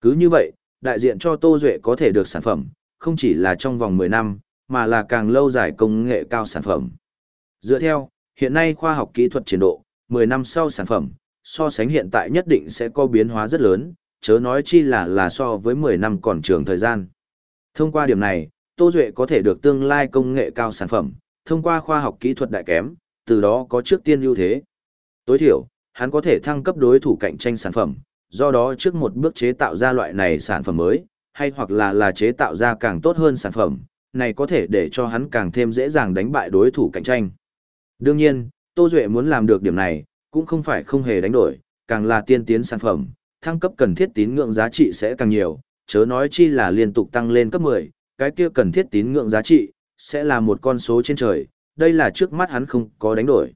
Cứ như vậy, đại diện cho Tô Duệ có thể được sản phẩm, không chỉ là trong vòng 10 năm, mà là càng lâu dài công nghệ cao sản phẩm. Dựa theo, hiện nay khoa học kỹ thuật triển độ, 10 năm sau sản phẩm, so sánh hiện tại nhất định sẽ có biến hóa rất lớn, chớ nói chi là là so với 10 năm còn trường thời gian. Thông qua điểm này, Tô Duệ có thể được tương lai công nghệ cao sản phẩm, thông qua khoa học kỹ thuật đại kém, từ đó có trước tiên ưu thế. Tối thiểu, hắn có thể thăng cấp đối thủ cạnh tranh sản phẩm, do đó trước một bước chế tạo ra loại này sản phẩm mới, hay hoặc là là chế tạo ra càng tốt hơn sản phẩm, này có thể để cho hắn càng thêm dễ dàng đánh bại đối thủ cạnh tranh. Đương nhiên, Tô Duệ muốn làm được điểm này, cũng không phải không hề đánh đổi, càng là tiên tiến sản phẩm, thăng cấp cần thiết tín ngưỡng giá trị sẽ càng nhiều, chớ nói chi là liên tục tăng lên cấp 10, cái kia cần thiết tín ngưỡng giá trị, sẽ là một con số trên trời, đây là trước mắt hắn không có đánh đổi.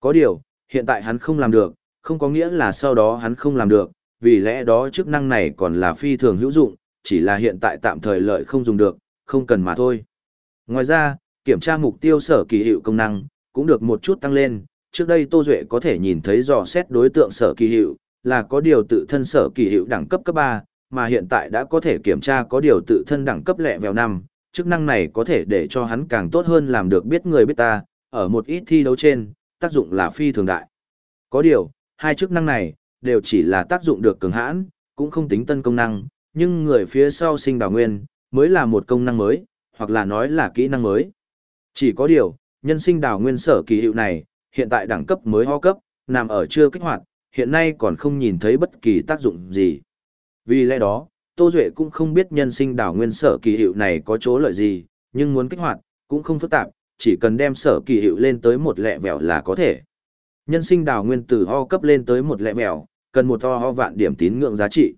Có điều, hiện tại hắn không làm được, không có nghĩa là sau đó hắn không làm được, vì lẽ đó chức năng này còn là phi thường hữu dụng, chỉ là hiện tại tạm thời lợi không dùng được, không cần mà thôi. Ngoài ra, kiểm tra mục tiêu sở kỳ hiệu công năng, cũng được một chút tăng lên, trước đây Tô Duệ có thể nhìn thấy dò xét đối tượng sở kỳ hiệu, là có điều tự thân sở kỳ hiệu đẳng cấp cấp 3, mà hiện tại đã có thể kiểm tra có điều tự thân đẳng cấp lẹ vèo 5, chức năng này có thể để cho hắn càng tốt hơn làm được biết người biết ta, ở một ít thi đấu trên, tác dụng là phi thường đại. Có điều, hai chức năng này, đều chỉ là tác dụng được cường hãn, cũng không tính tân công năng, nhưng người phía sau sinh đào nguyên, mới là một công năng mới, hoặc là nói là kỹ năng mới. Chỉ có điều, nhân sinh đào nguyên sở kỳ hiệu này, hiện tại đẳng cấp mới ho cấp, nằm ở chưa kích hoạt, hiện nay còn không nhìn thấy bất kỳ tác dụng gì. Vì lẽ đó, Tô Duệ cũng không biết nhân sinh đảo nguyên sở kỳ hiệu này có chỗ lợi gì, nhưng muốn kích hoạt, cũng không phức tạp, chỉ cần đem sở kỳ hiệu lên tới một lẹ vẹo là có thể. Nhân sinh đảo nguyên từ ho cấp lên tới một lẹ vẹo, cần một to ho vạn điểm tín ngưỡng giá trị.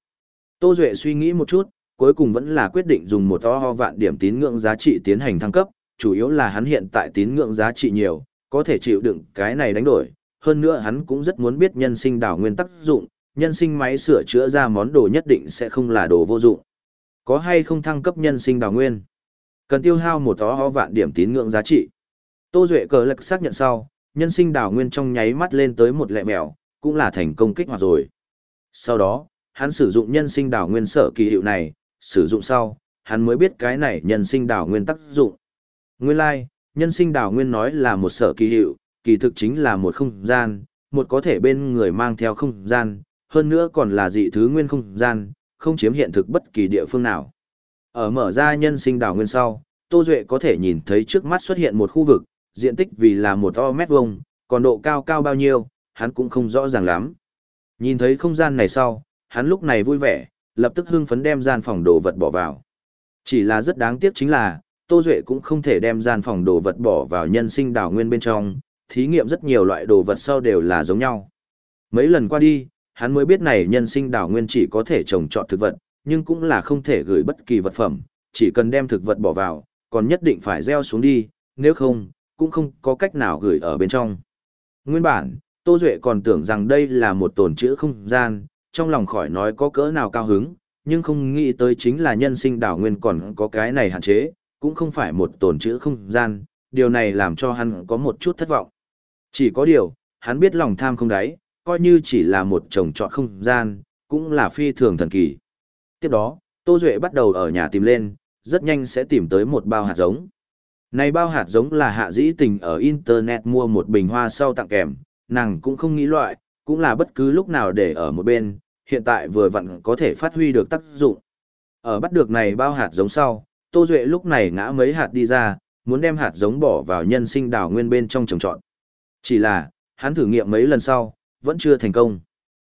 Tô Duệ suy nghĩ một chút, cuối cùng vẫn là quyết định dùng một to ho vạn điểm tín ngưỡng giá trị tiến hành thăng cấp, chủ yếu là hắn hiện tại tín ngưỡng giá trị nhiều, có thể chịu đựng cái này đánh đổi. Hơn nữa hắn cũng rất muốn biết nhân sinh đảo nguyên tác dụng, nhân sinh máy sửa chữa ra món đồ nhất định sẽ không là đồ vô dụng. Có hay không thăng cấp nhân sinh đảo nguyên? Cần tiêu hao một tó ho vạn điểm tín ngưỡng giá trị. Tô Duệ cờ lực xác nhận sau, nhân sinh đảo nguyên trong nháy mắt lên tới một lẹ mèo, cũng là thành công kích hoạt rồi. Sau đó, hắn sử dụng nhân sinh đảo nguyên sở kỳ hiệu này, sử dụng sau, hắn mới biết cái này nhân sinh đảo nguyên tác dụng. Nguyên lai, like, nhân sinh đảo nguyên nói là một sở kỳ hiệu, kỳ thực chính là một không gian, một có thể bên người mang theo không gian, hơn nữa còn là dị thứ nguyên không gian, không chiếm hiện thực bất kỳ địa phương nào. Ở mở ra nhân sinh đảo nguyên sau, Tô Duệ có thể nhìn thấy trước mắt xuất hiện một khu vực, diện tích vì là một o mét vuông, còn độ cao cao bao nhiêu, hắn cũng không rõ ràng lắm. Nhìn thấy không gian này sau, hắn lúc này vui vẻ, lập tức hưng phấn đem gian phòng đồ vật bỏ vào. Chỉ là rất đáng tiếc chính là, Tô Duệ cũng không thể đem gian phòng đồ vật bỏ vào nhân sinh đảo nguyên bên trong, thí nghiệm rất nhiều loại đồ vật sau đều là giống nhau. Mấy lần qua đi, hắn mới biết này nhân sinh đảo nguyên chỉ có thể trồng trọt thực vật, nhưng cũng là không thể gửi bất kỳ vật phẩm, chỉ cần đem thực vật bỏ vào, còn nhất định phải gieo xuống đi, nếu không, cũng không có cách nào gửi ở bên trong. Nguyên bản, Tô Duệ còn tưởng rằng đây là một tồn chữ không gian, trong lòng khỏi nói có cỡ nào cao hứng, nhưng không nghĩ tới chính là nhân sinh đảo nguyên còn có cái này hạn chế, cũng không phải một tồn chữ không gian, điều này làm cho hắn có một chút thất vọng. Chỉ có điều, hắn biết lòng tham không đáy, coi như chỉ là một trồng trọt không gian, cũng là phi thường thần kỳ. Tiếp đó, Tô Duệ bắt đầu ở nhà tìm lên, rất nhanh sẽ tìm tới một bao hạt giống. Này bao hạt giống là hạ dĩ tình ở Internet mua một bình hoa sau tặng kèm, nàng cũng không nghĩ loại, cũng là bất cứ lúc nào để ở một bên, hiện tại vừa vặn có thể phát huy được tác dụng. Ở bắt được này bao hạt giống sau, Tô Duệ lúc này ngã mấy hạt đi ra, muốn đem hạt giống bỏ vào nhân sinh đảo nguyên bên trong trồng trọt. Chỉ là, hắn thử nghiệm mấy lần sau, vẫn chưa thành công.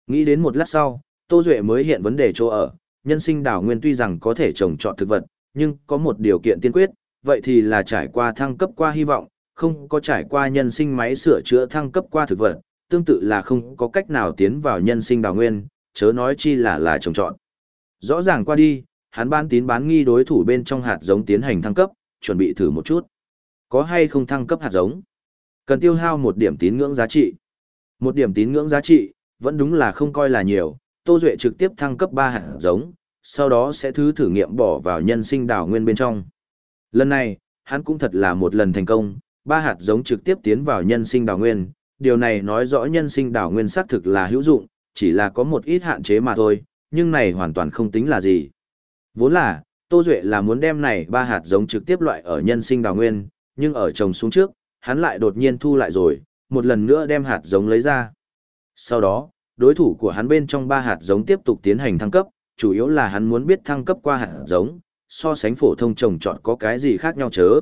Nghĩ đến một lát sau, Tô Duệ mới hiện vấn đề chỗ ở, nhân sinh đảo nguyên tuy rằng có thể trồng trọt thực vật, nhưng có một điều kiện tiên quyết, vậy thì là trải qua thăng cấp qua hy vọng, không có trải qua nhân sinh máy sửa chữa thăng cấp qua thực vật, tương tự là không có cách nào tiến vào nhân sinh đào nguyên, chớ nói chi là là trồng trọt. Rõ ràng qua đi, hắn ban tín bán nghi đối thủ bên trong hạt giống tiến hành thăng cấp, chuẩn bị thử một chút. Có hay không thăng cấp hạt giống? Cần tiêu hao một điểm tín ngưỡng giá trị. Một điểm tín ngưỡng giá trị, vẫn đúng là không coi là nhiều, Tô Duệ trực tiếp thăng cấp 3 hạt giống, sau đó sẽ thứ thử nghiệm bỏ vào nhân sinh đảo nguyên bên trong. Lần này, hắn cũng thật là một lần thành công, ba hạt giống trực tiếp tiến vào nhân sinh đảo nguyên, điều này nói rõ nhân sinh đảo nguyên xác thực là hữu dụng, chỉ là có một ít hạn chế mà thôi, nhưng này hoàn toàn không tính là gì. Vốn là, Tô Duệ là muốn đem này ba hạt giống trực tiếp loại ở nhân sinh đào nguyên, nhưng ở trồng xuống trước, hắn lại đột nhiên thu lại rồi, một lần nữa đem hạt giống lấy ra. Sau đó, đối thủ của hắn bên trong ba hạt giống tiếp tục tiến hành thăng cấp, chủ yếu là hắn muốn biết thăng cấp qua hạt giống, so sánh phổ thông trồng trọt có cái gì khác nhau chớ.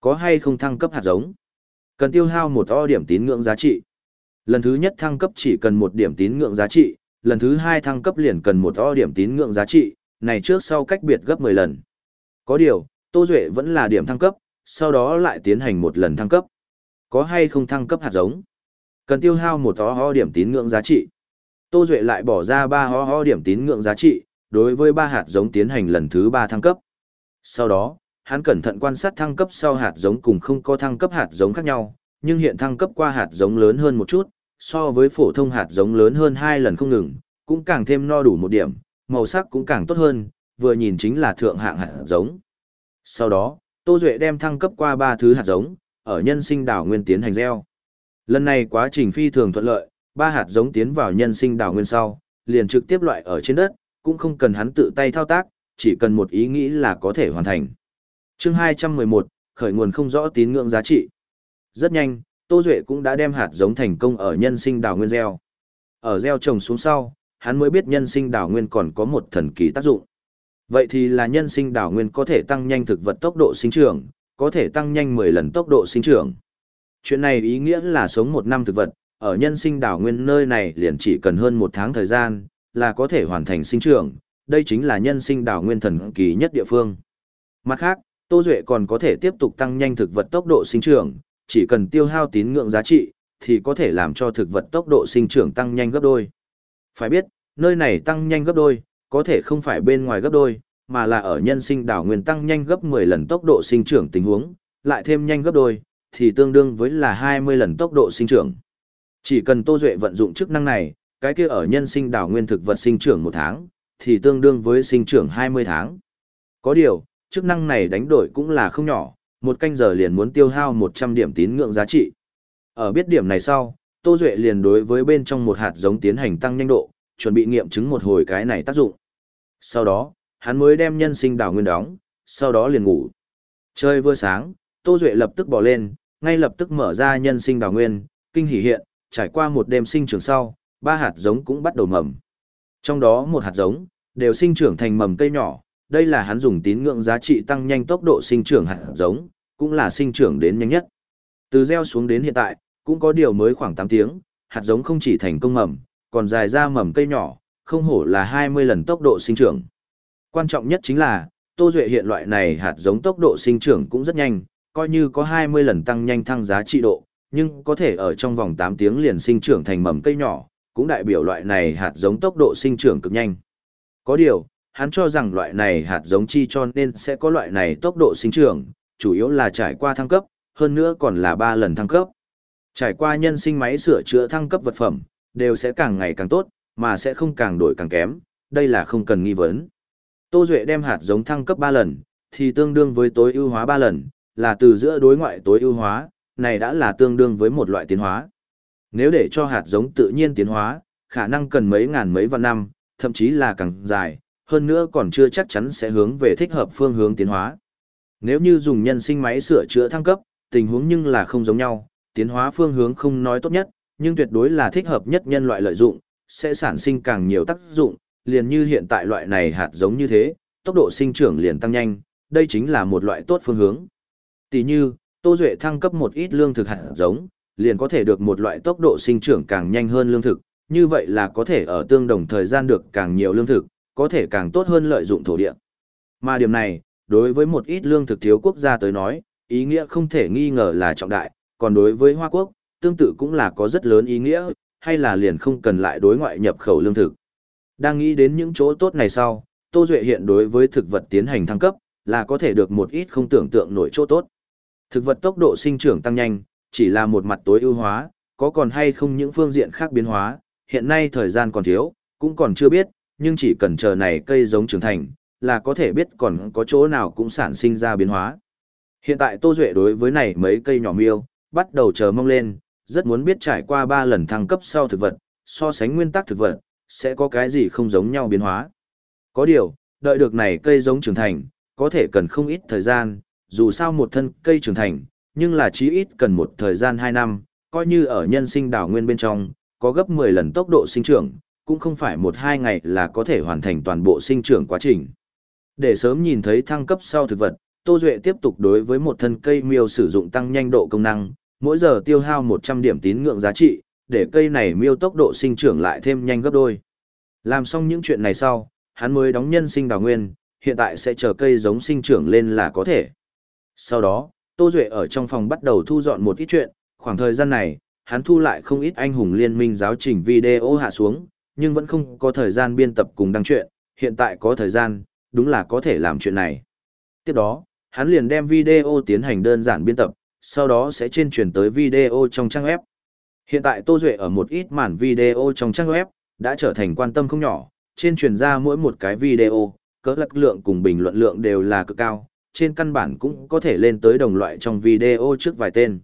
Có hay không thăng cấp hạt giống? Cần tiêu hao một o điểm tín ngưỡng giá trị. Lần thứ nhất thăng cấp chỉ cần một điểm tín ngưỡng giá trị, lần thứ hai thăng cấp liền cần một o điểm tín ngưỡng giá trị, này trước sau cách biệt gấp 10 lần. Có điều, Tô Duệ vẫn là điểm thăng cấp, sau đó lại tiến hành một lần thăng cấp. Có hay không thăng cấp hạt giống? Cần tiêu hao một ho ho điểm tín ngưỡng giá trị. Tô Duệ lại bỏ ra 3 ho ho điểm tín ngưỡng giá trị, đối với ba hạt giống tiến hành lần thứ 3 thăng cấp. Sau đó, hắn cẩn thận quan sát thăng cấp sau hạt giống cùng không có thăng cấp hạt giống khác nhau, nhưng hiện thăng cấp qua hạt giống lớn hơn một chút, so với phổ thông hạt giống lớn hơn 2 lần không ngừng, cũng càng thêm no đủ một điểm, màu sắc cũng càng tốt hơn, vừa nhìn chính là thượng hạng hạt giống. Sau đó, Tô Duệ đem thăng cấp qua ba thứ hạt giống, ở nhân sinh đảo nguyên tiến hành gieo. Lần này quá trình phi thường thuận lợi, ba hạt giống tiến vào nhân sinh đảo nguyên sau, liền trực tiếp loại ở trên đất, cũng không cần hắn tự tay thao tác, chỉ cần một ý nghĩ là có thể hoàn thành chương 211, khởi nguồn không rõ tín ngưỡng giá trị. Rất nhanh, Tô Duệ cũng đã đem hạt giống thành công ở nhân sinh đảo nguyên gieo. Ở gieo trồng xuống sau, hắn mới biết nhân sinh đảo nguyên còn có một thần kỳ tác dụng. Vậy thì là nhân sinh đảo nguyên có thể tăng nhanh thực vật tốc độ sinh trưởng, có thể tăng nhanh 10 lần tốc độ sinh trưởng. Chuyện này ý nghĩa là sống một năm thực vật, ở nhân sinh đảo nguyên nơi này liền chỉ cần hơn một tháng thời gian, là có thể hoàn thành sinh trưởng, đây chính là nhân sinh đảo nguyên thần kỳ nhất địa phương. Mặt khác, Tô Duệ còn có thể tiếp tục tăng nhanh thực vật tốc độ sinh trưởng, chỉ cần tiêu hao tín ngưỡng giá trị, thì có thể làm cho thực vật tốc độ sinh trưởng tăng nhanh gấp đôi. Phải biết, nơi này tăng nhanh gấp đôi, có thể không phải bên ngoài gấp đôi, mà là ở nhân sinh đảo nguyên tăng nhanh gấp 10 lần tốc độ sinh trưởng tình huống, lại thêm nhanh gấp đôi, thì tương đương với là 20 lần tốc độ sinh trưởng. Chỉ cần Tô Duệ vận dụng chức năng này, cái kia ở nhân sinh đảo nguyên thực vật sinh trưởng một tháng, thì tương đương với sinh trưởng 20 tháng. Có điều, chức năng này đánh đổi cũng là không nhỏ, một canh giờ liền muốn tiêu hao 100 điểm tín ngưỡng giá trị. Ở biết điểm này sau, Tô Duệ liền đối với bên trong một hạt giống tiến hành tăng nhanh độ, chuẩn bị nghiệm chứng một hồi cái này tác dụng. Sau đó, hắn mới đem nhân sinh đảo nguyên đóng, sau đó liền ngủ. Trời vừa sáng, Tô Duệ lập tức bỏ lên, ngay lập tức mở ra nhân sinh đảo nguyên, kinh hỉ hiện, trải qua một đêm sinh trưởng sau, ba hạt giống cũng bắt đầu mầm. Trong đó một hạt giống, đều sinh trưởng thành mầm cây nhỏ, đây là hắn dùng tín ngưỡng giá trị tăng nhanh tốc độ sinh trưởng hạt giống, cũng là sinh trưởng đến nhanh nhất. Từ gieo xuống đến hiện tại, cũng có điều mới khoảng 8 tiếng, hạt giống không chỉ thành công mầm, còn dài ra mầm cây nhỏ, không hổ là 20 lần tốc độ sinh trưởng. Quan trọng nhất chính là, Tô Duệ hiện loại này hạt giống tốc độ sinh trưởng cũng rất nhanh, coi như có 20 lần tăng nhanh thăng giá trị độ, nhưng có thể ở trong vòng 8 tiếng liền sinh trưởng thành mầm cây nhỏ, cũng đại biểu loại này hạt giống tốc độ sinh trưởng cực nhanh. Có điều, hắn cho rằng loại này hạt giống chi cho nên sẽ có loại này tốc độ sinh trưởng, chủ yếu là trải qua thăng cấp, hơn nữa còn là 3 lần thăng cấp. Trải qua nhân sinh máy sửa chữa thăng cấp vật phẩm, đều sẽ càng ngày càng tốt, mà sẽ không càng đổi càng kém, đây là không cần nghi vấn. Tô Duệ đem hạt giống thăng cấp 3 lần, thì tương đương với tối ưu hóa 3 lần, là từ giữa đối ngoại tối ưu hóa, này đã là tương đương với một loại tiến hóa. Nếu để cho hạt giống tự nhiên tiến hóa, khả năng cần mấy ngàn mấy vạn năm, thậm chí là càng dài, hơn nữa còn chưa chắc chắn sẽ hướng về thích hợp phương hướng tiến hóa. Nếu như dùng nhân sinh máy sửa chữa thăng cấp, tình huống nhưng là không giống nhau, tiến hóa phương hướng không nói tốt nhất, nhưng tuyệt đối là thích hợp nhất nhân loại lợi dụng, sẽ sản sinh càng nhiều tác dụng, liền như hiện tại loại này hạt giống như thế, tốc độ sinh trưởng liền tăng nhanh, đây chính là một loại tốt phương hướng. Tỷ như, Tô Duệ thăng cấp một ít lương thực hạt giống, liền có thể được một loại tốc độ sinh trưởng càng nhanh hơn lương thực, như vậy là có thể ở tương đồng thời gian được càng nhiều lương thực, có thể càng tốt hơn lợi dụng thổ địa. Mà điểm này, đối với một ít lương thực thiếu quốc gia tới nói, ý nghĩa không thể nghi ngờ là trọng đại, còn đối với Hoa Quốc, tương tự cũng là có rất lớn ý nghĩa, hay là liền không cần lại đối ngoại nhập khẩu lương thực. Đang nghĩ đến những chỗ tốt này sau, Tô Duệ hiện đối với thực vật tiến hành thăng cấp, là có thể được một ít không tưởng tượng nổi chỗ tốt. Thực vật tốc độ sinh trưởng tăng nhanh, chỉ là một mặt tối ưu hóa, có còn hay không những phương diện khác biến hóa, hiện nay thời gian còn thiếu, cũng còn chưa biết, nhưng chỉ cần chờ này cây giống trưởng thành, là có thể biết còn có chỗ nào cũng sản sinh ra biến hóa. Hiện tại Tô Duệ đối với này mấy cây nhỏ miêu, bắt đầu chờ mong lên, rất muốn biết trải qua 3 lần thăng cấp sau thực vật, so sánh nguyên tắc thực vật, sẽ có cái gì không giống nhau biến hóa. Có điều, đợi được này cây giống trưởng thành, có thể cần không ít thời gian, dù sao một thân cây trưởng thành, nhưng là chí ít cần một thời gian 2 năm, coi như ở nhân sinh đảo nguyên bên trong, có gấp 10 lần tốc độ sinh trưởng, cũng không phải một hai ngày là có thể hoàn thành toàn bộ sinh trưởng quá trình. Để sớm nhìn thấy thăng cấp sau thực vật, Tô Duệ tiếp tục đối với một thân cây miêu sử dụng tăng nhanh độ công năng, mỗi giờ tiêu hao 100 điểm tín ngưỡng giá trị, để cây này miêu tốc độ sinh trưởng lại thêm nhanh gấp đôi. Làm xong những chuyện này sau, hắn mới đóng nhân sinh đào nguyên, hiện tại sẽ chờ cây giống sinh trưởng lên là có thể. Sau đó, Tô Duệ ở trong phòng bắt đầu thu dọn một ít chuyện, khoảng thời gian này, hắn thu lại không ít anh hùng liên minh giáo trình video hạ xuống, nhưng vẫn không có thời gian biên tập cùng đăng chuyện, hiện tại có thời gian, đúng là có thể làm chuyện này. Tiếp đó, hắn liền đem video tiến hành đơn giản biên tập, sau đó sẽ trên truyền tới video trong trang web. Hiện tại Tô Duệ ở một ít màn video trong trang web, đã trở thành quan tâm không nhỏ, trên truyền ra mỗi một cái video, cỡ lực lượng cùng bình luận lượng đều là cực cao, trên căn bản cũng có thể lên tới đồng loại trong video trước vài tên.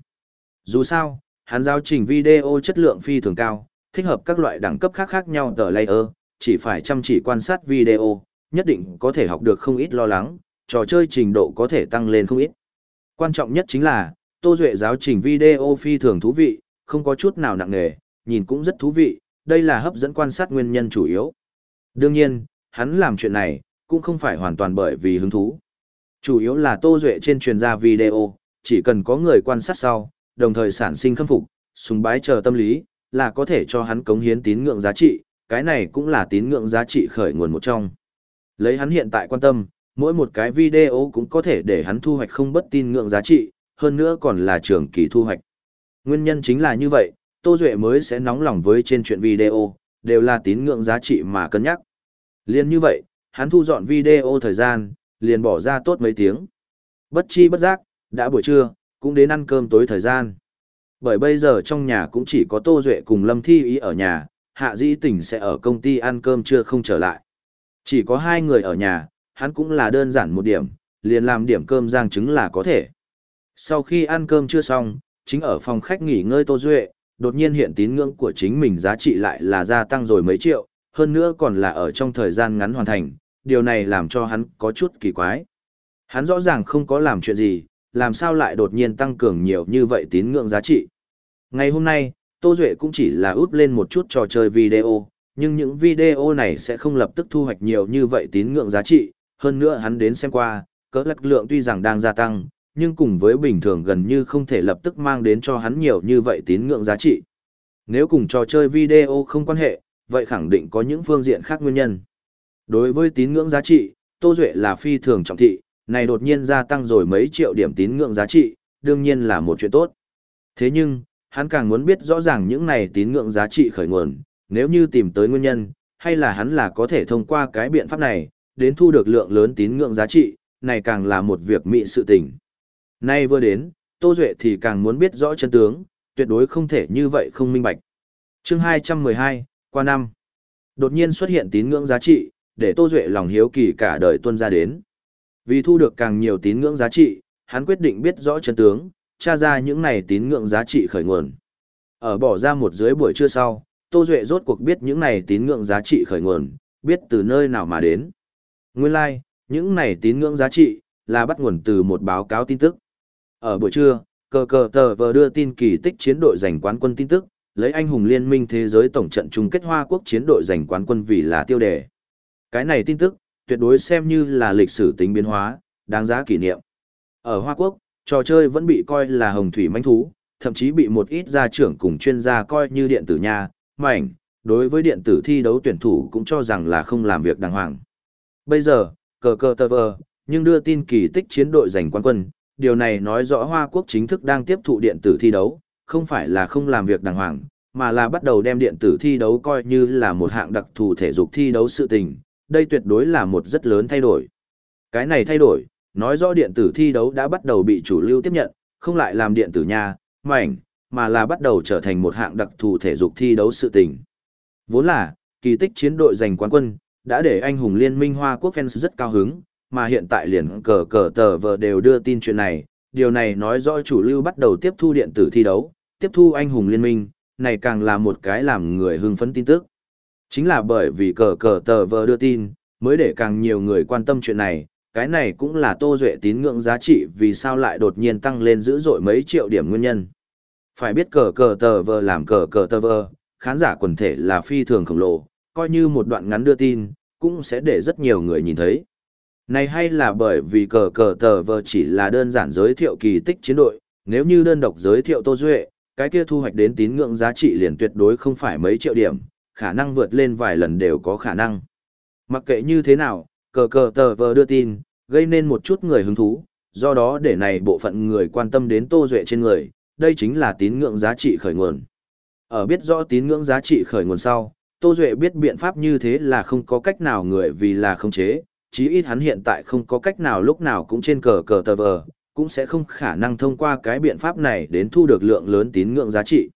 Dù sao, hắn giáo trình video chất lượng phi thường cao, thích hợp các loại đẳng cấp khác khác nhau tờ layer, chỉ phải chăm chỉ quan sát video, nhất định có thể học được không ít lo lắng, trò chơi trình độ có thể tăng lên không ít. Quan trọng nhất chính là, Tô Duệ giáo trình video phi thường thú vị, không có chút nào nặng nề, nhìn cũng rất thú vị, đây là hấp dẫn quan sát nguyên nhân chủ yếu. Đương nhiên, hắn làm chuyện này, cũng không phải hoàn toàn bởi vì hứng thú. Chủ yếu là Tô Duệ trên truyền gia video, chỉ cần có người quan sát sau, đồng thời sản sinh khâm phục, sùng bái chờ tâm lý, là có thể cho hắn cống hiến tín ngưỡng giá trị, cái này cũng là tín ngưỡng giá trị khởi nguồn một trong. Lấy hắn hiện tại quan tâm, mỗi một cái video cũng có thể để hắn thu hoạch không bất tin ngưỡng giá trị, hơn nữa còn là trường kỳ thu hoạch. Nguyên nhân chính là như vậy, Tô Duệ mới sẽ nóng lòng với trên chuyện video, đều là tín ngưỡng giá trị mà cân nhắc. Liên như vậy, hắn thu dọn video thời gian, liền bỏ ra tốt mấy tiếng. Bất chi bất giác, đã buổi trưa, cũng đến ăn cơm tối thời gian. Bởi bây giờ trong nhà cũng chỉ có Tô Duệ cùng Lâm Thi Ý ở nhà, Hạ Dĩ Tình sẽ ở công ty ăn cơm trưa không trở lại. Chỉ có hai người ở nhà, hắn cũng là đơn giản một điểm, liền làm điểm cơm giang trứng là có thể. Sau khi ăn cơm chưa xong, chính ở phòng khách nghỉ ngơi Tô Duệ, đột nhiên hiện tín ngưỡng của chính mình giá trị lại là gia tăng rồi mấy triệu, hơn nữa còn là ở trong thời gian ngắn hoàn thành, điều này làm cho hắn có chút kỳ quái. Hắn rõ ràng không có làm chuyện gì, làm sao lại đột nhiên tăng cường nhiều như vậy tín ngưỡng giá trị. Ngày hôm nay, Tô Duệ cũng chỉ là úp lên một chút trò chơi video, nhưng những video này sẽ không lập tức thu hoạch nhiều như vậy tín ngưỡng giá trị, hơn nữa hắn đến xem qua, cỡ lực lượng tuy rằng đang gia tăng, nhưng cùng với bình thường gần như không thể lập tức mang đến cho hắn nhiều như vậy tín ngưỡng giá trị. Nếu cùng trò chơi video không quan hệ, vậy khẳng định có những phương diện khác nguyên nhân. Đối với tín ngưỡng giá trị, Tô Duệ là phi thường trọng thị, này đột nhiên gia tăng rồi mấy triệu điểm tín ngưỡng giá trị, đương nhiên là một chuyện tốt. Thế nhưng, hắn càng muốn biết rõ ràng những này tín ngưỡng giá trị khởi nguồn, nếu như tìm tới nguyên nhân, hay là hắn là có thể thông qua cái biện pháp này, đến thu được lượng lớn tín ngưỡng giá trị, này càng là một việc mị sự tình. Nay vừa đến, Tô Duệ thì càng muốn biết rõ chân tướng, tuyệt đối không thể như vậy không minh bạch. chương 212, qua năm, đột nhiên xuất hiện tín ngưỡng giá trị, để Tô Duệ lòng hiếu kỳ cả đời tuân ra đến. Vì thu được càng nhiều tín ngưỡng giá trị, hắn quyết định biết rõ chân tướng, tra ra những này tín ngưỡng giá trị khởi nguồn. Ở bỏ ra một dưới buổi trưa sau, Tô Duệ rốt cuộc biết những này tín ngưỡng giá trị khởi nguồn, biết từ nơi nào mà đến. Nguyên lai, like, những này tín ngưỡng giá trị, là bắt nguồn từ một báo cáo tin tức. Ở buổi trưa, cờ cờ tờ vờ đưa tin kỳ tích chiến đội giành quán quân tin tức, lấy anh hùng liên minh thế giới tổng trận chung kết Hoa Quốc chiến đội giành quán quân vì là tiêu đề. Cái này tin tức, tuyệt đối xem như là lịch sử tính biến hóa, đáng giá kỷ niệm. Ở Hoa Quốc, trò chơi vẫn bị coi là hồng thủy manh thú, thậm chí bị một ít gia trưởng cùng chuyên gia coi như điện tử nhà, mảnh, đối với điện tử thi đấu tuyển thủ cũng cho rằng là không làm việc đàng hoàng. Bây giờ, cờ cờ tờ vờ, nhưng đưa tin kỳ tích chiến đội giành quán quân, điều này nói rõ Hoa Quốc chính thức đang tiếp thụ điện tử thi đấu, không phải là không làm việc đàng hoàng, mà là bắt đầu đem điện tử thi đấu coi như là một hạng đặc thù thể dục thi đấu sự tình, đây tuyệt đối là một rất lớn thay đổi. Cái này thay đổi, nói rõ điện tử thi đấu đã bắt đầu bị chủ lưu tiếp nhận, không lại làm điện tử nhà, mảnh, mà là bắt đầu trở thành một hạng đặc thù thể dục thi đấu sự tình. Vốn là, kỳ tích chiến đội giành quán quân, đã để anh hùng liên minh Hoa Quốc fans rất cao hứng, mà hiện tại liền cờ cờ tờ vờ đều đưa tin chuyện này, điều này nói rõ chủ lưu bắt đầu tiếp thu điện tử thi đấu, tiếp thu anh hùng liên minh, này càng là một cái làm người hưng phấn tin tức. Chính là bởi vì cờ cờ tờ vờ đưa tin, mới để càng nhiều người quan tâm chuyện này, cái này cũng là Tô Duệ tín ngưỡng giá trị vì sao lại đột nhiên tăng lên dữ dội mấy triệu điểm nguyên nhân. Phải biết cờ cờ tờ vờ làm cờ cờ tờ vờ, khán giả quần thể là phi thường khổng lồ, coi như một đoạn ngắn đưa tin, cũng sẽ để rất nhiều người nhìn thấy. Này hay là bởi vì cờ cờ tờ vờ chỉ là đơn giản giới thiệu kỳ tích chiến đội, nếu như đơn độc giới thiệu Tô Duệ, cái kia thu hoạch đến tín ngưỡng giá trị liền tuyệt đối không phải mấy triệu điểm, khả năng vượt lên vài lần đều có khả năng. Mặc kệ như thế nào, cờ cờ tờ vờ đưa tin, gây nên một chút người hứng thú, do đó để này bộ phận người quan tâm đến Tô Duệ trên người, đây chính là tín ngưỡng giá trị khởi nguồn. Ở biết rõ tín ngưỡng giá trị khởi nguồn sau, Tô Duệ biết biện pháp như thế là không có cách nào người vì là không chế, chí ít hắn hiện tại không có cách nào lúc nào cũng trên cờ cờ tờ vờ, cũng sẽ không khả năng thông qua cái biện pháp này đến thu được lượng lớn tín ngưỡng giá trị.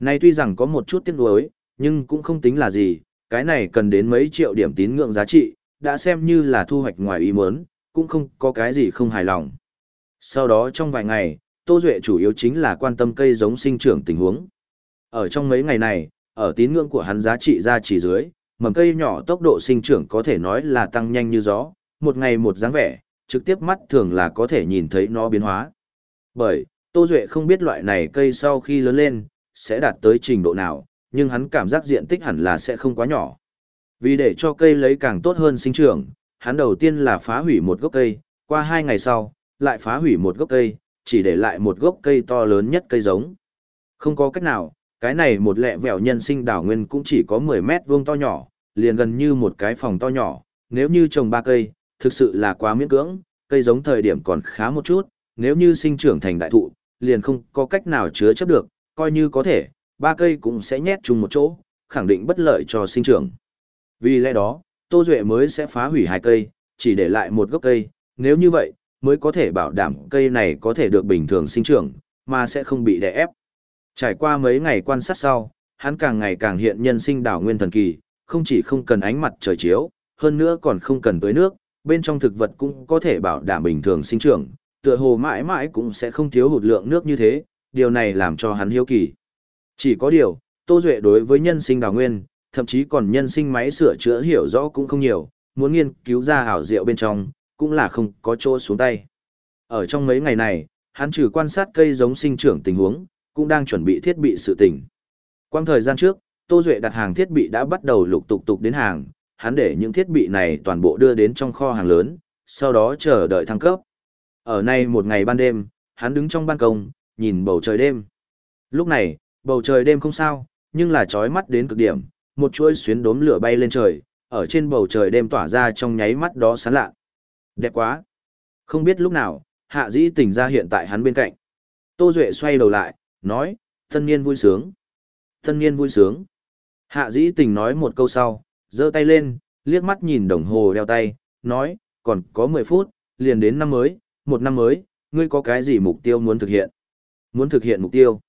Này tuy rằng có một chút tiếc nuối, nhưng cũng không tính là gì, cái này cần đến mấy triệu điểm tín ngưỡng giá trị, đã xem như là thu hoạch ngoài ý muốn, cũng không có cái gì không hài lòng. Sau đó trong vài ngày, Tô Duệ chủ yếu chính là quan tâm cây giống sinh trưởng tình huống. Ở trong mấy ngày này, ở tín ngưỡng của hắn giá trị ra chỉ dưới, mầm cây nhỏ tốc độ sinh trưởng có thể nói là tăng nhanh như gió, một ngày một dáng vẻ, trực tiếp mắt thường là có thể nhìn thấy nó biến hóa. Bởi, Tô Duệ không biết loại này cây sau khi lớn lên, sẽ đạt tới trình độ nào, nhưng hắn cảm giác diện tích hẳn là sẽ không quá nhỏ. Vì để cho cây lấy càng tốt hơn sinh trưởng, hắn đầu tiên là phá hủy một gốc cây, qua hai ngày sau, lại phá hủy một gốc cây, chỉ để lại một gốc cây to lớn nhất cây giống. Không có cách nào, cái này một lẹ vẹo nhân sinh đảo nguyên cũng chỉ có 10 mét vuông to nhỏ, liền gần như một cái phòng to nhỏ, nếu như trồng ba cây, thực sự là quá miễn cưỡng, cây giống thời điểm còn khá một chút, nếu như sinh trưởng thành đại thụ, liền không có cách nào chứa chấp được, coi như có thể, ba cây cũng sẽ nhét chung một chỗ, khẳng định bất lợi cho sinh trưởng. Vì lẽ đó, Tô Duệ mới sẽ phá hủy hai cây, chỉ để lại một gốc cây, nếu như vậy, mới có thể bảo đảm cây này có thể được bình thường sinh trưởng, mà sẽ không bị đè ép. Trải qua mấy ngày quan sát sau, hắn càng ngày càng hiện nhân sinh đảo nguyên thần kỳ, không chỉ không cần ánh mặt trời chiếu, hơn nữa còn không cần tưới nước, bên trong thực vật cũng có thể bảo đảm bình thường sinh trưởng, tựa hồ mãi mãi cũng sẽ không thiếu hụt lượng nước như thế, điều này làm cho hắn hiếu kỳ. Chỉ có điều, Tô Duệ đối với nhân sinh đào nguyên, thậm chí còn nhân sinh máy sửa chữa hiểu rõ cũng không nhiều, muốn nghiên cứu ra hảo diệu bên trong, cũng là không có chỗ xuống tay. Ở trong mấy ngày này, hắn trừ quan sát cây giống sinh trưởng tình huống, cũng đang chuẩn bị thiết bị sự tình. Quang thời gian trước, Tô Duệ đặt hàng thiết bị đã bắt đầu lục tục tục đến hàng, hắn để những thiết bị này toàn bộ đưa đến trong kho hàng lớn, sau đó chờ đợi thăng cấp. Ở nay một ngày ban đêm, hắn đứng trong ban công, nhìn bầu trời đêm. Lúc này, bầu trời đêm không sao, nhưng là chói mắt đến cực điểm, một chuỗi xuyến đốm lửa bay lên trời, ở trên bầu trời đêm tỏa ra trong nháy mắt đó sáng lạ. Đẹp quá. Không biết lúc nào, hạ dĩ tỉnh ra hiện tại hắn bên cạnh. Tô Duệ xoay đầu lại, nói, thân niên vui sướng. Thân niên vui sướng. Hạ dĩ Tỉnh nói một câu sau, giơ tay lên, liếc mắt nhìn đồng hồ đeo tay, nói, còn có 10 phút, liền đến năm mới, một năm mới, ngươi có cái gì mục tiêu muốn thực hiện? Muốn thực hiện mục tiêu.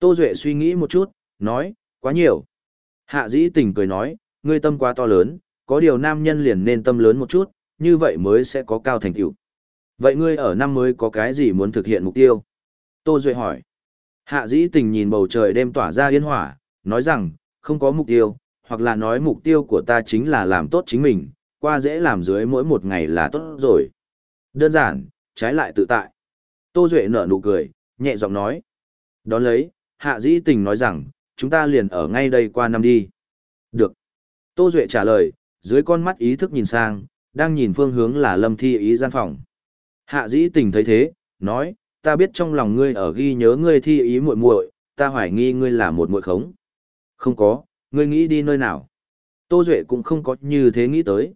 Tô Duệ suy nghĩ một chút, nói, quá nhiều. Hạ dĩ tình cười nói, ngươi tâm quá to lớn, có điều nam nhân liền nên tâm lớn một chút, như vậy mới sẽ có cao thành tựu. Vậy ngươi ở năm mới có cái gì muốn thực hiện mục tiêu? Tô Duệ hỏi. Hạ dĩ tình nhìn bầu trời đêm tỏa ra yên hỏa, nói rằng, không có mục tiêu, hoặc là nói mục tiêu của ta chính là làm tốt chính mình, qua dễ làm dưới mỗi một ngày là tốt rồi. Đơn giản, trái lại tự tại. Tô Duệ nở nụ cười, nhẹ giọng nói. Đón lấy, Hạ Dĩ Tình nói rằng, chúng ta liền ở ngay đây qua năm đi. Được. Tô Duệ trả lời, dưới con mắt ý thức nhìn sang, đang nhìn phương hướng là lâm thi ý gian phòng. Hạ Dĩ Tình thấy thế, nói, ta biết trong lòng ngươi ở ghi nhớ ngươi thi ý muội muội, ta hoài nghi ngươi là một muội khống. Không có, ngươi nghĩ đi nơi nào? Tô Duệ cũng không có như thế nghĩ tới.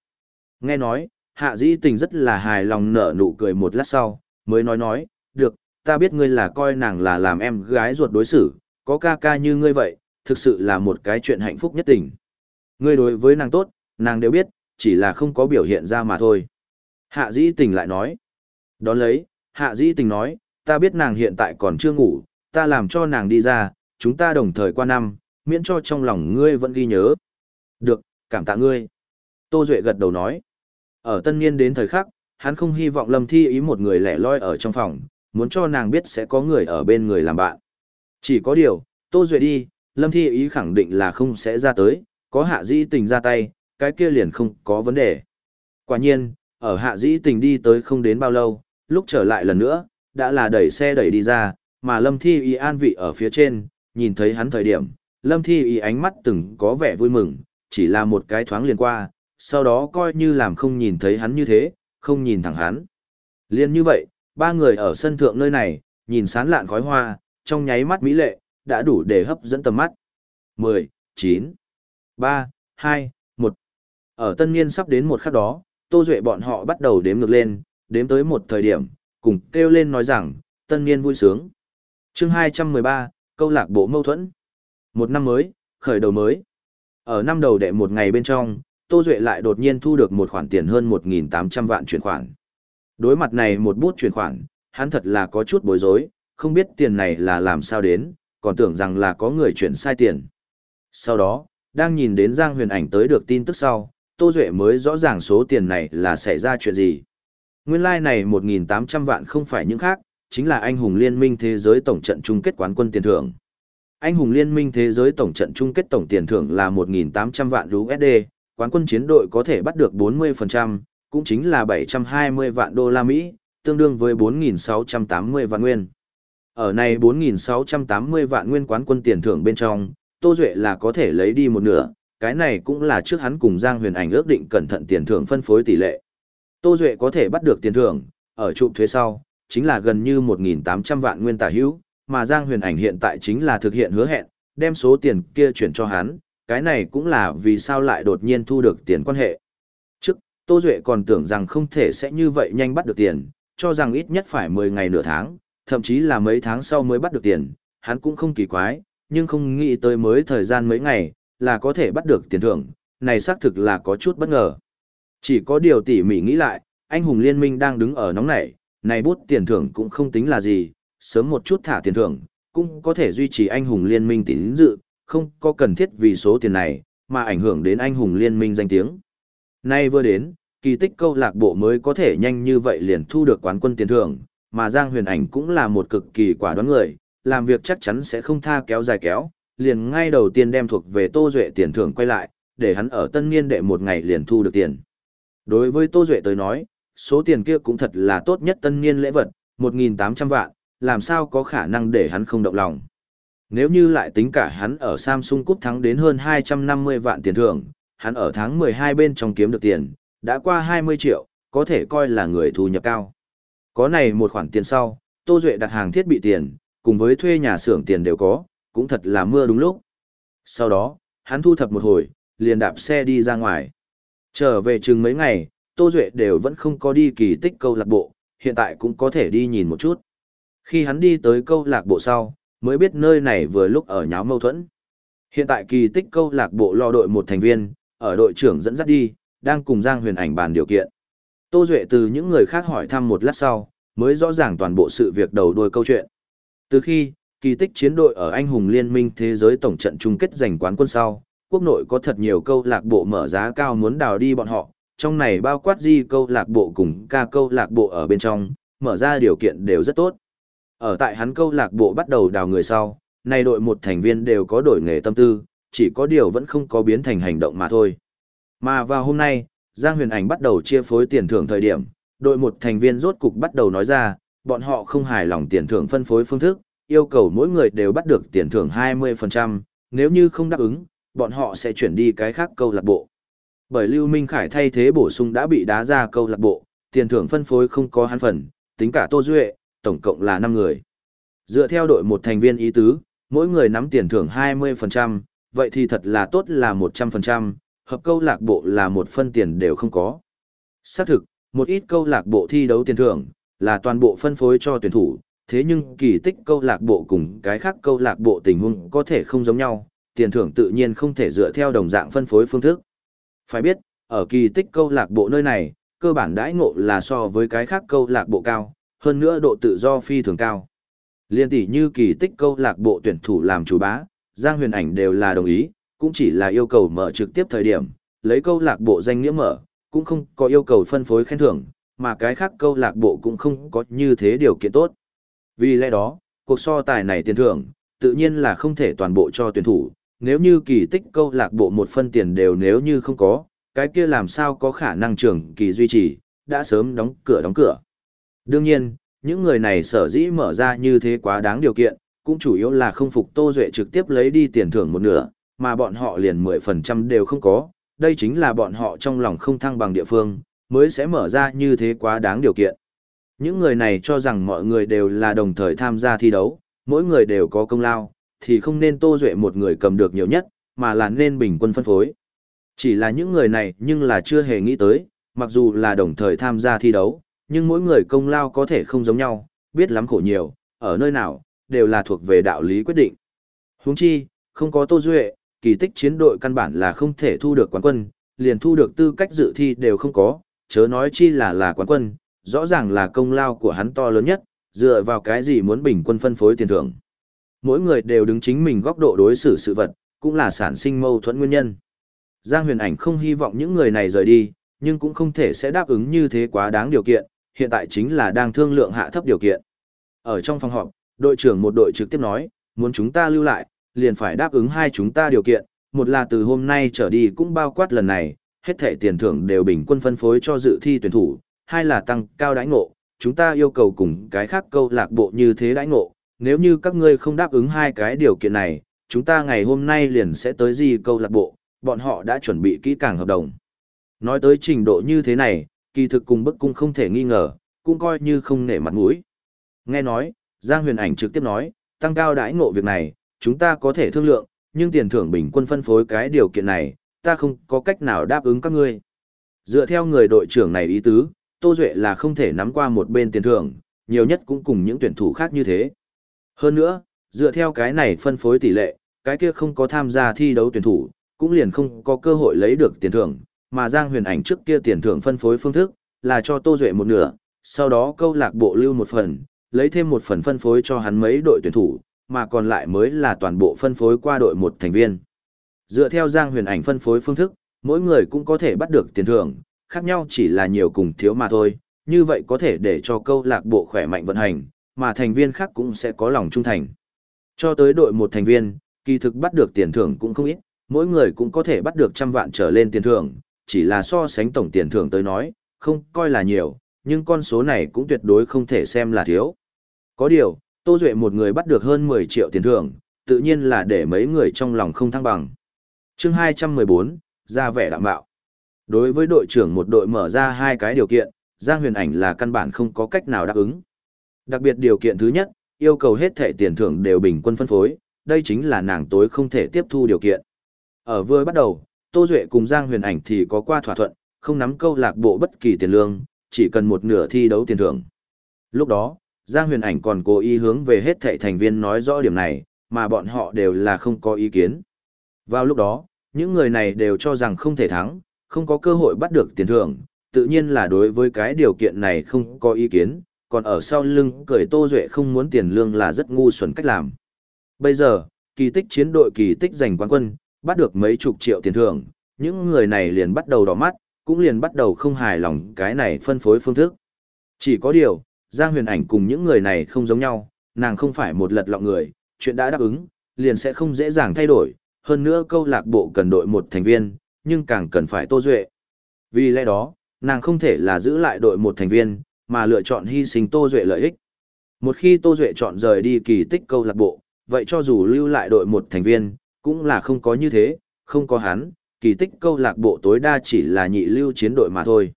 Nghe nói, hạ dĩ tình rất là hài lòng nở nụ cười một lát sau, mới nói nói, ta biết ngươi là coi nàng là làm em gái ruột đối xử, có ca ca như ngươi vậy, thực sự là một cái chuyện hạnh phúc nhất tình. Ngươi đối với nàng tốt, nàng đều biết, chỉ là không có biểu hiện ra mà thôi. Hạ dĩ tình lại nói. Đón lấy, hạ dĩ tình nói, ta biết nàng hiện tại còn chưa ngủ, ta làm cho nàng đi ra, chúng ta đồng thời qua năm, miễn cho trong lòng ngươi vẫn ghi nhớ. Được, cảm tạ ngươi. Tô Duệ gật đầu nói. Ở tân niên đến thời khắc, hắn không hy vọng Lâm Thi ý một người lẻ loi ở trong phòng, muốn cho nàng biết sẽ có người ở bên người làm bạn. Chỉ có điều, Tô Duệ đi, Lâm Thi ý khẳng định là không sẽ ra tới, có hạ dĩ tình ra tay, cái kia liền không có vấn đề. Quả nhiên, ở hạ dĩ tình đi tới không đến bao lâu, lúc trở lại lần nữa, đã là đẩy xe đẩy đi ra, mà lâm thi Ý an vị ở phía trên, nhìn thấy hắn thời điểm, lâm thi Ý ánh mắt từng có vẻ vui mừng, chỉ là một cái thoáng liền qua, sau đó coi như làm không nhìn thấy hắn như thế, không nhìn thẳng hắn. Liên như vậy, ba người ở sân thượng nơi này, nhìn sán lạn khói hoa, trong nháy mắt mỹ lệ, đã đủ để hấp dẫn tầm mắt. 10, 9, 3, 2, 1. Ở tân niên sắp đến một khắc đó, Tô Duệ bọn họ bắt đầu đếm ngược lên, đếm tới một thời điểm, cùng kêu lên nói rằng, tân niên vui sướng. chương 213, câu lạc bộ mâu thuẫn. Một năm mới, khởi đầu mới. Ở năm đầu đệ một ngày bên trong, Tô Duệ lại đột nhiên thu được một khoản tiền hơn 1.800 vạn chuyển khoản. Đối mặt này một bút chuyển khoản, hắn thật là có chút bối rối, không biết tiền này là làm sao đến, còn tưởng rằng là có người chuyển sai tiền. Sau đó, đang nhìn đến Giang Huyền Ảnh tới được tin tức sau, Tô Duệ mới rõ ràng số tiền này là xảy ra chuyện gì. Nguyên lai like này 1.800 vạn không phải những khác, chính là anh hùng liên minh thế giới tổng trận chung kết quán quân tiền thưởng. Anh hùng liên minh thế giới tổng trận chung kết tổng tiền thưởng là 1.800 vạn USD, quán quân chiến đội có thể bắt được 40%, cũng chính là 720 vạn đô la Mỹ, tương đương với 4.680 vạn nguyên. Ở này 4.680 vạn nguyên quán quân tiền thưởng bên trong, Tô Duệ là có thể lấy đi một nửa, cái này cũng là trước hắn cùng Giang Huyền Ảnh ước định cẩn thận tiền thưởng phân phối tỷ lệ. Tô Duệ có thể bắt được tiền thưởng, ở trụ thuế sau, chính là gần như 1.800 vạn nguyên tả hữu, mà Giang Huyền Ảnh hiện tại chính là thực hiện hứa hẹn, đem số tiền kia chuyển cho hắn, cái này cũng là vì sao lại đột nhiên thu được tiền quan hệ. Tô Duệ còn tưởng rằng không thể sẽ như vậy nhanh bắt được tiền, cho rằng ít nhất phải 10 ngày nửa tháng, thậm chí là mấy tháng sau mới bắt được tiền, hắn cũng không kỳ quái, nhưng không nghĩ tới mới thời gian mấy ngày, là có thể bắt được tiền thưởng, này xác thực là có chút bất ngờ. Chỉ có điều tỉ mỉ nghĩ lại, anh hùng liên minh đang đứng ở nóng nảy, này bút tiền thưởng cũng không tính là gì, sớm một chút thả tiền thưởng, cũng có thể duy trì anh hùng liên minh tín dự, không có cần thiết vì số tiền này, mà ảnh hưởng đến anh hùng liên minh danh tiếng. Nay vừa đến, kỳ tích câu lạc bộ mới có thể nhanh như vậy liền thu được quán quân tiền thưởng, mà Giang Huyền Ảnh cũng là một cực kỳ quả đoán người, làm việc chắc chắn sẽ không tha kéo dài kéo, liền ngay đầu tiên đem thuộc về Tô Duệ tiền thưởng quay lại, để hắn ở tân niên đệ một ngày liền thu được tiền. Đối với Tô Duệ tới nói, số tiền kia cũng thật là tốt nhất tân niên lễ vật, 1.800 vạn, làm sao có khả năng để hắn không động lòng. Nếu như lại tính cả hắn ở Samsung Cup thắng đến hơn 250 vạn tiền thưởng, hắn ở tháng 12 bên trong kiếm được tiền, đã qua 20 triệu, có thể coi là người thu nhập cao. Có này một khoản tiền sau, Tô Duệ đặt hàng thiết bị tiền, cùng với thuê nhà xưởng tiền đều có, cũng thật là mưa đúng lúc. Sau đó, hắn thu thập một hồi, liền đạp xe đi ra ngoài. Trở về chừng mấy ngày, Tô Duệ đều vẫn không có đi kỳ tích câu lạc bộ, hiện tại cũng có thể đi nhìn một chút. Khi hắn đi tới câu lạc bộ sau, mới biết nơi này vừa lúc ở nháo mâu thuẫn. Hiện tại kỳ tích câu lạc bộ lo đội một thành viên, ở đội trưởng dẫn dắt đi, đang cùng Giang Huyền Ảnh bàn điều kiện. Tô Duệ từ những người khác hỏi thăm một lát sau, mới rõ ràng toàn bộ sự việc đầu đuôi câu chuyện. Từ khi, kỳ tích chiến đội ở anh hùng liên minh thế giới tổng trận chung kết giành quán quân sau, quốc nội có thật nhiều câu lạc bộ mở giá cao muốn đào đi bọn họ, trong này bao quát di câu lạc bộ cùng ca câu lạc bộ ở bên trong, mở ra điều kiện đều rất tốt. Ở tại hắn câu lạc bộ bắt đầu đào người sau, nay đội một thành viên đều có đổi nghề tâm tư, chỉ có điều vẫn không có biến thành hành động mà thôi. Mà vào hôm nay, Giang Huyền Ảnh bắt đầu chia phối tiền thưởng thời điểm, đội một thành viên rốt cục bắt đầu nói ra, bọn họ không hài lòng tiền thưởng phân phối phương thức, yêu cầu mỗi người đều bắt được tiền thưởng 20%, nếu như không đáp ứng, bọn họ sẽ chuyển đi cái khác câu lạc bộ. Bởi Lưu Minh Khải thay thế bổ sung đã bị đá ra câu lạc bộ, tiền thưởng phân phối không có hắn phần, tính cả Tô Duệ, tổng cộng là 5 người. Dựa theo đội một thành viên ý tứ, mỗi người nắm tiền thưởng 20%, vậy thì thật là tốt là 100%, hợp câu lạc bộ là một phân tiền đều không có. Xác thực, một ít câu lạc bộ thi đấu tiền thưởng, là toàn bộ phân phối cho tuyển thủ, thế nhưng kỳ tích câu lạc bộ cùng cái khác câu lạc bộ tình huống có thể không giống nhau, tiền thưởng tự nhiên không thể dựa theo đồng dạng phân phối phương thức. Phải biết, ở kỳ tích câu lạc bộ nơi này, cơ bản đãi ngộ là so với cái khác câu lạc bộ cao, hơn nữa độ tự do phi thường cao. Liên tỷ như kỳ tích câu lạc bộ tuyển thủ làm chủ bá, Giang Huyền Ảnh đều là đồng ý, cũng chỉ là yêu cầu mở trực tiếp thời điểm, lấy câu lạc bộ danh nghĩa mở, cũng không có yêu cầu phân phối khen thưởng, mà cái khác câu lạc bộ cũng không có như thế điều kiện tốt. Vì lẽ đó, cuộc so tài này tiền thưởng, tự nhiên là không thể toàn bộ cho tuyển thủ, nếu như kỳ tích câu lạc bộ một phân tiền đều nếu như không có, cái kia làm sao có khả năng trưởng kỳ duy trì, đã sớm đóng cửa đóng cửa. Đương nhiên, những người này sở dĩ mở ra như thế quá đáng điều kiện, cũng chủ yếu là không phục Tô Duệ trực tiếp lấy đi tiền thưởng một nửa, mà bọn họ liền 10% đều không có, đây chính là bọn họ trong lòng không thăng bằng địa phương, mới sẽ mở ra như thế quá đáng điều kiện. Những người này cho rằng mọi người đều là đồng thời tham gia thi đấu, mỗi người đều có công lao, thì không nên Tô Duệ một người cầm được nhiều nhất, mà là nên bình quân phân phối. Chỉ là những người này nhưng là chưa hề nghĩ tới, mặc dù là đồng thời tham gia thi đấu, nhưng mỗi người công lao có thể không giống nhau, biết lắm khổ nhiều, ở nơi nào, đều là thuộc về đạo lý quyết định. Huống chi, không có Tô Duệ, kỳ tích chiến đội căn bản là không thể thu được quán quân, liền thu được tư cách dự thi đều không có, chớ nói chi là là quán quân, rõ ràng là công lao của hắn to lớn nhất, dựa vào cái gì muốn bình quân phân phối tiền thưởng. Mỗi người đều đứng chính mình góc độ đối xử sự vật, cũng là sản sinh mâu thuẫn nguyên nhân. Giang huyền ảnh không hy vọng những người này rời đi, nhưng cũng không thể sẽ đáp ứng như thế quá đáng điều kiện, hiện tại chính là đang thương lượng hạ thấp điều kiện. Ở trong phòng họp, đội trưởng một đội trực tiếp nói, muốn chúng ta lưu lại, liền phải đáp ứng hai chúng ta điều kiện, một là từ hôm nay trở đi cũng bao quát lần này, hết thẻ tiền thưởng đều bình quân phân phối cho dự thi tuyển thủ, hai là tăng cao đãi ngộ, chúng ta yêu cầu cùng cái khác câu lạc bộ như thế đãi ngộ, nếu như các ngươi không đáp ứng hai cái điều kiện này, chúng ta ngày hôm nay liền sẽ tới gì câu lạc bộ, bọn họ đã chuẩn bị kỹ càng hợp đồng. Nói tới trình độ như thế này, kỳ thực cùng bức cung không thể nghi ngờ, cũng coi như không nể mặt mũi. Nghe nói, Giang Huyền Ảnh trực tiếp nói, tăng cao đãi ngộ việc này, chúng ta có thể thương lượng, nhưng tiền thưởng bình quân phân phối cái điều kiện này, ta không có cách nào đáp ứng các ngươi. Dựa theo người đội trưởng này ý tứ, Tô Duệ là không thể nắm qua một bên tiền thưởng, nhiều nhất cũng cùng những tuyển thủ khác như thế. Hơn nữa, dựa theo cái này phân phối tỷ lệ, cái kia không có tham gia thi đấu tuyển thủ, cũng liền không có cơ hội lấy được tiền thưởng, mà Giang Huyền Ảnh trước kia tiền thưởng phân phối phương thức, là cho Tô Duệ một nửa, sau đó câu lạc bộ lưu một phần, lấy thêm một phần phân phối cho hắn mấy đội tuyển thủ, mà còn lại mới là toàn bộ phân phối qua đội một thành viên. Dựa theo Giang Huyền Ảnh phân phối phương thức, mỗi người cũng có thể bắt được tiền thưởng, khác nhau chỉ là nhiều cùng thiếu mà thôi, như vậy có thể để cho câu lạc bộ khỏe mạnh vận hành, mà thành viên khác cũng sẽ có lòng trung thành. Cho tới đội một thành viên, kỳ thực bắt được tiền thưởng cũng không ít, mỗi người cũng có thể bắt được trăm vạn trở lên tiền thưởng, chỉ là so sánh tổng tiền thưởng tới nói, không coi là nhiều, nhưng con số này cũng tuyệt đối không thể xem là thiếu. Có điều, Tô Duệ một người bắt được hơn 10 triệu tiền thưởng, tự nhiên là để mấy người trong lòng không thăng bằng. chương 214, ra vẻ đạm bạo. Đối với đội trưởng một đội mở ra hai cái điều kiện, Giang Huyền Ảnh là căn bản không có cách nào đáp ứng. Đặc biệt điều kiện thứ nhất, yêu cầu hết thẻ tiền thưởng đều bình quân phân phối, đây chính là nàng tối không thể tiếp thu điều kiện. Ở vừa bắt đầu, Tô Duệ cùng Giang Huyền Ảnh thì có qua thỏa thuận, không nắm câu lạc bộ bất kỳ tiền lương, chỉ cần một nửa thi đấu tiền thưởng. Lúc đó, Giang Huyền Ảnh còn cố ý hướng về hết thảy thành viên nói rõ điểm này, mà bọn họ đều là không có ý kiến. Vào lúc đó, những người này đều cho rằng không thể thắng, không có cơ hội bắt được tiền thưởng, tự nhiên là đối với cái điều kiện này không có ý kiến, còn ở sau lưng cười Tô Duệ không muốn tiền lương là rất ngu xuẩn cách làm. Bây giờ, kỳ tích chiến đội kỳ tích giành quán quân, bắt được mấy chục triệu tiền thưởng, những người này liền bắt đầu đỏ mắt, cũng liền bắt đầu không hài lòng cái này phân phối phương thức. Chỉ có điều, Giang huyền ảnh cùng những người này không giống nhau, nàng không phải một lật lọng người, chuyện đã đáp ứng, liền sẽ không dễ dàng thay đổi, hơn nữa câu lạc bộ cần đội một thành viên, nhưng càng cần phải tô duệ. Vì lẽ đó, nàng không thể là giữ lại đội một thành viên, mà lựa chọn hy sinh tô duệ lợi ích. Một khi tô duệ chọn rời đi kỳ tích câu lạc bộ, vậy cho dù lưu lại đội một thành viên, cũng là không có như thế, không có hắn, kỳ tích câu lạc bộ tối đa chỉ là nhị lưu chiến đội mà thôi.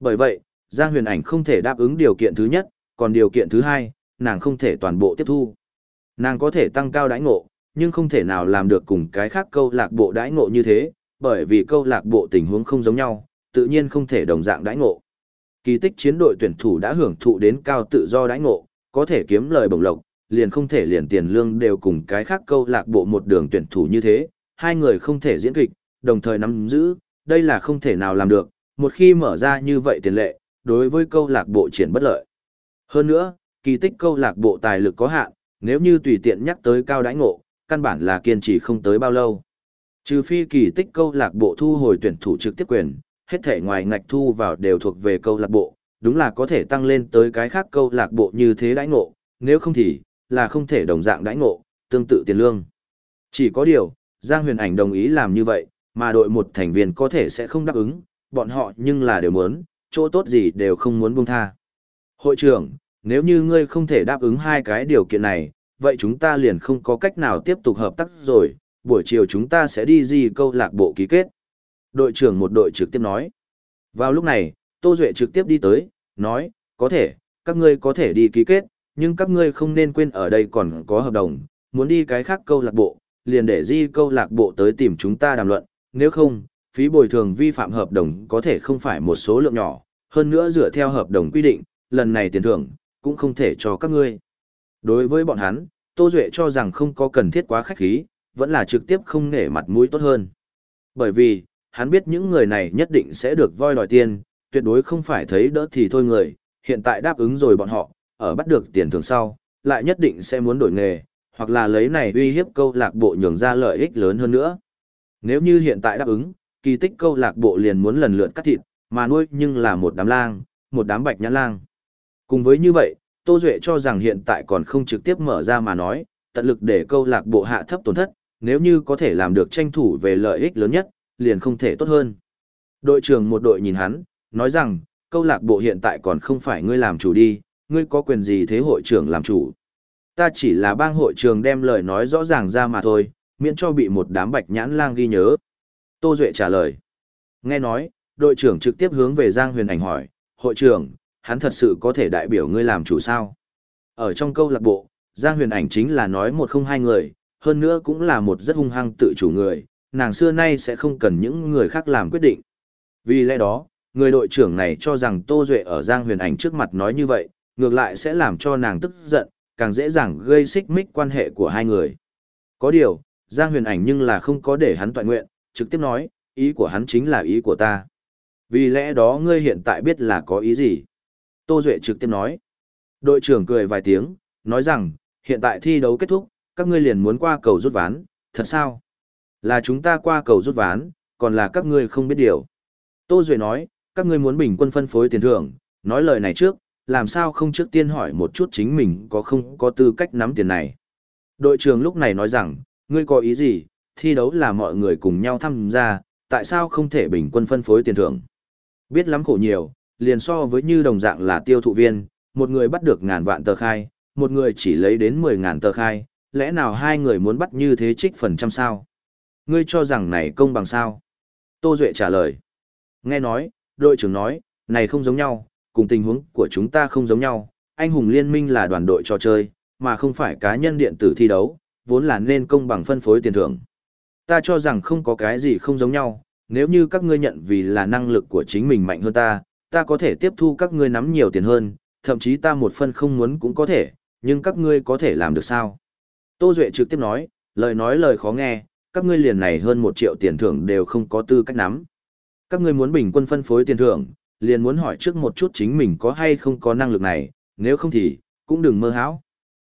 Bởi vậy, Giang Huyền Ảnh không thể đáp ứng điều kiện thứ nhất, còn điều kiện thứ hai, nàng không thể toàn bộ tiếp thu. Nàng có thể tăng cao đãi ngộ, nhưng không thể nào làm được cùng cái khác câu lạc bộ đãi ngộ như thế, bởi vì câu lạc bộ tình huống không giống nhau, tự nhiên không thể đồng dạng đãi ngộ. Kỳ tích chiến đội tuyển thủ đã hưởng thụ đến cao tự do đãi ngộ, có thể kiếm lời bổng lộc, liền không thể liền tiền lương đều cùng cái khác câu lạc bộ một đường tuyển thủ như thế, hai người không thể diễn kịch, đồng thời nắm giữ, đây là không thể nào làm được, một khi mở ra như vậy tiền lệ, đối với câu lạc bộ triển bất lợi. Hơn nữa, kỳ tích câu lạc bộ tài lực có hạn, nếu như tùy tiện nhắc tới cao đãi ngộ, căn bản là kiên trì không tới bao lâu. Trừ phi kỳ tích câu lạc bộ thu hồi tuyển thủ trực tiếp quyền, hết thể ngoài ngạch thu vào đều thuộc về câu lạc bộ, đúng là có thể tăng lên tới cái khác câu lạc bộ như thế đãi ngộ, nếu không thì, là không thể đồng dạng đãi ngộ, tương tự tiền lương. Chỉ có điều, Giang Huyền Ảnh đồng ý làm như vậy, mà đội một thành viên có thể sẽ không đáp ứng, bọn họ nhưng là đều muốn, chỗ tốt gì đều không muốn buông tha. Hội trưởng, nếu như ngươi không thể đáp ứng hai cái điều kiện này, vậy chúng ta liền không có cách nào tiếp tục hợp tác rồi, buổi chiều chúng ta sẽ đi gì câu lạc bộ ký kết. Đội trưởng một đội trực tiếp nói. Vào lúc này, Tô Duệ trực tiếp đi tới, nói, có thể, các ngươi có thể đi ký kết, nhưng các ngươi không nên quên ở đây còn có hợp đồng, muốn đi cái khác câu lạc bộ, liền để di câu lạc bộ tới tìm chúng ta đàm luận, nếu không, phí bồi thường vi phạm hợp đồng có thể không phải một số lượng nhỏ, hơn nữa dựa theo hợp đồng quy định, lần này tiền thưởng, cũng không thể cho các ngươi. Đối với bọn hắn, Tô Duệ cho rằng không có cần thiết quá khách khí, vẫn là trực tiếp không nể mặt mũi tốt hơn. Bởi vì, hắn biết những người này nhất định sẽ được voi đòi tiền, tuyệt đối không phải thấy đỡ thì thôi người, hiện tại đáp ứng rồi bọn họ, ở bắt được tiền thưởng sau, lại nhất định sẽ muốn đổi nghề, hoặc là lấy này uy hiếp câu lạc bộ nhường ra lợi ích lớn hơn nữa. Nếu như hiện tại đáp ứng, kỳ tích câu lạc bộ liền muốn lần lượt cắt thịt, mà nuôi nhưng là một đám lang, một đám bạch nhãn lang. Cùng với như vậy, Tô Duệ cho rằng hiện tại còn không trực tiếp mở ra mà nói, tận lực để câu lạc bộ hạ thấp tổn thất, nếu như có thể làm được tranh thủ về lợi ích lớn nhất, liền không thể tốt hơn. Đội trưởng một đội nhìn hắn, nói rằng, câu lạc bộ hiện tại còn không phải ngươi làm chủ đi, ngươi có quyền gì thế hội trưởng làm chủ. Ta chỉ là bang hội trưởng đem lời nói rõ ràng ra mà thôi, miễn cho bị một đám bạch nhãn lang ghi nhớ. Tô Duệ trả lời. Nghe nói, đội trưởng trực tiếp hướng về Giang Huyền Ảnh hỏi, hội trưởng, hắn thật sự có thể đại biểu ngươi làm chủ sao? Ở trong câu lạc bộ, Giang Huyền Ảnh chính là nói một không hai người, hơn nữa cũng là một rất hung hăng tự chủ người, nàng xưa nay sẽ không cần những người khác làm quyết định. Vì lẽ đó, người đội trưởng này cho rằng Tô Duệ ở Giang Huyền Ảnh trước mặt nói như vậy, ngược lại sẽ làm cho nàng tức giận, càng dễ dàng gây xích mích quan hệ của hai người. Có điều, Giang Huyền Ảnh nhưng là không có để hắn toại nguyện, trực tiếp nói, ý của hắn chính là ý của ta. Vì lẽ đó ngươi hiện tại biết là có ý gì? Tô Duệ trực tiếp nói. Đội trưởng cười vài tiếng, nói rằng, hiện tại thi đấu kết thúc, các ngươi liền muốn qua cầu rút ván, thật sao? Là chúng ta qua cầu rút ván, còn là các ngươi không biết điều. Tô Duệ nói, các ngươi muốn bình quân phân phối tiền thưởng, nói lời này trước, làm sao không trước tiên hỏi một chút chính mình có không có tư cách nắm tiền này. Đội trưởng lúc này nói rằng, ngươi có ý gì, thi đấu là mọi người cùng nhau tham gia, tại sao không thể bình quân phân phối tiền thưởng. Biết lắm khổ nhiều, liền so với như đồng dạng là tiêu thụ viên, một người bắt được ngàn vạn tờ khai, một người chỉ lấy đến 10 ngàn tờ khai, lẽ nào hai người muốn bắt như thế trích phần trăm sao? Ngươi cho rằng này công bằng sao? Tô Duệ trả lời. Nghe nói, đội trưởng nói, này không giống nhau, cùng tình huống của chúng ta không giống nhau, anh hùng liên minh là đoàn đội trò chơi, mà không phải cá nhân điện tử thi đấu, vốn là nên công bằng phân phối tiền thưởng. Ta cho rằng không có cái gì không giống nhau, nếu như các ngươi nhận vì là năng lực của chính mình mạnh hơn ta, ta có thể tiếp thu các ngươi nắm nhiều tiền hơn, thậm chí ta một phân không muốn cũng có thể, nhưng các ngươi có thể làm được sao? Tô Duệ trực tiếp nói, lời nói lời khó nghe, các ngươi liền này hơn một triệu tiền thưởng đều không có tư cách nắm. Các ngươi muốn bình quân phân phối tiền thưởng, liền muốn hỏi trước một chút chính mình có hay không có năng lực này, nếu không thì, cũng đừng mơ hão.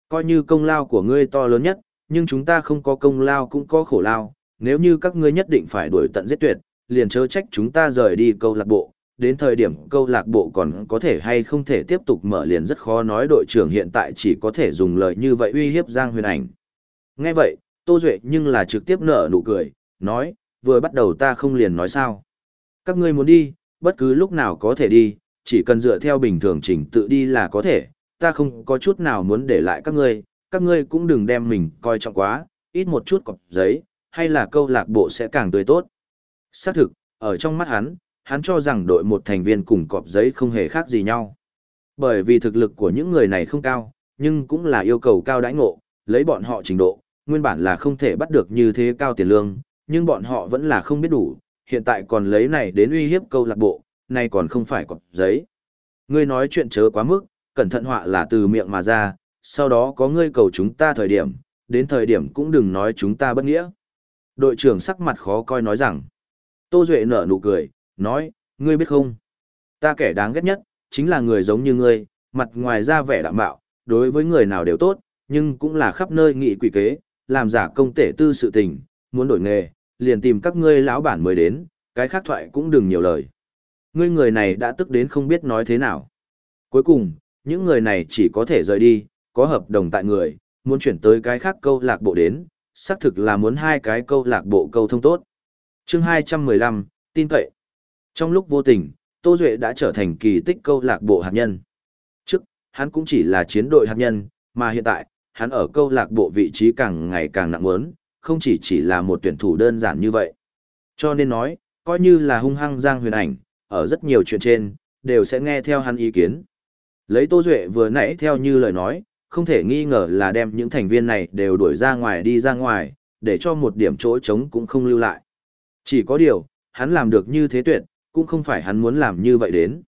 Coi như công lao của ngươi to lớn nhất, nhưng chúng ta không có công lao cũng có khổ lao, nếu như các ngươi nhất định phải đuổi tận giết tuyệt, liền chớ trách chúng ta rời đi câu lạc bộ, đến thời điểm câu lạc bộ còn có thể hay không thể tiếp tục mở liền rất khó nói đội trưởng hiện tại chỉ có thể dùng lời như vậy uy hiếp Giang Huyền Ảnh. Nghe vậy, Tô Duệ nhưng là trực tiếp nở nụ cười, nói, vừa bắt đầu ta không liền nói sao. Các ngươi muốn đi, bất cứ lúc nào có thể đi, chỉ cần dựa theo bình thường trình tự đi là có thể, ta không có chút nào muốn để lại các ngươi, các ngươi cũng đừng đem mình coi trọng quá, ít một chút cọc giấy, hay là câu lạc bộ sẽ càng tươi tốt. Xác thực, ở trong mắt hắn, hắn cho rằng đội một thành viên cùng cọp giấy không hề khác gì nhau. Bởi vì thực lực của những người này không cao, nhưng cũng là yêu cầu cao đãi ngộ, lấy bọn họ trình độ, nguyên bản là không thể bắt được như thế cao tiền lương, nhưng bọn họ vẫn là không biết đủ, hiện tại còn lấy này đến uy hiếp câu lạc bộ, này còn không phải cọp giấy. Ngươi nói chuyện chớ quá mức, cẩn thận họa là từ miệng mà ra, sau đó có ngươi cầu chúng ta thời điểm, đến thời điểm cũng đừng nói chúng ta bất nghĩa. Đội trưởng sắc mặt khó coi nói rằng, Tô Duệ nở nụ cười, nói, ngươi biết không? Ta kẻ đáng ghét nhất, chính là người giống như ngươi, mặt ngoài ra vẻ đạm bạo, đối với người nào đều tốt, nhưng cũng là khắp nơi nghị quỷ kế, làm giả công tể tư sự tình, muốn đổi nghề, liền tìm các ngươi lão bản mới đến, cái khác thoại cũng đừng nhiều lời. Ngươi người này đã tức đến không biết nói thế nào. Cuối cùng, những người này chỉ có thể rời đi, có hợp đồng tại người, muốn chuyển tới cái khác câu lạc bộ đến, xác thực là muốn hai cái câu lạc bộ câu thông tốt. chương 215, tin cậy. Trong lúc vô tình, Tô Duệ đã trở thành kỳ tích câu lạc bộ hạt nhân. Trước, hắn cũng chỉ là chiến đội hạt nhân, mà hiện tại, hắn ở câu lạc bộ vị trí càng ngày càng nặng muốn, không chỉ chỉ là một tuyển thủ đơn giản như vậy. Cho nên nói, coi như là hung hăng giang huyền ảnh, ở rất nhiều chuyện trên, đều sẽ nghe theo hắn ý kiến. Lấy Tô Duệ vừa nãy theo như lời nói, không thể nghi ngờ là đem những thành viên này đều đuổi ra ngoài đi ra ngoài, để cho một điểm chỗ trống cũng không lưu lại. Chỉ có điều, hắn làm được như thế tuyệt, cũng không phải hắn muốn làm như vậy đến.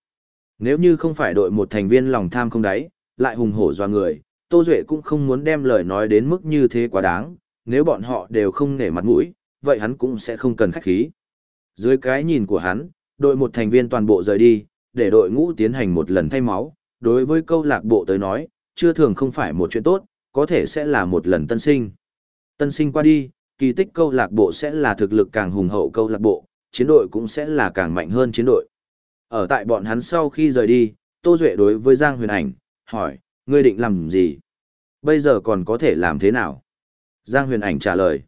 Nếu như không phải đội một thành viên lòng tham không đáy, lại hùng hổ doa người, Tô Duệ cũng không muốn đem lời nói đến mức như thế quá đáng, nếu bọn họ đều không nể mặt mũi, vậy hắn cũng sẽ không cần khách khí. Dưới cái nhìn của hắn, đội một thành viên toàn bộ rời đi, để đội ngũ tiến hành một lần thay máu, đối với câu lạc bộ tới nói, chưa thường không phải một chuyện tốt, có thể sẽ là một lần tân sinh. Tân sinh qua đi, kỳ tích câu lạc bộ sẽ là thực lực càng hùng hậu câu lạc bộ, chiến đội cũng sẽ là càng mạnh hơn chiến đội. Ở tại bọn hắn sau khi rời đi, Tô Duệ đối với Giang Huyền Ảnh, hỏi, ngươi định làm gì? Bây giờ còn có thể làm thế nào? Giang Huyền Ảnh trả lời.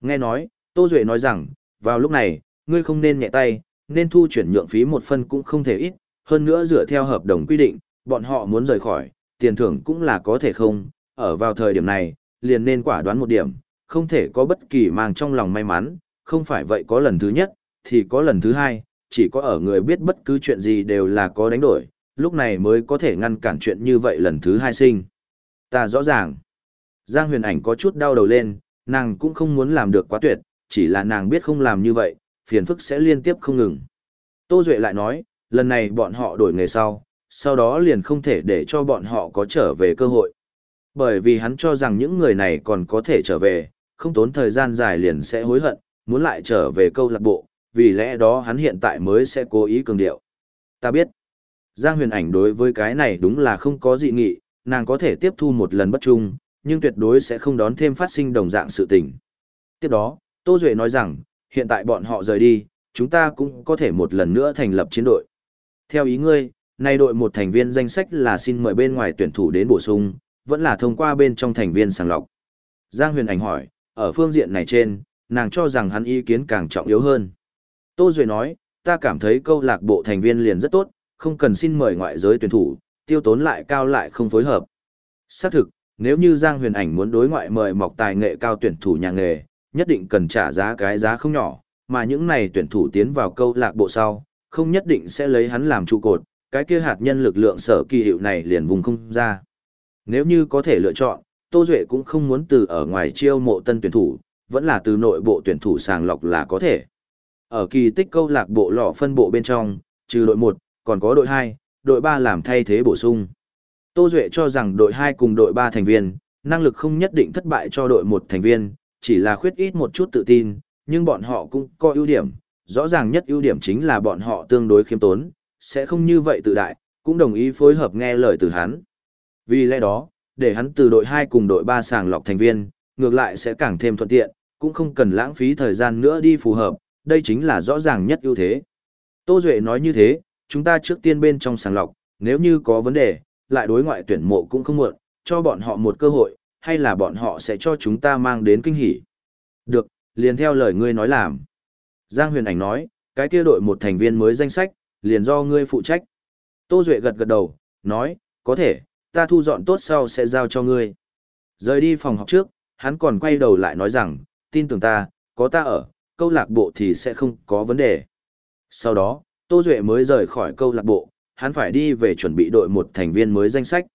Nghe nói, Tô Duệ nói rằng, vào lúc này, ngươi không nên nhẹ tay, nên thu chuyển nhượng phí một phân cũng không thể ít, hơn nữa dựa theo hợp đồng quy định, bọn họ muốn rời khỏi, tiền thưởng cũng là có thể không, ở vào thời điểm này, liền nên quả đoán một điểm, không thể có bất kỳ mang trong lòng may mắn, không phải vậy có lần thứ nhất, thì có lần thứ hai, chỉ có ở người biết bất cứ chuyện gì đều là có đánh đổi, lúc này mới có thể ngăn cản chuyện như vậy lần thứ hai sinh. Ta rõ ràng. Giang huyền ảnh có chút đau đầu lên, nàng cũng không muốn làm được quá tuyệt, chỉ là nàng biết không làm như vậy, phiền phức sẽ liên tiếp không ngừng. Tô Duệ lại nói, lần này bọn họ đổi nghề sau, sau đó liền không thể để cho bọn họ có trở về cơ hội. Bởi vì hắn cho rằng những người này còn có thể trở về, không tốn thời gian dài liền sẽ hối hận, muốn lại trở về câu lạc bộ, vì lẽ đó hắn hiện tại mới sẽ cố ý cường điệu. Ta biết, Giang huyền ảnh đối với cái này đúng là không có dị nghị, nàng có thể tiếp thu một lần bất trung, nhưng tuyệt đối sẽ không đón thêm phát sinh đồng dạng sự tình. Tiếp đó, Tô Duệ nói rằng, hiện tại bọn họ rời đi, chúng ta cũng có thể một lần nữa thành lập chiến đội. Theo ý ngươi, nay đội một thành viên danh sách là xin mời bên ngoài tuyển thủ đến bổ sung, vẫn là thông qua bên trong thành viên sàng lọc. Giang Huyền Ảnh hỏi, ở phương diện này trên, nàng cho rằng hắn ý kiến càng trọng yếu hơn. Tô Duệ nói, ta cảm thấy câu lạc bộ thành viên liền rất tốt, không cần xin mời ngoại giới tuyển thủ, tiêu tốn lại cao lại không phối hợp. Xác thực, nếu như Giang Huyền Ảnh muốn đối ngoại mời mọc tài nghệ cao tuyển thủ nhà nghề, nhất định cần trả giá cái giá không nhỏ, mà những này tuyển thủ tiến vào câu lạc bộ sau, không nhất định sẽ lấy hắn làm trụ cột, cái kia hạt nhân lực lượng sở kỳ hiệu này liền vùng không ra. Nếu như có thể lựa chọn, Tô Duệ cũng không muốn từ ở ngoài chiêu mộ tân tuyển thủ, vẫn là từ nội bộ tuyển thủ sàng lọc là có thể. Ở kỳ tích câu lạc bộ lò phân bộ bên trong, trừ đội 1, còn có đội 2, đội 3 làm thay thế bổ sung. Tô Duệ cho rằng đội 2 cùng đội 3 thành viên, năng lực không nhất định thất bại cho đội 1 thành viên, chỉ là khuyết ít một chút tự tin, nhưng bọn họ cũng có ưu điểm, rõ ràng nhất ưu điểm chính là bọn họ tương đối khiêm tốn, sẽ không như vậy tự đại, cũng đồng ý phối hợp nghe lời từ hắn. Vì lẽ đó, để hắn từ đội 2 cùng đội 3 sàng lọc thành viên, ngược lại sẽ càng thêm thuận tiện, cũng không cần lãng phí thời gian nữa đi phù hợp, đây chính là rõ ràng nhất ưu thế. Tô Duệ nói như thế, chúng ta trước tiên bên trong sàng lọc, nếu như có vấn đề, lại đối ngoại tuyển mộ cũng không muộn, cho bọn họ một cơ hội, hay là bọn họ sẽ cho chúng ta mang đến kinh hỉ. Được, liền theo lời ngươi nói làm. Giang Huyền Ảnh nói, cái kia đội một thành viên mới danh sách, liền do ngươi phụ trách. Tô Duệ gật gật đầu, nói, có thể, ta thu dọn tốt sau sẽ giao cho ngươi. Rời đi phòng học trước, hắn còn quay đầu lại nói rằng, tin tưởng ta, có ta ở, câu lạc bộ thì sẽ không có vấn đề. Sau đó, Tô Duệ mới rời khỏi câu lạc bộ, hắn phải đi về chuẩn bị đội một thành viên mới danh sách.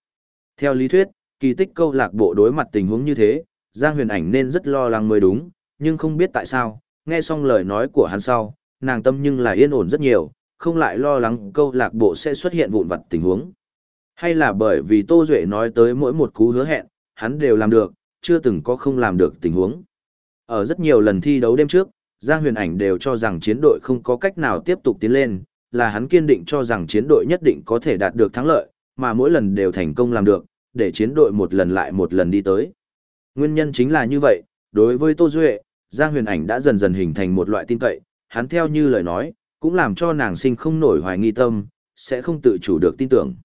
Theo lý thuyết, kỳ tích câu lạc bộ đối mặt tình huống như thế, Giang Huyền Ảnh nên rất lo lắng mới đúng, nhưng không biết tại sao, nghe xong lời nói của hắn sau, nàng tâm nhưng là yên ổn rất nhiều, không lại lo lắng câu lạc bộ sẽ xuất hiện vụn vặt tình huống. Hay là bởi vì Tô Duệ nói tới mỗi một cú hứa hẹn, hắn đều làm được, chưa từng có không làm được tình huống. Ở rất nhiều lần thi đấu đêm trước, Giang Huyền Ảnh đều cho rằng chiến đội không có cách nào tiếp tục tiến lên, là hắn kiên định cho rằng chiến đội nhất định có thể đạt được thắng lợi, mà mỗi lần đều thành công làm được, để chiến đội một lần lại một lần đi tới. Nguyên nhân chính là như vậy, đối với Tô Duệ, Giang Huyền Ảnh đã dần dần hình thành một loại tin cậy, hắn theo như lời nói, cũng làm cho nàng sinh không nổi hoài nghi tâm, sẽ không tự chủ được tin tưởng.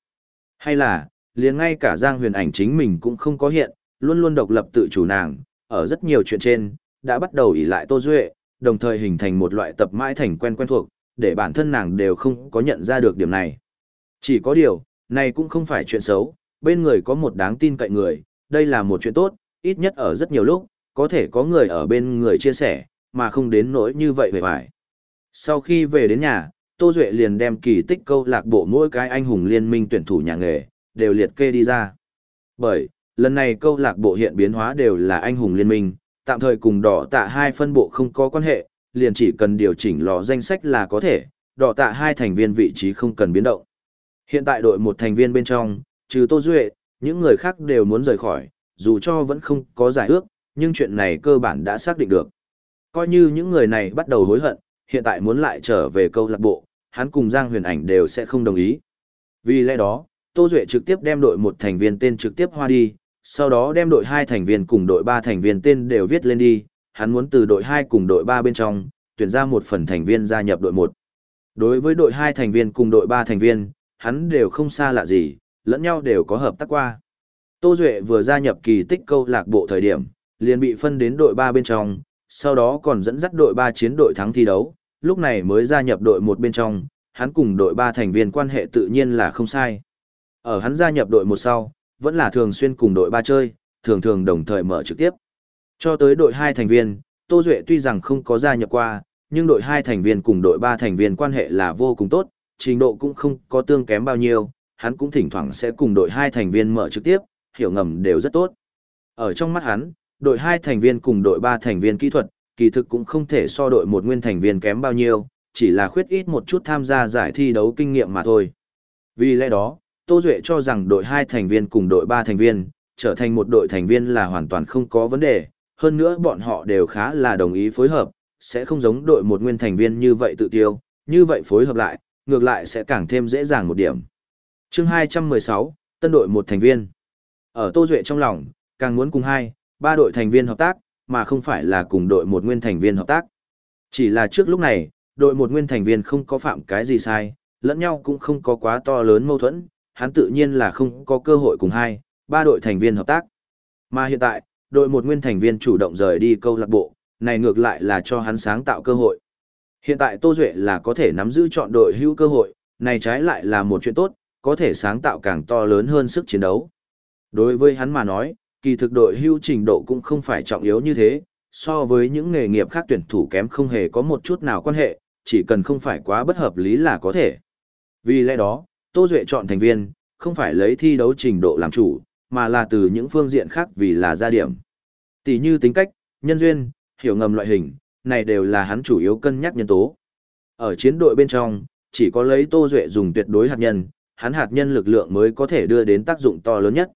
Hay là, liền ngay cả Giang Huyền Ảnh chính mình cũng không có hiện, luôn luôn độc lập tự chủ nàng, ở rất nhiều chuyện trên, đã bắt đầu ỷ lại Tô Duệ, đồng thời hình thành một loại tập mãi thành quen quen thuộc, để bản thân nàng đều không có nhận ra được điểm này. Chỉ có điều, này cũng không phải chuyện xấu, bên người có một đáng tin cậy người, đây là một chuyện tốt, ít nhất ở rất nhiều lúc, có thể có người ở bên người chia sẻ, mà không đến nỗi như vậy về phải. Sau khi về đến nhà, Tô Duệ liền đem kỳ tích câu lạc bộ mỗi cái anh hùng liên minh tuyển thủ nhà nghề, đều liệt kê đi ra. Bởi, lần này câu lạc bộ hiện biến hóa đều là anh hùng liên minh, tạm thời cùng đỏ tạ hai phân bộ không có quan hệ, liền chỉ cần điều chỉnh lò danh sách là có thể, đỏ tạ hai thành viên vị trí không cần biến động. Hiện tại đội một thành viên bên trong, trừ Tô Duệ, những người khác đều muốn rời khỏi, dù cho vẫn không có giải ước, nhưng chuyện này cơ bản đã xác định được. Coi như những người này bắt đầu hối hận, hiện tại muốn lại trở về câu lạc bộ, hắn cùng Giang Huyền Ảnh đều sẽ không đồng ý. Vì lẽ đó, Tô Duệ trực tiếp đem đội một thành viên tên trực tiếp hoa đi, sau đó đem đội hai thành viên cùng đội ba thành viên tên đều viết lên đi, hắn muốn từ đội hai cùng đội ba bên trong, tuyển ra một phần thành viên gia nhập đội một. Đối với đội hai thành viên cùng đội ba thành viên, hắn đều không xa lạ gì, lẫn nhau đều có hợp tác qua. Tô Duệ vừa gia nhập kỳ tích câu lạc bộ thời điểm, liền bị phân đến đội ba bên trong, sau đó còn dẫn dắt đội ba chiến đội thắng thi đấu, lúc này mới gia nhập đội một bên trong, hắn cùng đội ba thành viên quan hệ tự nhiên là không sai. Ở hắn gia nhập đội một sau, vẫn là thường xuyên cùng đội ba chơi, thường thường đồng thời mở trực tiếp. Cho tới đội hai thành viên, Tô Duệ tuy rằng không có gia nhập qua, nhưng đội hai thành viên cùng đội ba thành viên quan hệ là vô cùng tốt, trình độ cũng không có tương kém bao nhiêu, hắn cũng thỉnh thoảng sẽ cùng đội hai thành viên mở trực tiếp, hiểu ngầm đều rất tốt. Ở trong mắt hắn, đội hai thành viên cùng đội ba thành viên kỹ thuật, kỳ thực cũng không thể so đội một nguyên thành viên kém bao nhiêu, chỉ là khuyết ít một chút tham gia giải thi đấu kinh nghiệm mà thôi. Vì lẽ đó, Tô Duệ cho rằng đội hai thành viên cùng đội ba thành viên, trở thành một đội thành viên là hoàn toàn không có vấn đề, hơn nữa bọn họ đều khá là đồng ý phối hợp, sẽ không giống đội một nguyên thành viên như vậy tự tiêu, như vậy phối hợp lại, ngược lại sẽ càng thêm dễ dàng một điểm. chương 216, tân đội một thành viên. Ở Tô Duệ trong lòng, càng muốn cùng hai, ba đội thành viên hợp tác, mà không phải là cùng đội một nguyên thành viên hợp tác. Chỉ là trước lúc này, đội một nguyên thành viên không có phạm cái gì sai, lẫn nhau cũng không có quá to lớn mâu thuẫn, hắn tự nhiên là không có cơ hội cùng hai, ba đội thành viên hợp tác. Mà hiện tại, đội một nguyên thành viên chủ động rời đi câu lạc bộ, này ngược lại là cho hắn sáng tạo cơ hội. Hiện tại Tô Duệ là có thể nắm giữ chọn đội hữu cơ hội, này trái lại là một chuyện tốt, có thể sáng tạo càng to lớn hơn sức chiến đấu. Đối với hắn mà nói, kỳ thực đội hưu trình độ cũng không phải trọng yếu như thế, so với những nghề nghiệp khác tuyển thủ kém không hề có một chút nào quan hệ, chỉ cần không phải quá bất hợp lý là có thể. Vì lẽ đó, Tô Duệ chọn thành viên, không phải lấy thi đấu trình độ làm chủ, mà là từ những phương diện khác vì là gia điểm. Tỷ như tính cách, nhân duyên, hiểu ngầm loại hình, này đều là hắn chủ yếu cân nhắc nhân tố. Ở chiến đội bên trong, chỉ có lấy Tô Duệ dùng tuyệt đối hạt nhân, hắn hạt nhân lực lượng mới có thể đưa đến tác dụng to lớn nhất.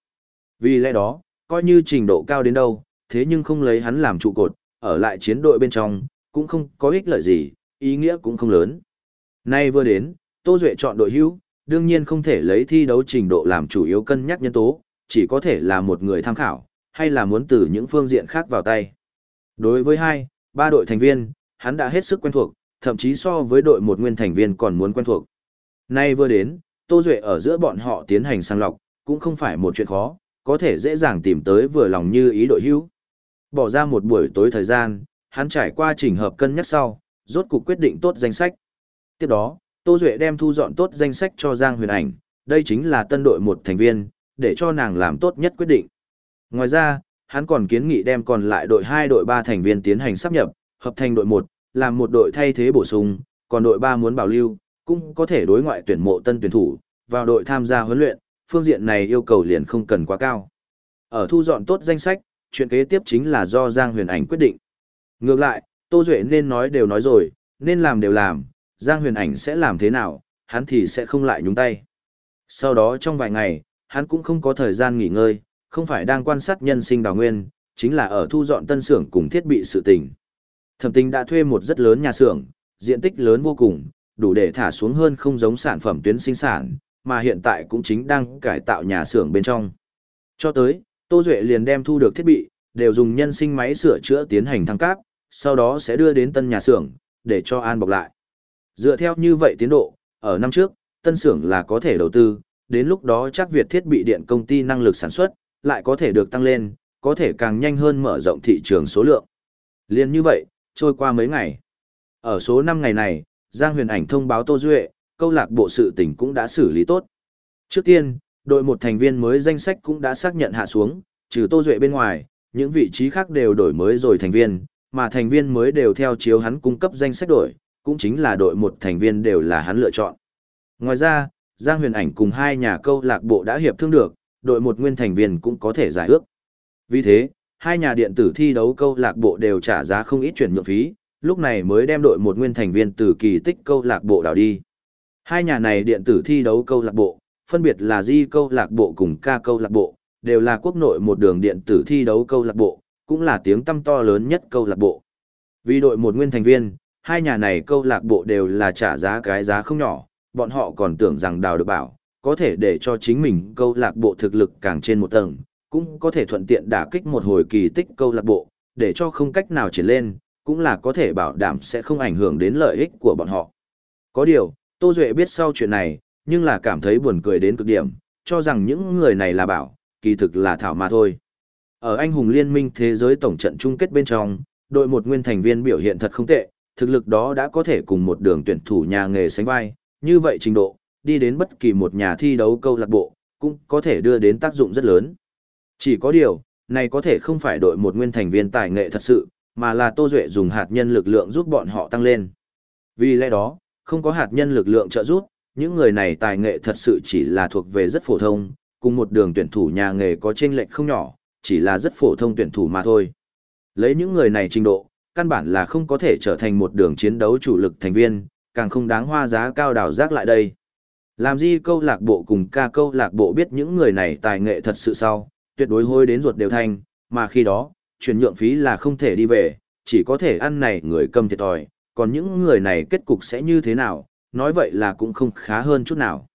Vì lẽ đó, coi như trình độ cao đến đâu, thế nhưng không lấy hắn làm trụ cột, ở lại chiến đội bên trong, cũng không có ích lợi gì, ý nghĩa cũng không lớn. Nay vừa đến, Tô Duệ chọn đội hữu, đương nhiên không thể lấy thi đấu trình độ làm chủ yếu cân nhắc nhân tố, chỉ có thể là một người tham khảo, hay là muốn từ những phương diện khác vào tay. Đối với hai, ba đội thành viên, hắn đã hết sức quen thuộc, thậm chí so với đội một nguyên thành viên còn muốn quen thuộc. Nay vừa đến, Tô Duệ ở giữa bọn họ tiến hành sang lọc, cũng không phải một chuyện khó, có thể dễ dàng tìm tới vừa lòng như ý đội hữu. Bỏ ra một buổi tối thời gian, hắn trải qua trình hợp cân nhắc sau, rốt cục quyết định tốt danh sách. Tiếp đó, Tô Duệ đem thu dọn tốt danh sách cho Giang Huyền Ảnh, đây chính là tân đội một thành viên, để cho nàng làm tốt nhất quyết định. Ngoài ra, hắn còn kiến nghị đem còn lại đội 2 đội 3 thành viên tiến hành sắp nhập, hợp thành đội 1, làm một đội thay thế bổ sung, còn đội 3 muốn bảo lưu, cũng có thể đối ngoại tuyển mộ tân tuyển thủ, vào đội tham gia huấn luyện, phương diện này yêu cầu liền không cần quá cao. Ở thu dọn tốt danh sách, chuyện kế tiếp chính là do Giang Huyền Ảnh quyết định. Ngược lại, Tô Duệ nên nói đều nói rồi, nên làm đều làm, Giang Huyền Ảnh sẽ làm thế nào, hắn thì sẽ không lại nhúng tay. Sau đó trong vài ngày, hắn cũng không có thời gian nghỉ ngơi, không phải đang quan sát nhân sinh đào nguyên, chính là ở thu dọn tân xưởng cùng thiết bị sự tình. Thẩm Tình đã thuê một rất lớn nhà xưởng, diện tích lớn vô cùng, đủ để thả xuống hơn không giống sản phẩm tuyến sinh sản, mà hiện tại cũng chính đang cải tạo nhà xưởng bên trong. Cho tới, Tô Duệ liền đem thu được thiết bị, đều dùng nhân sinh máy sửa chữa tiến hành thăng cấp, sau đó sẽ đưa đến tân nhà xưởng, để cho an bọc lại. Dựa theo như vậy tiến độ, ở năm trước, tân xưởng là có thể đầu tư, đến lúc đó chắc Việt thiết bị điện công ty năng lực sản xuất, lại có thể được tăng lên, có thể càng nhanh hơn mở rộng thị trường số lượng. Liên như vậy, trôi qua mấy ngày. Ở số 5 ngày này, Giang Huyền Ảnh thông báo Tô Duệ, câu lạc bộ sự tình cũng đã xử lý tốt. Trước tiên, đội một thành viên mới danh sách cũng đã xác nhận hạ xuống, trừ Tô Duệ bên ngoài, những vị trí khác đều đổi mới rồi thành viên, mà thành viên mới đều theo chiếu hắn cung cấp danh sách đổi, cũng chính là đội một thành viên đều là hắn lựa chọn. Ngoài ra, Giang Huyền Ảnh cùng hai nhà câu lạc bộ đã hiệp thương được, đội một nguyên thành viên cũng có thể giải ước. Vì thế, hai nhà điện tử thi đấu câu lạc bộ đều trả giá không ít chuyển nhượng phí, lúc này mới đem đội một nguyên thành viên từ kỳ tích câu lạc bộ đảo đi. Hai nhà này điện tử thi đấu câu lạc bộ, phân biệt là Di câu lạc bộ cùng Ca câu lạc bộ, đều là quốc nội một đường điện tử thi đấu câu lạc bộ, cũng là tiếng tăm to lớn nhất câu lạc bộ. Vì đội một nguyên thành viên, hai nhà này câu lạc bộ đều là trả giá cái giá không nhỏ, bọn họ còn tưởng rằng đào được bảo, có thể để cho chính mình câu lạc bộ thực lực càng trên một tầng, cũng có thể thuận tiện đả kích một hồi kỳ tích câu lạc bộ, để cho không cách nào triển lên, cũng là có thể bảo đảm sẽ không ảnh hưởng đến lợi ích của bọn họ. Có điều, Tô Duệ biết sau chuyện này, nhưng là cảm thấy buồn cười đến cực điểm, cho rằng những người này là bảo, kỳ thực là thảo mà thôi. Ở anh hùng liên minh thế giới tổng trận chung kết bên trong, đội một nguyên thành viên biểu hiện thật không tệ, thực lực đó đã có thể cùng một đường tuyển thủ nhà nghề sánh vai, như vậy trình độ, đi đến bất kỳ một nhà thi đấu câu lạc bộ, cũng có thể đưa đến tác dụng rất lớn. Chỉ có điều, này có thể không phải đội một nguyên thành viên tài nghệ thật sự, mà là Tô Duệ dùng hạt nhân lực lượng giúp bọn họ tăng lên. Vì lẽ đó, không có hạt nhân lực lượng trợ giúp, những người này tài nghệ thật sự chỉ là thuộc về rất phổ thông, cùng một đường tuyển thủ nhà nghề có chênh lệch không nhỏ, chỉ là rất phổ thông tuyển thủ mà thôi. Lấy những người này trình độ, căn bản là không có thể trở thành một đường chiến đấu chủ lực thành viên, càng không đáng hoa giá cao đào rác lại đây. Làm gì câu lạc bộ cùng ca câu lạc bộ biết những người này tài nghệ thật sự sau, tuyệt đối hôi đến ruột đều thanh, mà khi đó, chuyển nhượng phí là không thể đi về, chỉ có thể ăn này người cầm thiệt thòi, còn những người này kết cục sẽ như thế nào, nói vậy là cũng không khá hơn chút nào.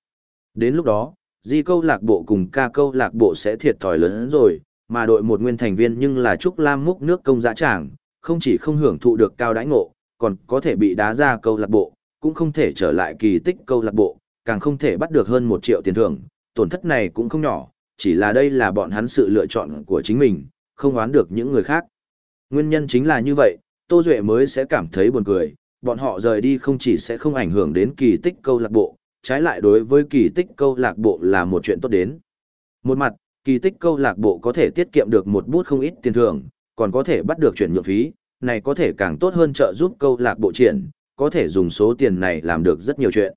Đến lúc đó, di câu lạc bộ cùng ca câu lạc bộ sẽ thiệt thòi lớn hơn rồi, mà đội một nguyên thành viên nhưng là Trúc Lam múc nước công dã tràng, không chỉ không hưởng thụ được cao đãi ngộ, còn có thể bị đá ra câu lạc bộ, cũng không thể trở lại kỳ tích câu lạc bộ, càng không thể bắt được hơn một triệu tiền thưởng, tổn thất này cũng không nhỏ, chỉ là đây là bọn hắn sự lựa chọn của chính mình, không oán được những người khác. Nguyên nhân chính là như vậy, Tô Duệ mới sẽ cảm thấy buồn cười, bọn họ rời đi không chỉ sẽ không ảnh hưởng đến kỳ tích câu lạc bộ, trái lại đối với kỳ tích câu lạc bộ là một chuyện tốt đến. Một mặt, kỳ tích câu lạc bộ có thể tiết kiệm được một bút không ít tiền thưởng, còn có thể bắt được chuyển nhượng phí, này có thể càng tốt hơn trợ giúp câu lạc bộ triển, có thể dùng số tiền này làm được rất nhiều chuyện.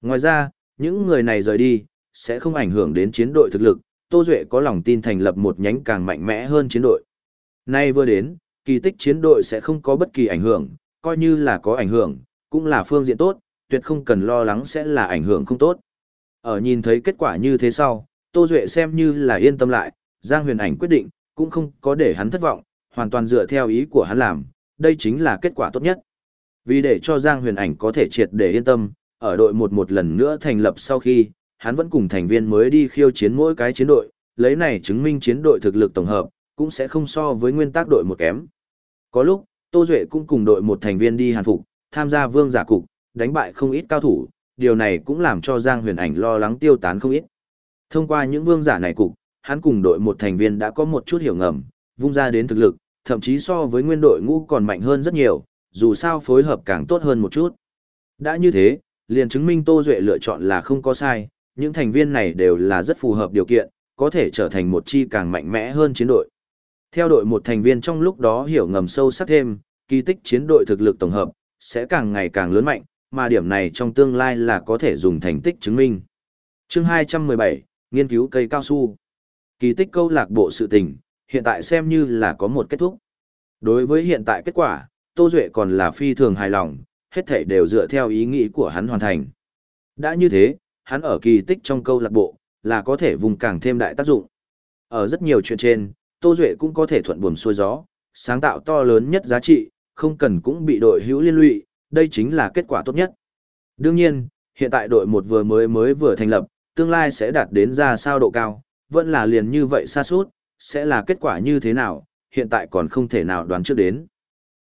Ngoài ra, những người này rời đi, sẽ không ảnh hưởng đến chiến đội thực lực, Tô Duệ có lòng tin thành lập một nhánh càng mạnh mẽ hơn chiến đội. Nay vừa đến, kỳ tích chiến đội sẽ không có bất kỳ ảnh hưởng, coi như là có ảnh hưởng, cũng là phương diện tốt, tuyệt không cần lo lắng sẽ là ảnh hưởng không tốt. Ở nhìn thấy kết quả như thế sau, Tô Duệ xem như là yên tâm lại, Giang huyền ảnh quyết định, cũng không có để hắn thất vọng, hoàn toàn dựa theo ý của hắn làm, đây chính là kết quả tốt nhất. Vì để cho Giang huyền ảnh có thể triệt để yên tâm, ở đội một một lần nữa thành lập sau khi, hắn vẫn cùng thành viên mới đi khiêu chiến mỗi cái chiến đội, lấy này chứng minh chiến đội thực lực tổng hợp, cũng sẽ không so với nguyên tắc đội một kém. Có lúc, Tô Duệ cũng cùng đội một thành viên đi hàn phục, tham gia vương giả cục, đánh bại không ít cao thủ, điều này cũng làm cho Giang huyền ảnh lo lắng tiêu tán không ít. Thông qua những vương giả này cục, hắn cùng đội một thành viên đã có một chút hiểu ngầm, vung ra đến thực lực, thậm chí so với nguyên đội ngũ còn mạnh hơn rất nhiều, dù sao phối hợp càng tốt hơn một chút. Đã như thế, liền chứng minh Tô Duệ lựa chọn là không có sai, những thành viên này đều là rất phù hợp điều kiện, có thể trở thành một chi càng mạnh mẽ hơn chiến đội. Theo đội một thành viên trong lúc đó hiểu ngầm sâu sắc thêm, kỳ tích chiến đội thực lực tổng hợp, sẽ càng ngày càng lớn mạnh, mà điểm này trong tương lai là có thể dùng thành tích chứng minh. chương 217, nghiên cứu cây cao su. Kỳ tích câu lạc bộ sự tình, hiện tại xem như là có một kết thúc. Đối với hiện tại kết quả, Tô Duệ còn là phi thường hài lòng, hết thảy đều dựa theo ý nghĩ của hắn hoàn thành. Đã như thế, hắn ở kỳ tích trong câu lạc bộ, là có thể vùng càng thêm đại tác dụng. Ở rất nhiều chuyện trên, Tô Duệ cũng có thể thuận buồm xuôi gió, sáng tạo to lớn nhất giá trị, không cần cũng bị đội hữu liên lụy, đây chính là kết quả tốt nhất. Đương nhiên, hiện tại đội một vừa mới mới vừa thành lập, tương lai sẽ đạt đến ra sao độ cao, vẫn là liền như vậy xa suốt, sẽ là kết quả như thế nào, hiện tại còn không thể nào đoán trước đến.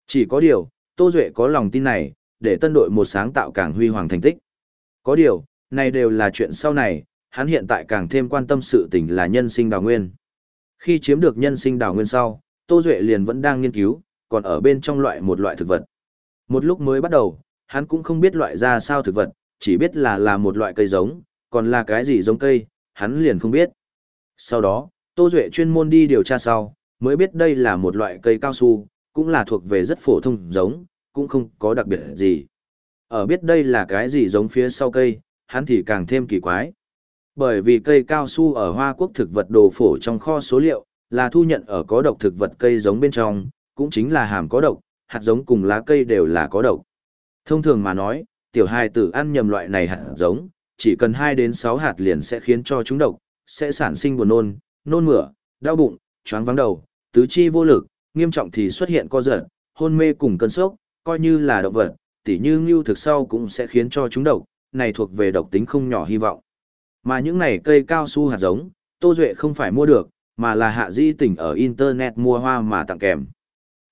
Chỉ có điều, Tô Duệ có lòng tin này, để tân đội một sáng tạo càng huy hoàng thành tích. Có điều, này đều là chuyện sau này, hắn hiện tại càng thêm quan tâm sự tình là nhân sinh đào nguyên. Khi chiếm được nhân sinh đào nguyên sau, Tô Duệ liền vẫn đang nghiên cứu, còn ở bên trong loại một loại thực vật. Một lúc mới bắt đầu, hắn cũng không biết loại ra sao thực vật, chỉ biết là là một loại cây giống, còn là cái gì giống cây, hắn liền không biết. Sau đó, Tô Duệ chuyên môn đi điều tra sau, mới biết đây là một loại cây cao su, cũng là thuộc về rất phổ thông giống, cũng không có đặc biệt gì. Ở biết đây là cái gì giống phía sau cây, hắn thì càng thêm kỳ quái. Bởi vì cây cao su ở Hoa Quốc thực vật đồ phổ trong kho số liệu, là thu nhận ở có độc thực vật cây giống bên trong, cũng chính là hàm có độc, hạt giống cùng lá cây đều là có độc. Thông thường mà nói, tiểu hài tử ăn nhầm loại này hạt giống, chỉ cần 2 đến 6 hạt liền sẽ khiến cho chúng độc, sẽ sản sinh buồn nôn, nôn mửa, đau bụng, choáng vắng đầu, tứ chi vô lực, nghiêm trọng thì xuất hiện co giật, hôn mê cùng cơn sốc, coi như là động vật, tỉ như ngưu thực sau cũng sẽ khiến cho chúng độc, này thuộc về độc tính không nhỏ hy vọng. Mà những này cây cao su hạt giống, Tô Duệ không phải mua được, mà là hạ di tỉnh ở Internet mua hoa mà tặng kèm.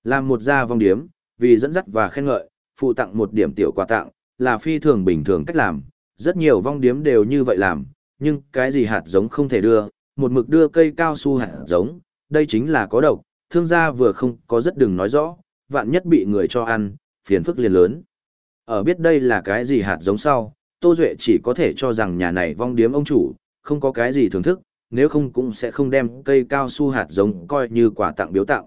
Làm một gia vong điếm, vì dẫn dắt và khen ngợi, phụ tặng một điểm tiểu quà tặng, là phi thường bình thường cách làm, rất nhiều vong điếm đều như vậy làm, nhưng cái gì hạt giống không thể đưa, một mực đưa cây cao su hạt giống, đây chính là có độc, thương gia vừa không có rất đừng nói rõ, vạn nhất bị người cho ăn, phiền phức liền lớn. Ở biết đây là cái gì hạt giống sau, Tô Duệ chỉ có thể cho rằng nhà này vong điếm ông chủ, không có cái gì thưởng thức, nếu không cũng sẽ không đem cây cao su hạt giống coi như quà tặng biếu tặng.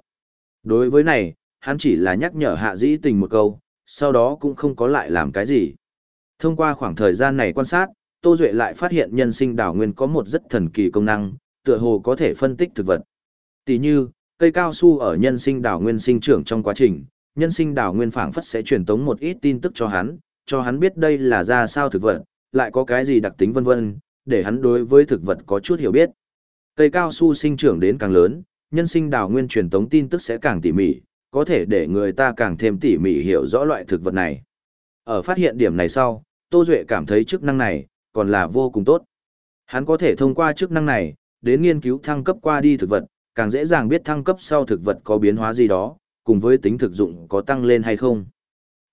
Đối với này, hắn chỉ là nhắc nhở hạ dĩ tình một câu, sau đó cũng không có lại làm cái gì. Thông qua khoảng thời gian này quan sát, Tô Duệ lại phát hiện nhân sinh đảo nguyên có một rất thần kỳ công năng, tựa hồ có thể phân tích thực vật. Tỷ như, cây cao su ở nhân sinh đảo nguyên sinh trưởng trong quá trình, nhân sinh đảo nguyên phảng phất sẽ truyền tống một ít tin tức cho hắn, cho hắn biết đây là ra sao thực vật, lại có cái gì đặc tính vân vân, để hắn đối với thực vật có chút hiểu biết. Cây cao su sinh trưởng đến càng lớn, nhân sinh đào nguyên truyền tống tin tức sẽ càng tỉ mỉ, có thể để người ta càng thêm tỉ mỉ hiểu rõ loại thực vật này. Ở phát hiện điểm này sau, Tô Duệ cảm thấy chức năng này còn là vô cùng tốt. Hắn có thể thông qua chức năng này, đến nghiên cứu thăng cấp qua đi thực vật, càng dễ dàng biết thăng cấp sau thực vật có biến hóa gì đó, cùng với tính thực dụng có tăng lên hay không.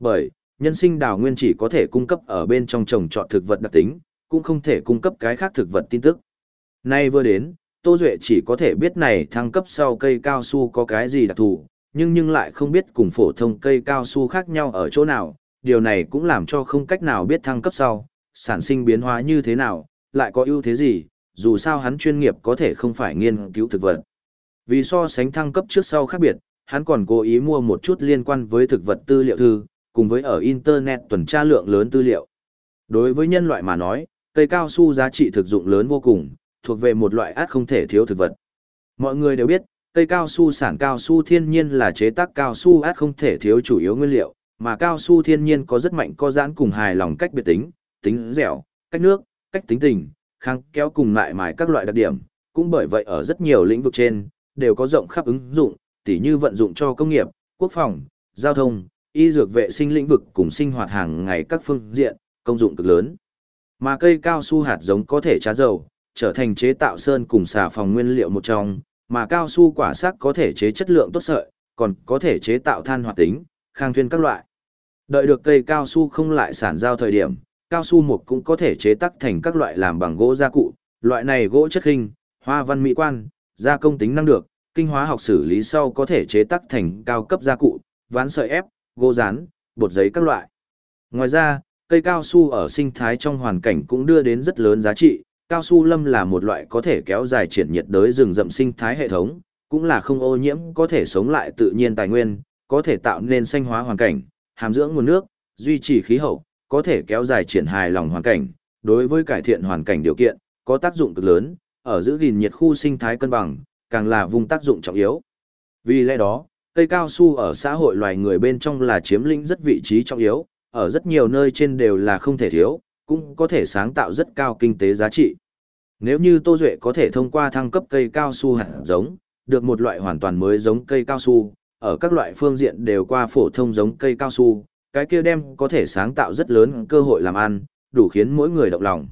Bởi, nhân sinh đào nguyên chỉ có thể cung cấp ở bên trong trồng trọt thực vật đặc tính, cũng không thể cung cấp cái khác thực vật tin tức. Nay vừa đến, Tô Duệ chỉ có thể biết này thăng cấp sau cây cao su có cái gì đặc thù, nhưng nhưng lại không biết cùng phổ thông cây cao su khác nhau ở chỗ nào, điều này cũng làm cho không cách nào biết thăng cấp sau, sản sinh biến hóa như thế nào, lại có ưu thế gì, dù sao hắn chuyên nghiệp có thể không phải nghiên cứu thực vật. Vì so sánh thăng cấp trước sau khác biệt, hắn còn cố ý mua một chút liên quan với thực vật tư liệu thư, cùng với ở Internet tuần tra lượng lớn tư liệu. Đối với nhân loại mà nói, cây cao su giá trị thực dụng lớn vô cùng, thuộc về một loại át không thể thiếu thực vật. Mọi người đều biết, cây cao su sản cao su thiên nhiên là chế tác cao su át không thể thiếu chủ yếu nguyên liệu, mà cao su thiên nhiên có rất mạnh có giãn cùng hài lòng cách biệt tính, tính dẻo, cách nước, cách tính tình, kháng kéo cùng lại mài các loại đặc điểm, cũng bởi vậy ở rất nhiều lĩnh vực trên, đều có rộng khắp ứng dụng, tỉ như vận dụng cho công nghiệp, quốc phòng, giao thông, y dược vệ sinh lĩnh vực cùng sinh hoạt hàng ngày các phương diện, công dụng cực lớn. Mà cây cao su hạt giống có thể trá dầu, trở thành chế tạo sơn cùng xà phòng nguyên liệu một trong, mà cao su quả sắc có thể chế chất lượng tốt sợi, còn có thể chế tạo than hoạt tính, khang thuyên các loại. Đợi được cây cao su không lại sản giao thời điểm, cao su mục cũng có thể chế tác thành các loại làm bằng gỗ gia cụ, loại này gỗ chất hình, hoa văn mỹ quan, gia công tính năng được, kinh hóa học xử lý sau có thể chế tác thành cao cấp gia cụ, ván sợi ép, gỗ rán, bột giấy các loại. Ngoài ra, cây cao su ở sinh thái trong hoàn cảnh cũng đưa đến rất lớn giá trị, cao su lâm là một loại có thể kéo dài triển nhiệt đới rừng rậm sinh thái hệ thống, cũng là không ô nhiễm có thể sống lại tự nhiên tài nguyên, có thể tạo nên xanh hóa hoàn cảnh, hàm dưỡng nguồn nước, duy trì khí hậu, có thể kéo dài triển hài lòng hoàn cảnh, đối với cải thiện hoàn cảnh điều kiện, có tác dụng cực lớn, ở giữ gìn nhiệt khu sinh thái cân bằng, càng là vùng tác dụng trọng yếu. Vì lẽ đó, cây cao su ở xã hội loài người bên trong là chiếm lĩnh rất vị trí trọng yếu, ở rất nhiều nơi trên đều là không thể thiếu, cũng có thể sáng tạo rất cao kinh tế giá trị. Nếu như Tô Duệ có thể thông qua thăng cấp cây cao su hạt giống, được một loại hoàn toàn mới giống cây cao su, ở các loại phương diện đều qua phổ thông giống cây cao su, cái kia đem có thể sáng tạo rất lớn cơ hội làm ăn, đủ khiến mỗi người động lòng.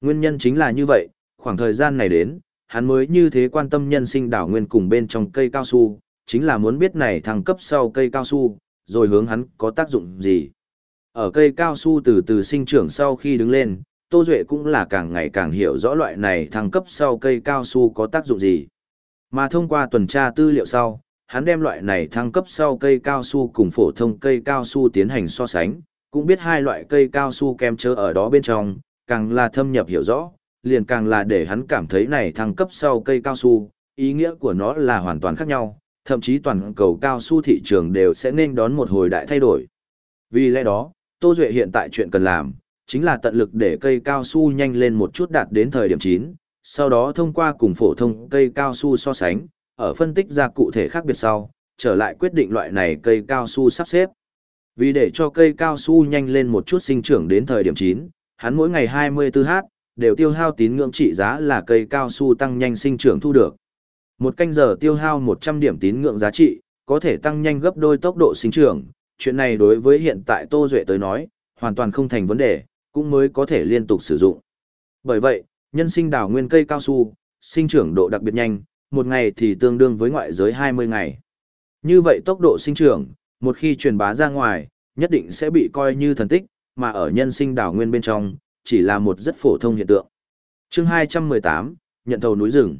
Nguyên nhân chính là như vậy, khoảng thời gian này đến, hắn mới như thế quan tâm nhân sinh đảo nguyên cùng bên trong cây cao su, chính là muốn biết này thăng cấp sau cây cao su, rồi hướng hắn có tác dụng gì. Ở cây cao su từ từ sinh trưởng sau khi đứng lên, Tô Duệ cũng là càng ngày càng hiểu rõ loại này thăng cấp sau cây cao su có tác dụng gì. Mà thông qua tuần tra tư liệu sau, hắn đem loại này thăng cấp sau cây cao su cùng phổ thông cây cao su tiến hành so sánh, cũng biết hai loại cây cao su kem chớ ở đó bên trong, càng là thâm nhập hiểu rõ, liền càng là để hắn cảm thấy này thăng cấp sau cây cao su, ý nghĩa của nó là hoàn toàn khác nhau, thậm chí toàn cầu cao su thị trường đều sẽ nên đón một hồi đại thay đổi. Vì lẽ đó, Tô Duệ hiện tại chuyện cần làm, chính là tận lực để cây cao su nhanh lên một chút đạt đến thời điểm 9, sau đó thông qua cùng phổ thông cây cao su so sánh, ở phân tích ra cụ thể khác biệt sau, trở lại quyết định loại này cây cao su sắp xếp. Vì để cho cây cao su nhanh lên một chút sinh trưởng đến thời điểm 9, hắn mỗi ngày 24h, đều tiêu hao tín ngưỡng trị giá là cây cao su tăng nhanh sinh trưởng thu được. Một canh giờ tiêu hao 100 điểm tín ngưỡng giá trị, có thể tăng nhanh gấp đôi tốc độ sinh trưởng. Chuyện này đối với hiện tại Tô Duệ tới nói, hoàn toàn không thành vấn đề, cũng mới có thể liên tục sử dụng. Bởi vậy, nhân sinh đào nguyên cây cao su, sinh trưởng độ đặc biệt nhanh, một ngày thì tương đương với ngoại giới 20 ngày. Như vậy tốc độ sinh trưởng, một khi truyền bá ra ngoài, nhất định sẽ bị coi như thần tích, mà ở nhân sinh đảo nguyên bên trong, chỉ là một rất phổ thông hiện tượng. chương 218, nhận thầu núi rừng.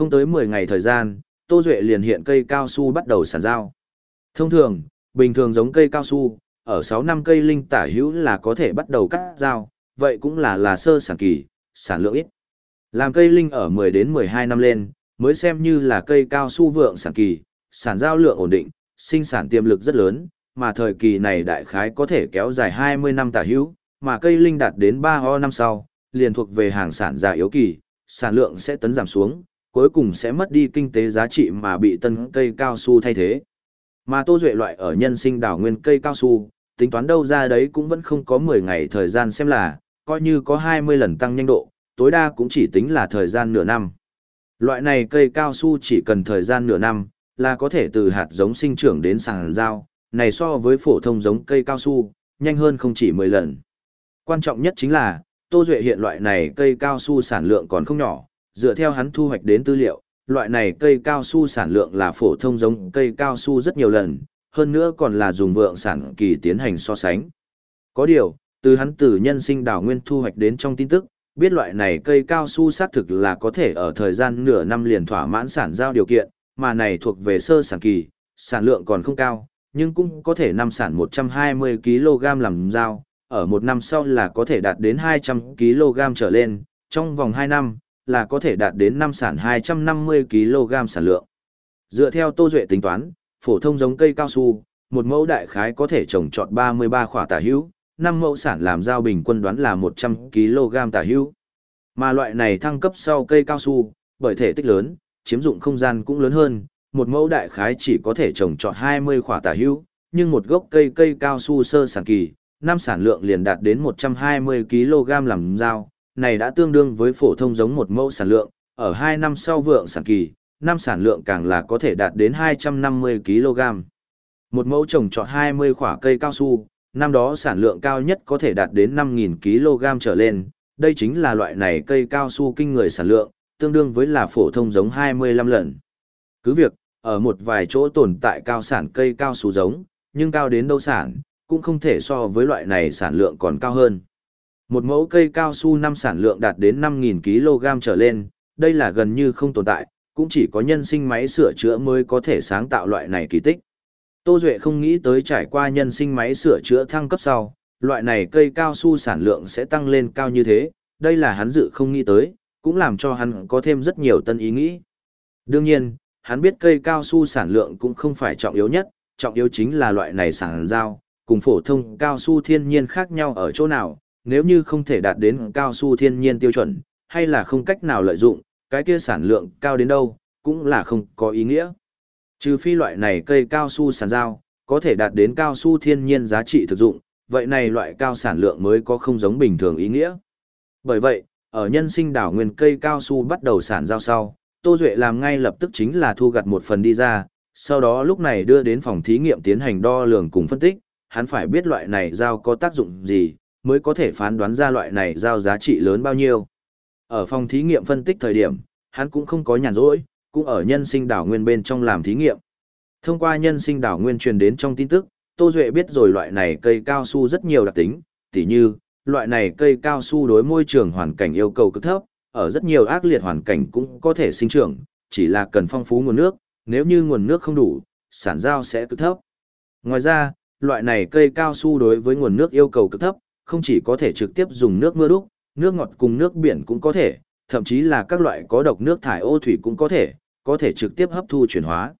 Không tới 10 ngày thời gian, Tô Duệ liền hiện cây cao su bắt đầu sản giao. Thông thường, bình thường giống cây cao su, ở 6 năm cây linh tả hữu là có thể bắt đầu cắt giao, vậy cũng là là sơ sản kỳ, sản lượng ít. Làm cây linh ở 10 đến 12 năm lên, mới xem như là cây cao su vượng sản kỳ, sản giao lượng ổn định, sinh sản tiềm lực rất lớn, mà thời kỳ này đại khái có thể kéo dài 20 năm tả hữu, mà cây linh đạt đến 3 ho năm sau, liền thuộc về hàng sản già yếu kỳ, sản lượng sẽ tấn giảm xuống, cuối cùng sẽ mất đi kinh tế giá trị mà bị tân cây cao su thay thế. Mà Tô Duệ loại ở nhân sinh đảo nguyên cây cao su, tính toán đâu ra đấy cũng vẫn không có 10 ngày thời gian xem là, coi như có 20 lần tăng nhanh độ, tối đa cũng chỉ tính là thời gian nửa năm. Loại này cây cao su chỉ cần thời gian nửa năm, là có thể từ hạt giống sinh trưởng đến sàng giao, này so với phổ thông giống cây cao su, nhanh hơn không chỉ 10 lần. Quan trọng nhất chính là, Tô Duệ hiện loại này cây cao su sản lượng còn không nhỏ, dựa theo hắn thu hoạch đến tư liệu, loại này cây cao su sản lượng là phổ thông giống cây cao su rất nhiều lần, hơn nữa còn là dùng vượng sản kỳ tiến hành so sánh. Có điều, từ hắn từ nhân sinh đảo nguyên thu hoạch đến trong tin tức, biết loại này cây cao su xác thực là có thể ở thời gian nửa năm liền thỏa mãn sản giao điều kiện, mà này thuộc về sơ sản kỳ, sản lượng còn không cao, nhưng cũng có thể năm sản 120 kg làm giao, ở một năm sau là có thể đạt đến 200 kg trở lên, trong vòng 2 năm là có thể đạt đến năm sản 250 kg sản lượng. Dựa theo Tô Duệ tính toán, phổ thông giống cây cao su, một mẫu đại khái có thể trồng trọt 33 khỏa tả hữu, năm mẫu sản làm giao bình quân đoán là 100 kg tả hữu. Mà loại này thăng cấp sau cây cao su, bởi thể tích lớn, chiếm dụng không gian cũng lớn hơn, một mẫu đại khái chỉ có thể trồng trọt 20 khỏa tả hữu, nhưng một gốc cây cây cao su sơ sản kỳ, năm sản lượng liền đạt đến 120 kg làm giao, này đã tương đương với phổ thông giống một mẫu sản lượng, ở 2 năm sau vượng sản kỳ, năm sản lượng càng là có thể đạt đến 250 kg. Một mẫu trồng trọt 20 khỏa cây cao su, năm đó sản lượng cao nhất có thể đạt đến 5.000 kg trở lên, đây chính là loại này cây cao su kinh người sản lượng, tương đương với là phổ thông giống 25 lần. Cứ việc, ở một vài chỗ tồn tại cao sản cây cao su giống, nhưng cao đến đâu sản, cũng không thể so với loại này sản lượng còn cao hơn. Một mẫu cây cao su năm sản lượng đạt đến 5.000 kg trở lên, đây là gần như không tồn tại, cũng chỉ có nhân sinh máy sửa chữa mới có thể sáng tạo loại này kỳ tích. Tô Duệ không nghĩ tới trải qua nhân sinh máy sửa chữa thăng cấp sau, loại này cây cao su sản lượng sẽ tăng lên cao như thế, đây là hắn dự không nghĩ tới, cũng làm cho hắn có thêm rất nhiều tân ý nghĩ. Đương nhiên, hắn biết cây cao su sản lượng cũng không phải trọng yếu nhất, trọng yếu chính là loại này sản giao, cùng phổ thông cao su thiên nhiên khác nhau ở chỗ nào, nếu như không thể đạt đến cao su thiên nhiên tiêu chuẩn, hay là không cách nào lợi dụng, cái kia sản lượng cao đến đâu, cũng là không có ý nghĩa. Trừ phi loại này cây cao su sản giao, có thể đạt đến cao su thiên nhiên giá trị thực dụng, vậy này loại cao sản lượng mới có không giống bình thường ý nghĩa. Bởi vậy, ở nhân sinh đảo nguyên cây cao su bắt đầu sản giao sau, Tô Duệ làm ngay lập tức chính là thu gặt một phần đi ra, sau đó lúc này đưa đến phòng thí nghiệm tiến hành đo lường cùng phân tích, hắn phải biết loại này giao có tác dụng gì, mới có thể phán đoán ra loại này giao giá trị lớn bao nhiêu. Ở phòng thí nghiệm phân tích thời điểm, hắn cũng không có nhàn rỗi, cũng ở nhân sinh đảo nguyên bên trong làm thí nghiệm. Thông qua nhân sinh đảo nguyên truyền đến trong tin tức, Tô Duệ biết rồi loại này cây cao su rất nhiều đặc tính, tỉ như, loại này cây cao su đối môi trường hoàn cảnh yêu cầu cực thấp, ở rất nhiều ác liệt hoàn cảnh cũng có thể sinh trưởng, chỉ là cần phong phú nguồn nước, nếu như nguồn nước không đủ, sản giao sẽ cực thấp. Ngoài ra, loại này cây cao su đối với nguồn nước yêu cầu cực thấp, không chỉ có thể trực tiếp dùng nước mưa đúc, nước ngọt cùng nước biển cũng có thể, thậm chí là các loại có độc nước thải ô thủy cũng có thể, có thể trực tiếp hấp thu chuyển hóa.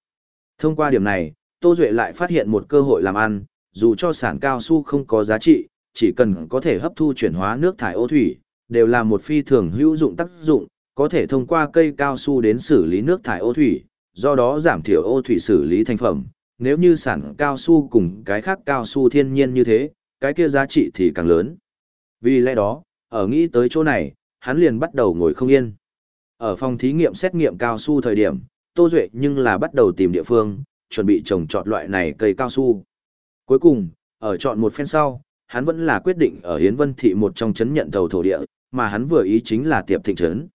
Thông qua điểm này, Tô Duệ lại phát hiện một cơ hội làm ăn, dù cho sản cao su không có giá trị, chỉ cần có thể hấp thu chuyển hóa nước thải ô thủy, đều là một phi thường hữu dụng tác dụng, có thể thông qua cây cao su đến xử lý nước thải ô thủy, do đó giảm thiểu ô thủy xử lý thành phẩm. Nếu như sản cao su cùng cái khác cao su thiên nhiên như thế, cái kia giá trị thì càng lớn. Vì lẽ đó, ở nghĩ tới chỗ này, hắn liền bắt đầu ngồi không yên. Ở phòng thí nghiệm xét nghiệm cao su thời điểm, Tô Duệ nhưng là bắt đầu tìm địa phương, chuẩn bị trồng trọt loại này cây cao su. Cuối cùng, ở chọn một phen sau, hắn vẫn là quyết định ở Hiến Vân Thị một trong chấn nhận thầu thổ địa, mà hắn vừa ý chính là Tiệp Thịnh Trấn.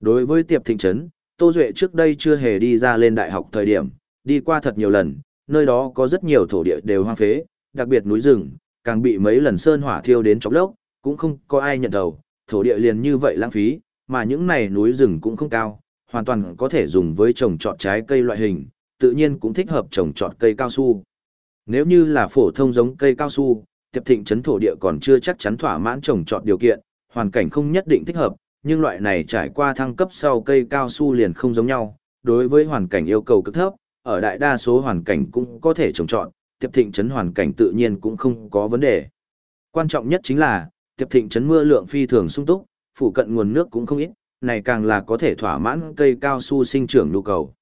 Đối với Tiệp Thịnh Trấn, Tô Duệ trước đây chưa hề đi ra lên đại học thời điểm, đi qua thật nhiều lần, nơi đó có rất nhiều thổ địa đều hoang phế, đặc biệt núi rừng, càng bị mấy lần sơn hỏa thiêu đến chóng lốc, cũng không có ai nhận đầu thổ địa liền như vậy lãng phí, mà những này núi rừng cũng không cao, hoàn toàn có thể dùng với trồng trọt trái cây loại hình, tự nhiên cũng thích hợp trồng trọt cây cao su. Nếu như là phổ thông giống cây cao su, tiệp thịnh trấn thổ địa còn chưa chắc chắn thỏa mãn trồng trọt điều kiện, hoàn cảnh không nhất định thích hợp, nhưng loại này trải qua thăng cấp sau cây cao su liền không giống nhau, đối với hoàn cảnh yêu cầu cực thấp, ở đại đa số hoàn cảnh cũng có thể trồng trọt, tiệp thịnh trấn hoàn cảnh tự nhiên cũng không có vấn đề. Quan trọng nhất chính là, tiệp thịnh trấn mưa lượng phi thường sung túc, phụ cận nguồn nước cũng không ít, này càng là có thể thỏa mãn cây cao su sinh trưởng nhu cầu.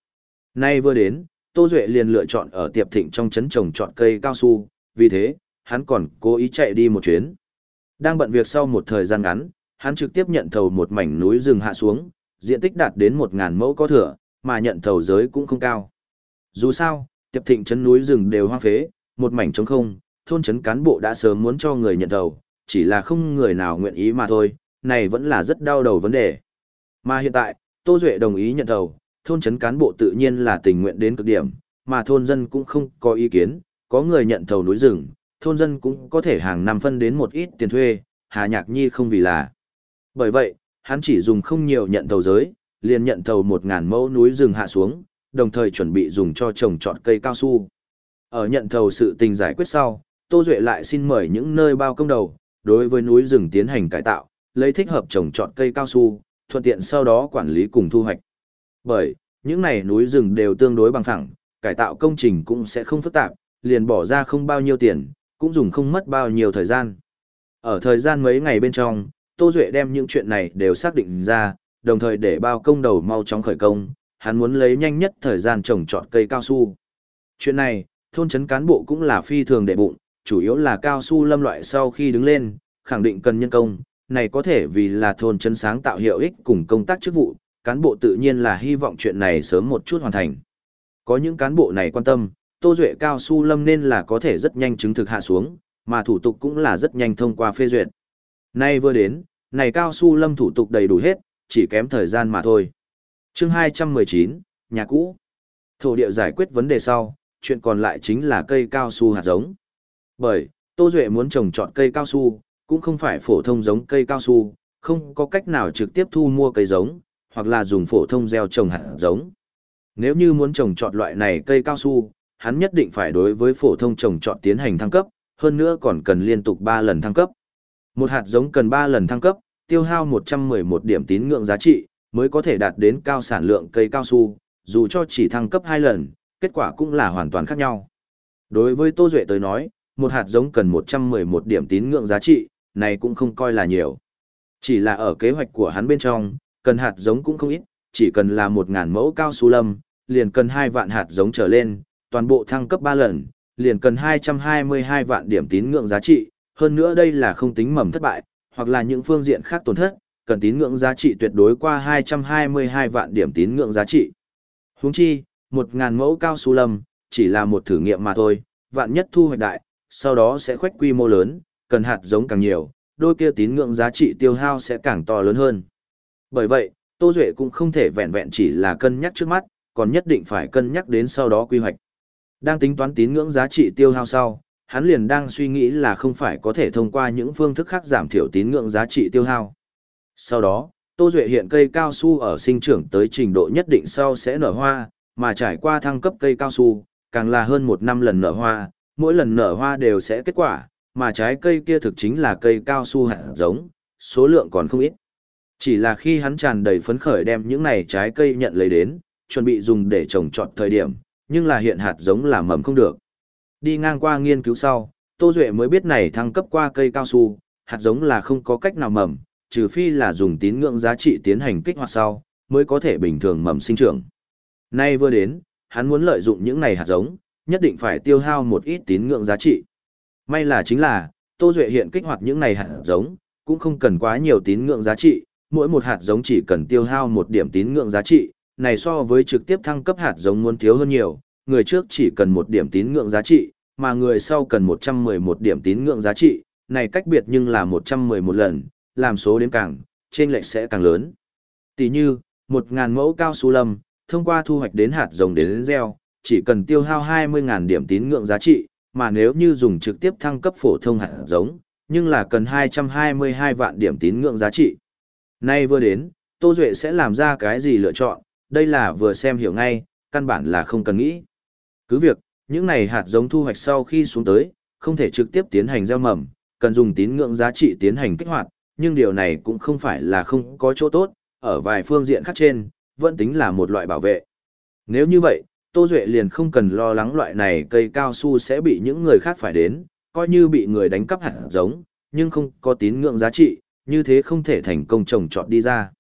Nay vừa đến, Tô Duệ liền lựa chọn ở tiệp thịnh trong trấn trồng chọn cây cao su, vì thế, hắn còn cố ý chạy đi một chuyến. Đang bận việc sau một thời gian ngắn, hắn trực tiếp nhận thầu một mảnh núi rừng hạ xuống, diện tích đạt đến một ngàn mẫu có thừa, mà nhận thầu giới cũng không cao. Dù sao, tiệp thịnh trấn núi rừng đều hoang phế, một mảnh trống không, thôn trấn cán bộ đã sớm muốn cho người nhận đầu, chỉ là không người nào nguyện ý mà thôi, này vẫn là rất đau đầu vấn đề. Mà hiện tại, Tô Duệ đồng ý nhận đầu, thôn trấn cán bộ tự nhiên là tình nguyện đến cực điểm, mà thôn dân cũng không có ý kiến, có người nhận thầu núi rừng, thôn dân cũng có thể hàng năm phân đến một ít tiền thuê, Hà Nhạc Nhi không vì là. Bởi vậy, hắn chỉ dùng không nhiều nhận thầu giới, liền nhận thầu 1.000 mẫu núi rừng hạ xuống, đồng thời chuẩn bị dùng cho trồng trọt cây cao su. Ở nhận thầu sự tình giải quyết sau, Tô Duệ lại xin mời những nơi bao công đầu, đối với núi rừng tiến hành cải tạo, lấy thích hợp trồng trọt cây cao su, thuận tiện sau đó quản lý cùng thu hoạch. Bởi, những này núi rừng đều tương đối bằng phẳng, cải tạo công trình cũng sẽ không phức tạp, liền bỏ ra không bao nhiêu tiền, cũng dùng không mất bao nhiêu thời gian. Ở thời gian mấy ngày bên trong, Tô Duệ đem những chuyện này đều xác định ra, đồng thời để bao công đầu mau chóng khởi công, hắn muốn lấy nhanh nhất thời gian trồng trọt cây cao su. Chuyện này, thôn trấn cán bộ cũng là phi thường đệ bụng, chủ yếu là cao su lâm loại sau khi đứng lên, khẳng định cần nhân công, này có thể vì là thôn trấn sáng tạo hiệu ích cùng công tác chức vụ, cán bộ tự nhiên là hy vọng chuyện này sớm một chút hoàn thành. Có những cán bộ này quan tâm, Tô Duệ cao su lâm nên là có thể rất nhanh chứng thực hạ xuống, mà thủ tục cũng là rất nhanh thông qua phê duyệt. Nay vừa đến, này cao su lâm thủ tục đầy đủ hết, chỉ kém thời gian mà thôi chương 219, nhà cũ. Thổ địa giải quyết vấn đề sau, chuyện còn lại chính là cây cao su hạt giống. Bởi, Tô Duệ muốn trồng trọt cây cao su, cũng không phải phổ thông giống cây cao su, không có cách nào trực tiếp thu mua cây giống, hoặc là dùng phổ thông gieo trồng hạt giống. Nếu như muốn trồng trọt loại này cây cao su, hắn nhất định phải đối với phổ thông trồng trọt tiến hành thăng cấp, hơn nữa còn cần liên tục 3 lần thăng cấp. Một hạt giống cần 3 lần thăng cấp, tiêu hao 111 điểm tín ngưỡng giá trị, mới có thể đạt đến cao sản lượng cây cao su, dù cho chỉ thăng cấp 2 lần, kết quả cũng là hoàn toàn khác nhau. Đối với Tô Duệ tới nói, một hạt giống cần 111 điểm tín ngưỡng giá trị, này cũng không coi là nhiều. Chỉ là ở kế hoạch của hắn bên trong, cần hạt giống cũng không ít, chỉ cần là 1.000 mẫu cao su lâm, liền cần 2 vạn hạt giống trở lên, toàn bộ thăng cấp 3 lần, liền cần 222 vạn điểm tín ngưỡng giá trị, hơn nữa đây là không tính mầm thất bại, hoặc là những phương diện khác tổn thất, cần tín ngưỡng giá trị tuyệt đối qua 222 vạn điểm tín ngưỡng giá trị. Huống chi, 1.000 mẫu cao su lâm, chỉ là một thử nghiệm mà thôi, vạn nhất thu hoạch đại, sau đó sẽ khoách quy mô lớn, cần hạt giống càng nhiều, đôi kia tín ngưỡng giá trị tiêu hao sẽ càng to lớn hơn. Bởi vậy, Tô Duệ cũng không thể vẹn vẹn chỉ là cân nhắc trước mắt, còn nhất định phải cân nhắc đến sau đó quy hoạch. Đang tính toán tín ngưỡng giá trị tiêu hao sau, hắn liền đang suy nghĩ là không phải có thể thông qua những phương thức khác giảm thiểu tín ngưỡng giá trị tiêu hao. Sau đó, Tô Duệ hiện cây cao su ở sinh trưởng tới trình độ nhất định sau sẽ nở hoa, mà trải qua thăng cấp cây cao su, càng là hơn một năm lần nở hoa, mỗi lần nở hoa đều sẽ kết quả, mà trái cây kia thực chính là cây cao su hạt giống, số lượng còn không ít. Chỉ là khi hắn tràn đầy phấn khởi đem những này trái cây nhận lấy đến, chuẩn bị dùng để trồng trọt thời điểm, nhưng là hiện hạt giống là mầm không được. Đi ngang qua nghiên cứu sau, Tô Duệ mới biết này thăng cấp qua cây cao su, hạt giống là không có cách nào mầm, trừ phi là dùng tín ngưỡng giá trị tiến hành kích hoạt sau, mới có thể bình thường mầm sinh trưởng. Nay vừa đến, hắn muốn lợi dụng những này hạt giống, nhất định phải tiêu hao một ít tín ngưỡng giá trị. May là chính là, Tô Duệ hiện kích hoạt những này hạt giống, cũng không cần quá nhiều tín ngưỡng giá trị, mỗi một hạt giống chỉ cần tiêu hao một điểm tín ngưỡng giá trị, này so với trực tiếp thăng cấp hạt giống muốn thiếu hơn nhiều, người trước chỉ cần một điểm tín ngưỡng giá trị, mà người sau cần 111 điểm tín ngưỡng giá trị, này cách biệt nhưng là 111 lần, làm số đến càng, trên lệch sẽ càng lớn. Tỷ như, 1.000 mẫu cao su lâm, thông qua thu hoạch đến hạt giống đến, đến gieo, chỉ cần tiêu hao 20.000 điểm tín ngưỡng giá trị, mà nếu như dùng trực tiếp thăng cấp phổ thông hạt giống, nhưng là cần 222 vạn điểm tín ngưỡng giá trị. Nay vừa đến, Tô Duệ sẽ làm ra cái gì lựa chọn, đây là vừa xem hiểu ngay, căn bản là không cần nghĩ. Cứ việc, những này hạt giống thu hoạch sau khi xuống tới, không thể trực tiếp tiến hành gieo mầm, cần dùng tín ngưỡng giá trị tiến hành kích hoạt, nhưng điều này cũng không phải là không có chỗ tốt, ở vài phương diện khác trên, vẫn tính là một loại bảo vệ. Nếu như vậy, Tô Duệ liền không cần lo lắng loại này cây cao su sẽ bị những người khác phải đến, coi như bị người đánh cắp hạt giống, nhưng không có tín ngưỡng giá trị, như thế không thể thành công trồng trọt đi ra.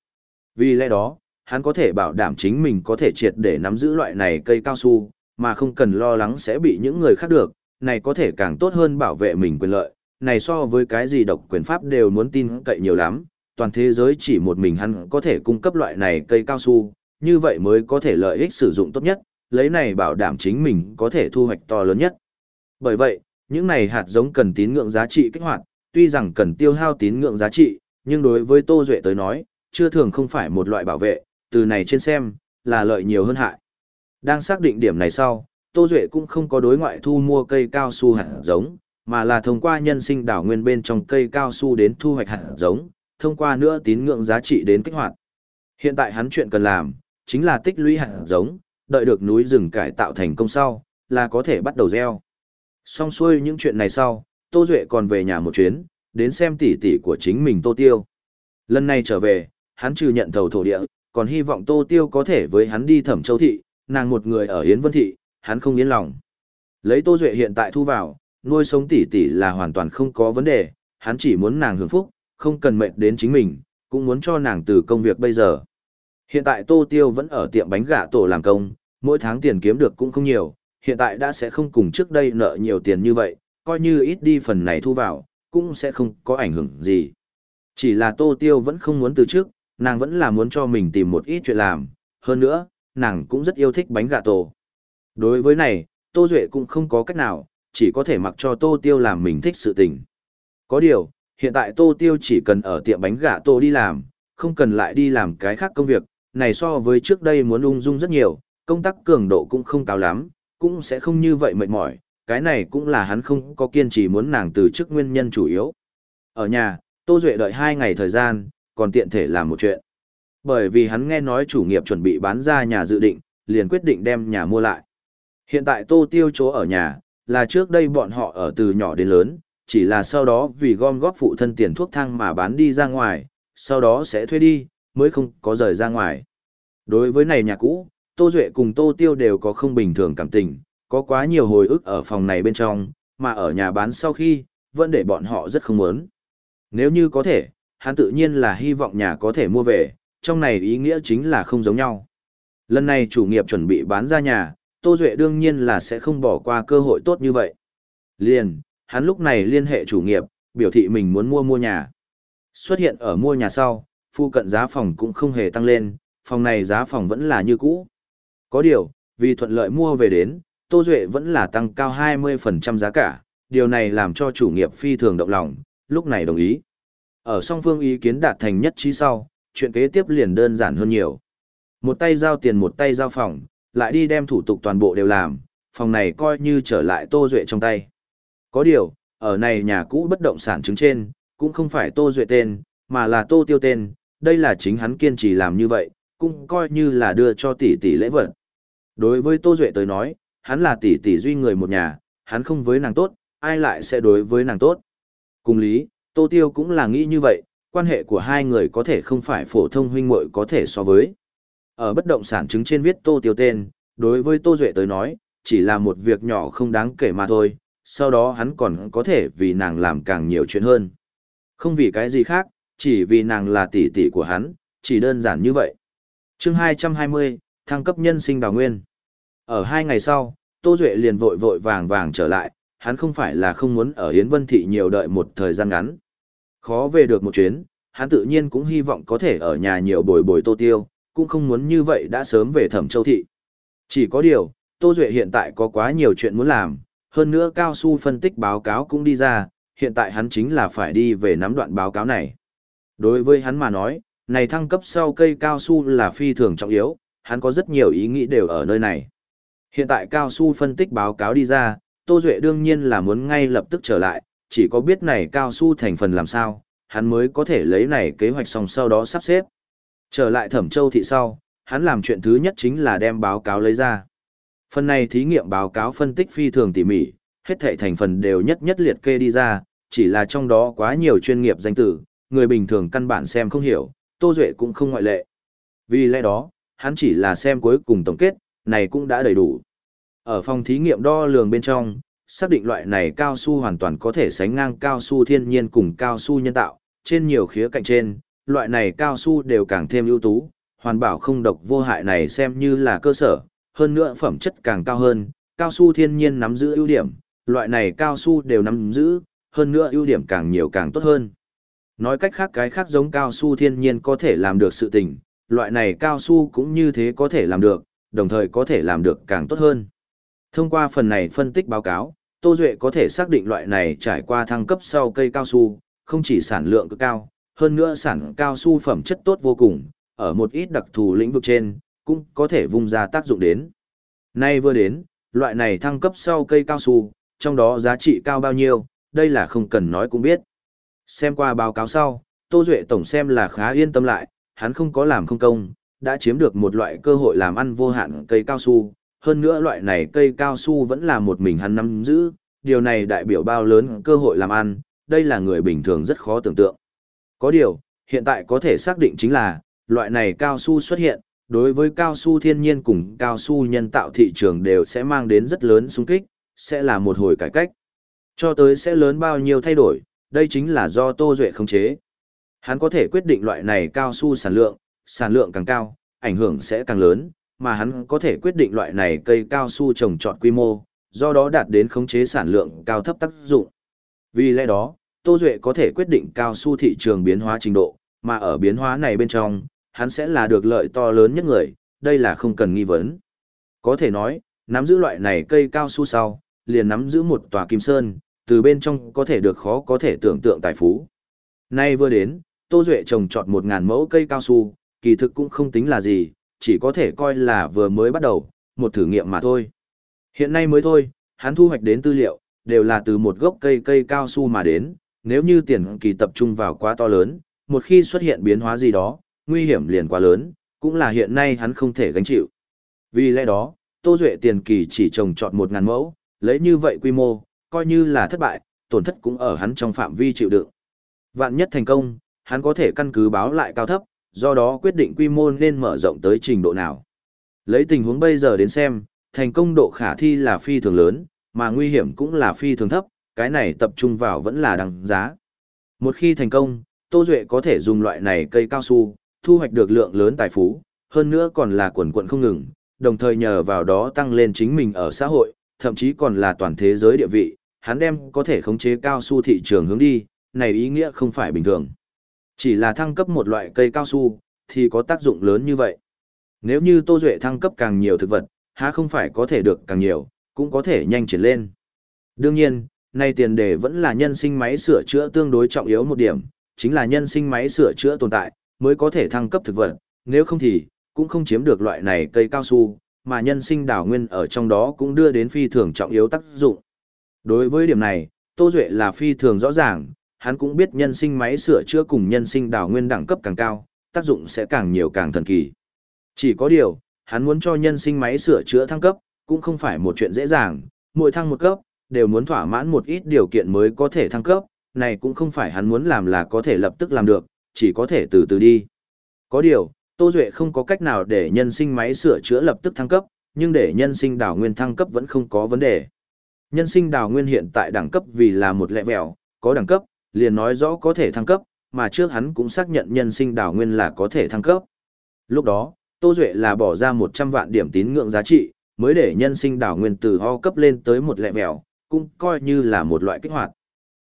Vì lẽ đó, hắn có thể bảo đảm chính mình có thể triệt để nắm giữ loại này cây cao su, mà không cần lo lắng sẽ bị những người khác được, này có thể càng tốt hơn bảo vệ mình quyền lợi, này so với cái gì độc quyền pháp đều muốn tin cậy nhiều lắm, toàn thế giới chỉ một mình hắn có thể cung cấp loại này cây cao su, như vậy mới có thể lợi ích sử dụng tốt nhất, lấy này bảo đảm chính mình có thể thu hoạch to lớn nhất. Bởi vậy, những này hạt giống cần tín ngưỡng giá trị kích hoạt, tuy rằng cần tiêu hao tín ngưỡng giá trị, nhưng đối với Tô Duệ tới nói, chưa thường không phải một loại bảo vệ, từ này trên xem, là lợi nhiều hơn hại. Đang xác định điểm này sau, Tô Duệ cũng không có đối ngoại thu mua cây cao su hạt giống, mà là thông qua nhân sinh đảo nguyên bên trong cây cao su đến thu hoạch hạt giống, thông qua nữa tín ngưỡng giá trị đến kích hoạt. Hiện tại hắn chuyện cần làm, chính là tích lũy hạt giống, đợi được núi rừng cải tạo thành công sau, là có thể bắt đầu gieo. Xong xuôi những chuyện này sau, Tô Duệ còn về nhà một chuyến, đến xem tỉ tỉ của chính mình Tô Tiêu. Lần này trở về, hắn trừ nhận thầu thổ địa, còn hy vọng Tô Tiêu có thể với hắn đi thẩm châu thị, nàng một người ở Yến Vân Thị, hắn không yên lòng. Lấy Tô Duệ hiện tại thu vào, nuôi sống tỷ tỷ là hoàn toàn không có vấn đề, hắn chỉ muốn nàng hưởng phúc, không cần mệt đến chính mình, cũng muốn cho nàng từ công việc bây giờ. Hiện tại Tô Tiêu vẫn ở tiệm bánh gà tổ làm công, mỗi tháng tiền kiếm được cũng không nhiều, hiện tại đã sẽ không cùng trước đây nợ nhiều tiền như vậy, coi như ít đi phần này thu vào, cũng sẽ không có ảnh hưởng gì. Chỉ là Tô Tiêu vẫn không muốn từ trước, nàng vẫn là muốn cho mình tìm một ít chuyện làm, hơn nữa, nàng cũng rất yêu thích bánh gà tổ. Đối với này, Tô Duệ cũng không có cách nào, chỉ có thể mặc cho Tô Tiêu làm mình thích sự tình. Có điều, hiện tại Tô Tiêu chỉ cần ở tiệm bánh gà tô đi làm, không cần lại đi làm cái khác công việc, này so với trước đây muốn ung dung rất nhiều, công tác cường độ cũng không cao lắm, cũng sẽ không như vậy mệt mỏi, cái này cũng là hắn không có kiên trì muốn nàng từ chức nguyên nhân chủ yếu. Ở nhà, Tô Duệ đợi 2 ngày thời gian, còn tiện thể làm một chuyện. Bởi vì hắn nghe nói chủ nghiệp chuẩn bị bán ra nhà dự định, liền quyết định đem nhà mua lại. Hiện tại Tô Tiêu chỗ ở nhà, là trước đây bọn họ ở từ nhỏ đến lớn, chỉ là sau đó vì gom góp phụ thân tiền thuốc thang mà bán đi ra ngoài, sau đó sẽ thuê đi, mới không có rời ra ngoài. Đối với này nhà cũ, Tô Duệ cùng Tô Tiêu đều có không bình thường cảm tình, có quá nhiều hồi ức ở phòng này bên trong, mà ở nhà bán sau khi, vẫn để bọn họ rất không muốn. Nếu như có thể, hắn tự nhiên là hy vọng nhà có thể mua về, trong này ý nghĩa chính là không giống nhau. Lần này chủ nghiệp chuẩn bị bán ra nhà, Tô Duệ đương nhiên là sẽ không bỏ qua cơ hội tốt như vậy. Liền, hắn lúc này liên hệ chủ nghiệp, biểu thị mình muốn mua mua nhà. Xuất hiện ở mua nhà sau, phu cận giá phòng cũng không hề tăng lên, phòng này giá phòng vẫn là như cũ. Có điều, vì thuận lợi mua về đến, Tô Duệ vẫn là tăng cao 20% giá cả, điều này làm cho chủ nghiệp phi thường động lòng, lúc này đồng ý. Ở song phương ý kiến đạt thành nhất trí sau, chuyện kế tiếp liền đơn giản hơn nhiều. Một tay giao tiền một tay giao phòng, lại đi đem thủ tục toàn bộ đều làm, phòng này coi như trở lại Tô Duệ trong tay. Có điều, ở này nhà cũ bất động sản chứng trên, cũng không phải Tô Duệ tên, mà là Tô Tiêu tên, đây là chính hắn kiên trì làm như vậy, cũng coi như là đưa cho tỷ tỷ lễ vật. Đối với Tô Duệ tới nói, hắn là tỷ tỷ duy người một nhà, hắn không với nàng tốt, ai lại sẽ đối với nàng tốt. Cùng lý, Tô Tiêu cũng là nghĩ như vậy, quan hệ của hai người có thể không phải phổ thông huynh muội có thể so với. Ở bất động sản chứng trên viết Tô Tiêu tên, đối với Tô Duệ tới nói, chỉ là một việc nhỏ không đáng kể mà thôi, sau đó hắn còn có thể vì nàng làm càng nhiều chuyện hơn. Không vì cái gì khác, chỉ vì nàng là tỷ tỷ của hắn, chỉ đơn giản như vậy. chương 220, thăng cấp nhân sinh đào nguyên. Ở hai ngày sau, Tô Duệ liền vội vội vàng vàng trở lại, hắn không phải là không muốn ở Yến Vân Thị nhiều đợi một thời gian ngắn. Khó về được một chuyến, hắn tự nhiên cũng hy vọng có thể ở nhà nhiều bồi bồi Tô Tiêu, cũng không muốn như vậy đã sớm về Thẩm Châu Thị. Chỉ có điều, Tô Duệ hiện tại có quá nhiều chuyện muốn làm, hơn nữa cao su phân tích báo cáo cũng đi ra, hiện tại hắn chính là phải đi về nắm đoạn báo cáo này. Đối với hắn mà nói, này thăng cấp sau cây cao su là phi thường trọng yếu, hắn có rất nhiều ý nghĩ đều ở nơi này. Hiện tại cao su phân tích báo cáo đi ra, Tô Duệ đương nhiên là muốn ngay lập tức trở lại, chỉ có biết này cao su thành phần làm sao, hắn mới có thể lấy này kế hoạch xong sau đó sắp xếp. Trở lại Thẩm Châu thị sau, hắn làm chuyện thứ nhất chính là đem báo cáo lấy ra. Phần này thí nghiệm báo cáo phân tích phi thường tỉ mỉ, hết thảy thành phần đều nhất nhất liệt kê đi ra, chỉ là trong đó quá nhiều chuyên nghiệp danh từ, người bình thường căn bản xem không hiểu, Tô Duệ cũng không ngoại lệ. Vì lẽ đó, hắn chỉ là xem cuối cùng tổng kết, này cũng đã đầy đủ. Ở phòng thí nghiệm đo lường bên trong, xác định loại này cao su hoàn toàn có thể sánh ngang cao su thiên nhiên cùng cao su nhân tạo, trên nhiều khía cạnh trên, loại này cao su đều càng thêm ưu tú, hoàn bảo không độc vô hại này xem như là cơ sở, hơn nữa phẩm chất càng cao hơn, cao su thiên nhiên nắm giữ ưu điểm, loại này cao su đều nắm giữ, hơn nữa ưu điểm càng nhiều càng tốt hơn. Nói cách khác cái khác giống cao su thiên nhiên có thể làm được sự tình, loại này cao su cũng như thế có thể làm được, đồng thời có thể làm được càng tốt hơn. Thông qua phần này phân tích báo cáo, Tô Duệ có thể xác định loại này trải qua thăng cấp sau cây cao su, không chỉ sản lượng cực cao, hơn nữa sản cao su phẩm chất tốt vô cùng, ở một ít đặc thù lĩnh vực trên, cũng có thể vung ra tác dụng đến. Nay vừa đến, loại này thăng cấp sau cây cao su, trong đó giá trị cao bao nhiêu, đây là không cần nói cũng biết. Xem qua báo cáo sau, Tô Duệ tổng xem là khá yên tâm lại, hắn không có làm không công, đã chiếm được một loại cơ hội làm ăn vô hạn cây cao su, hơn nữa loại này cây cao su vẫn là một mình hắn nắm giữ, điều này đại biểu bao lớn cơ hội làm ăn, đây là người bình thường rất khó tưởng tượng. Có điều, hiện tại có thể xác định chính là, loại này cao su xuất hiện, đối với cao su thiên nhiên cùng cao su nhân tạo thị trường đều sẽ mang đến rất lớn xung kích, sẽ là một hồi cải cách. Cho tới sẽ lớn bao nhiêu thay đổi, đây chính là do Tô Duệ khống chế. Hắn có thể quyết định loại này cao su sản lượng, sản lượng càng cao, ảnh hưởng sẽ càng lớn, mà hắn có thể quyết định loại này cây cao su trồng trọt quy mô, do đó đạt đến khống chế sản lượng cao thấp tác dụng. Vì lẽ đó, Tô Duệ có thể quyết định cao su thị trường biến hóa trình độ, mà ở biến hóa này bên trong, hắn sẽ là được lợi to lớn nhất người, đây là không cần nghi vấn. Có thể nói, nắm giữ loại này cây cao su sau, liền nắm giữ một tòa kim sơn, từ bên trong có thể được khó có thể tưởng tượng tài phú. Nay vừa đến, Tô Duệ trồng trọt 1.000 mẫu cây cao su, kỳ thực cũng không tính là gì, chỉ có thể coi là vừa mới bắt đầu, một thử nghiệm mà thôi. Hiện nay mới thôi, hắn thu hoạch đến tư liệu, đều là từ một gốc cây cây cao su mà đến, nếu như tiền kỳ tập trung vào quá to lớn, một khi xuất hiện biến hóa gì đó, nguy hiểm liền quá lớn, cũng là hiện nay hắn không thể gánh chịu. Vì lẽ đó, Tô Duệ tiền kỳ chỉ trồng trọt 1.000 mẫu, lấy như vậy quy mô, coi như là thất bại, tổn thất cũng ở hắn trong phạm vi chịu đựng. Vạn nhất thành công, hắn có thể căn cứ báo lại cao thấp, do đó quyết định quy mô nên mở rộng tới trình độ nào. Lấy tình huống bây giờ đến xem, thành công độ khả thi là phi thường lớn, mà nguy hiểm cũng là phi thường thấp, cái này tập trung vào vẫn là đăng giá. Một khi thành công, Tô Duệ có thể dùng loại này cây cao su, thu hoạch được lượng lớn tài phú, hơn nữa còn là quần quận không ngừng, đồng thời nhờ vào đó tăng lên chính mình ở xã hội, thậm chí còn là toàn thế giới địa vị, hắn đem có thể khống chế cao su thị trường hướng đi, này ý nghĩa không phải bình thường. Chỉ là thăng cấp một loại cây cao su, thì có tác dụng lớn như vậy. Nếu như Tô Duệ thăng cấp càng nhiều thực vật, há không phải có thể được càng nhiều, cũng có thể nhanh triển lên. Đương nhiên, nay tiền đề vẫn là nhân sinh máy sửa chữa tương đối trọng yếu một điểm, chính là nhân sinh máy sửa chữa tồn tại, mới có thể thăng cấp thực vật, nếu không thì, cũng không chiếm được loại này cây cao su, mà nhân sinh đảo nguyên ở trong đó cũng đưa đến phi thường trọng yếu tác dụng. Đối với điểm này, Tô Duệ là phi thường rõ ràng, hắn cũng biết nhân sinh máy sửa chữa cùng nhân sinh đảo nguyên đẳng cấp càng cao, tác dụng sẽ càng nhiều càng thần kỳ. Chỉ có điều, hắn muốn cho nhân sinh máy sửa chữa thăng cấp, cũng không phải một chuyện dễ dàng, mỗi thăng một cấp, đều muốn thỏa mãn một ít điều kiện mới có thể thăng cấp, này cũng không phải hắn muốn làm là có thể lập tức làm được, chỉ có thể từ từ đi. Có điều, Tô Duệ không có cách nào để nhân sinh máy sửa chữa lập tức thăng cấp, nhưng để nhân sinh đảo nguyên thăng cấp vẫn không có vấn đề. Nhân sinh đảo nguyên hiện tại đẳng cấp vì là một lẹ vẹo, có đẳng cấp, liền nói rõ có thể thăng cấp, mà trước hắn cũng xác nhận nhân sinh đảo nguyên là có thể thăng cấp. Lúc đó, Tô Duệ là bỏ ra 100 vạn điểm tín ngưỡng giá trị, mới để nhân sinh đảo nguyên từ ho cấp lên tới một lẹ vẹo, cũng coi như là một loại kích hoạt.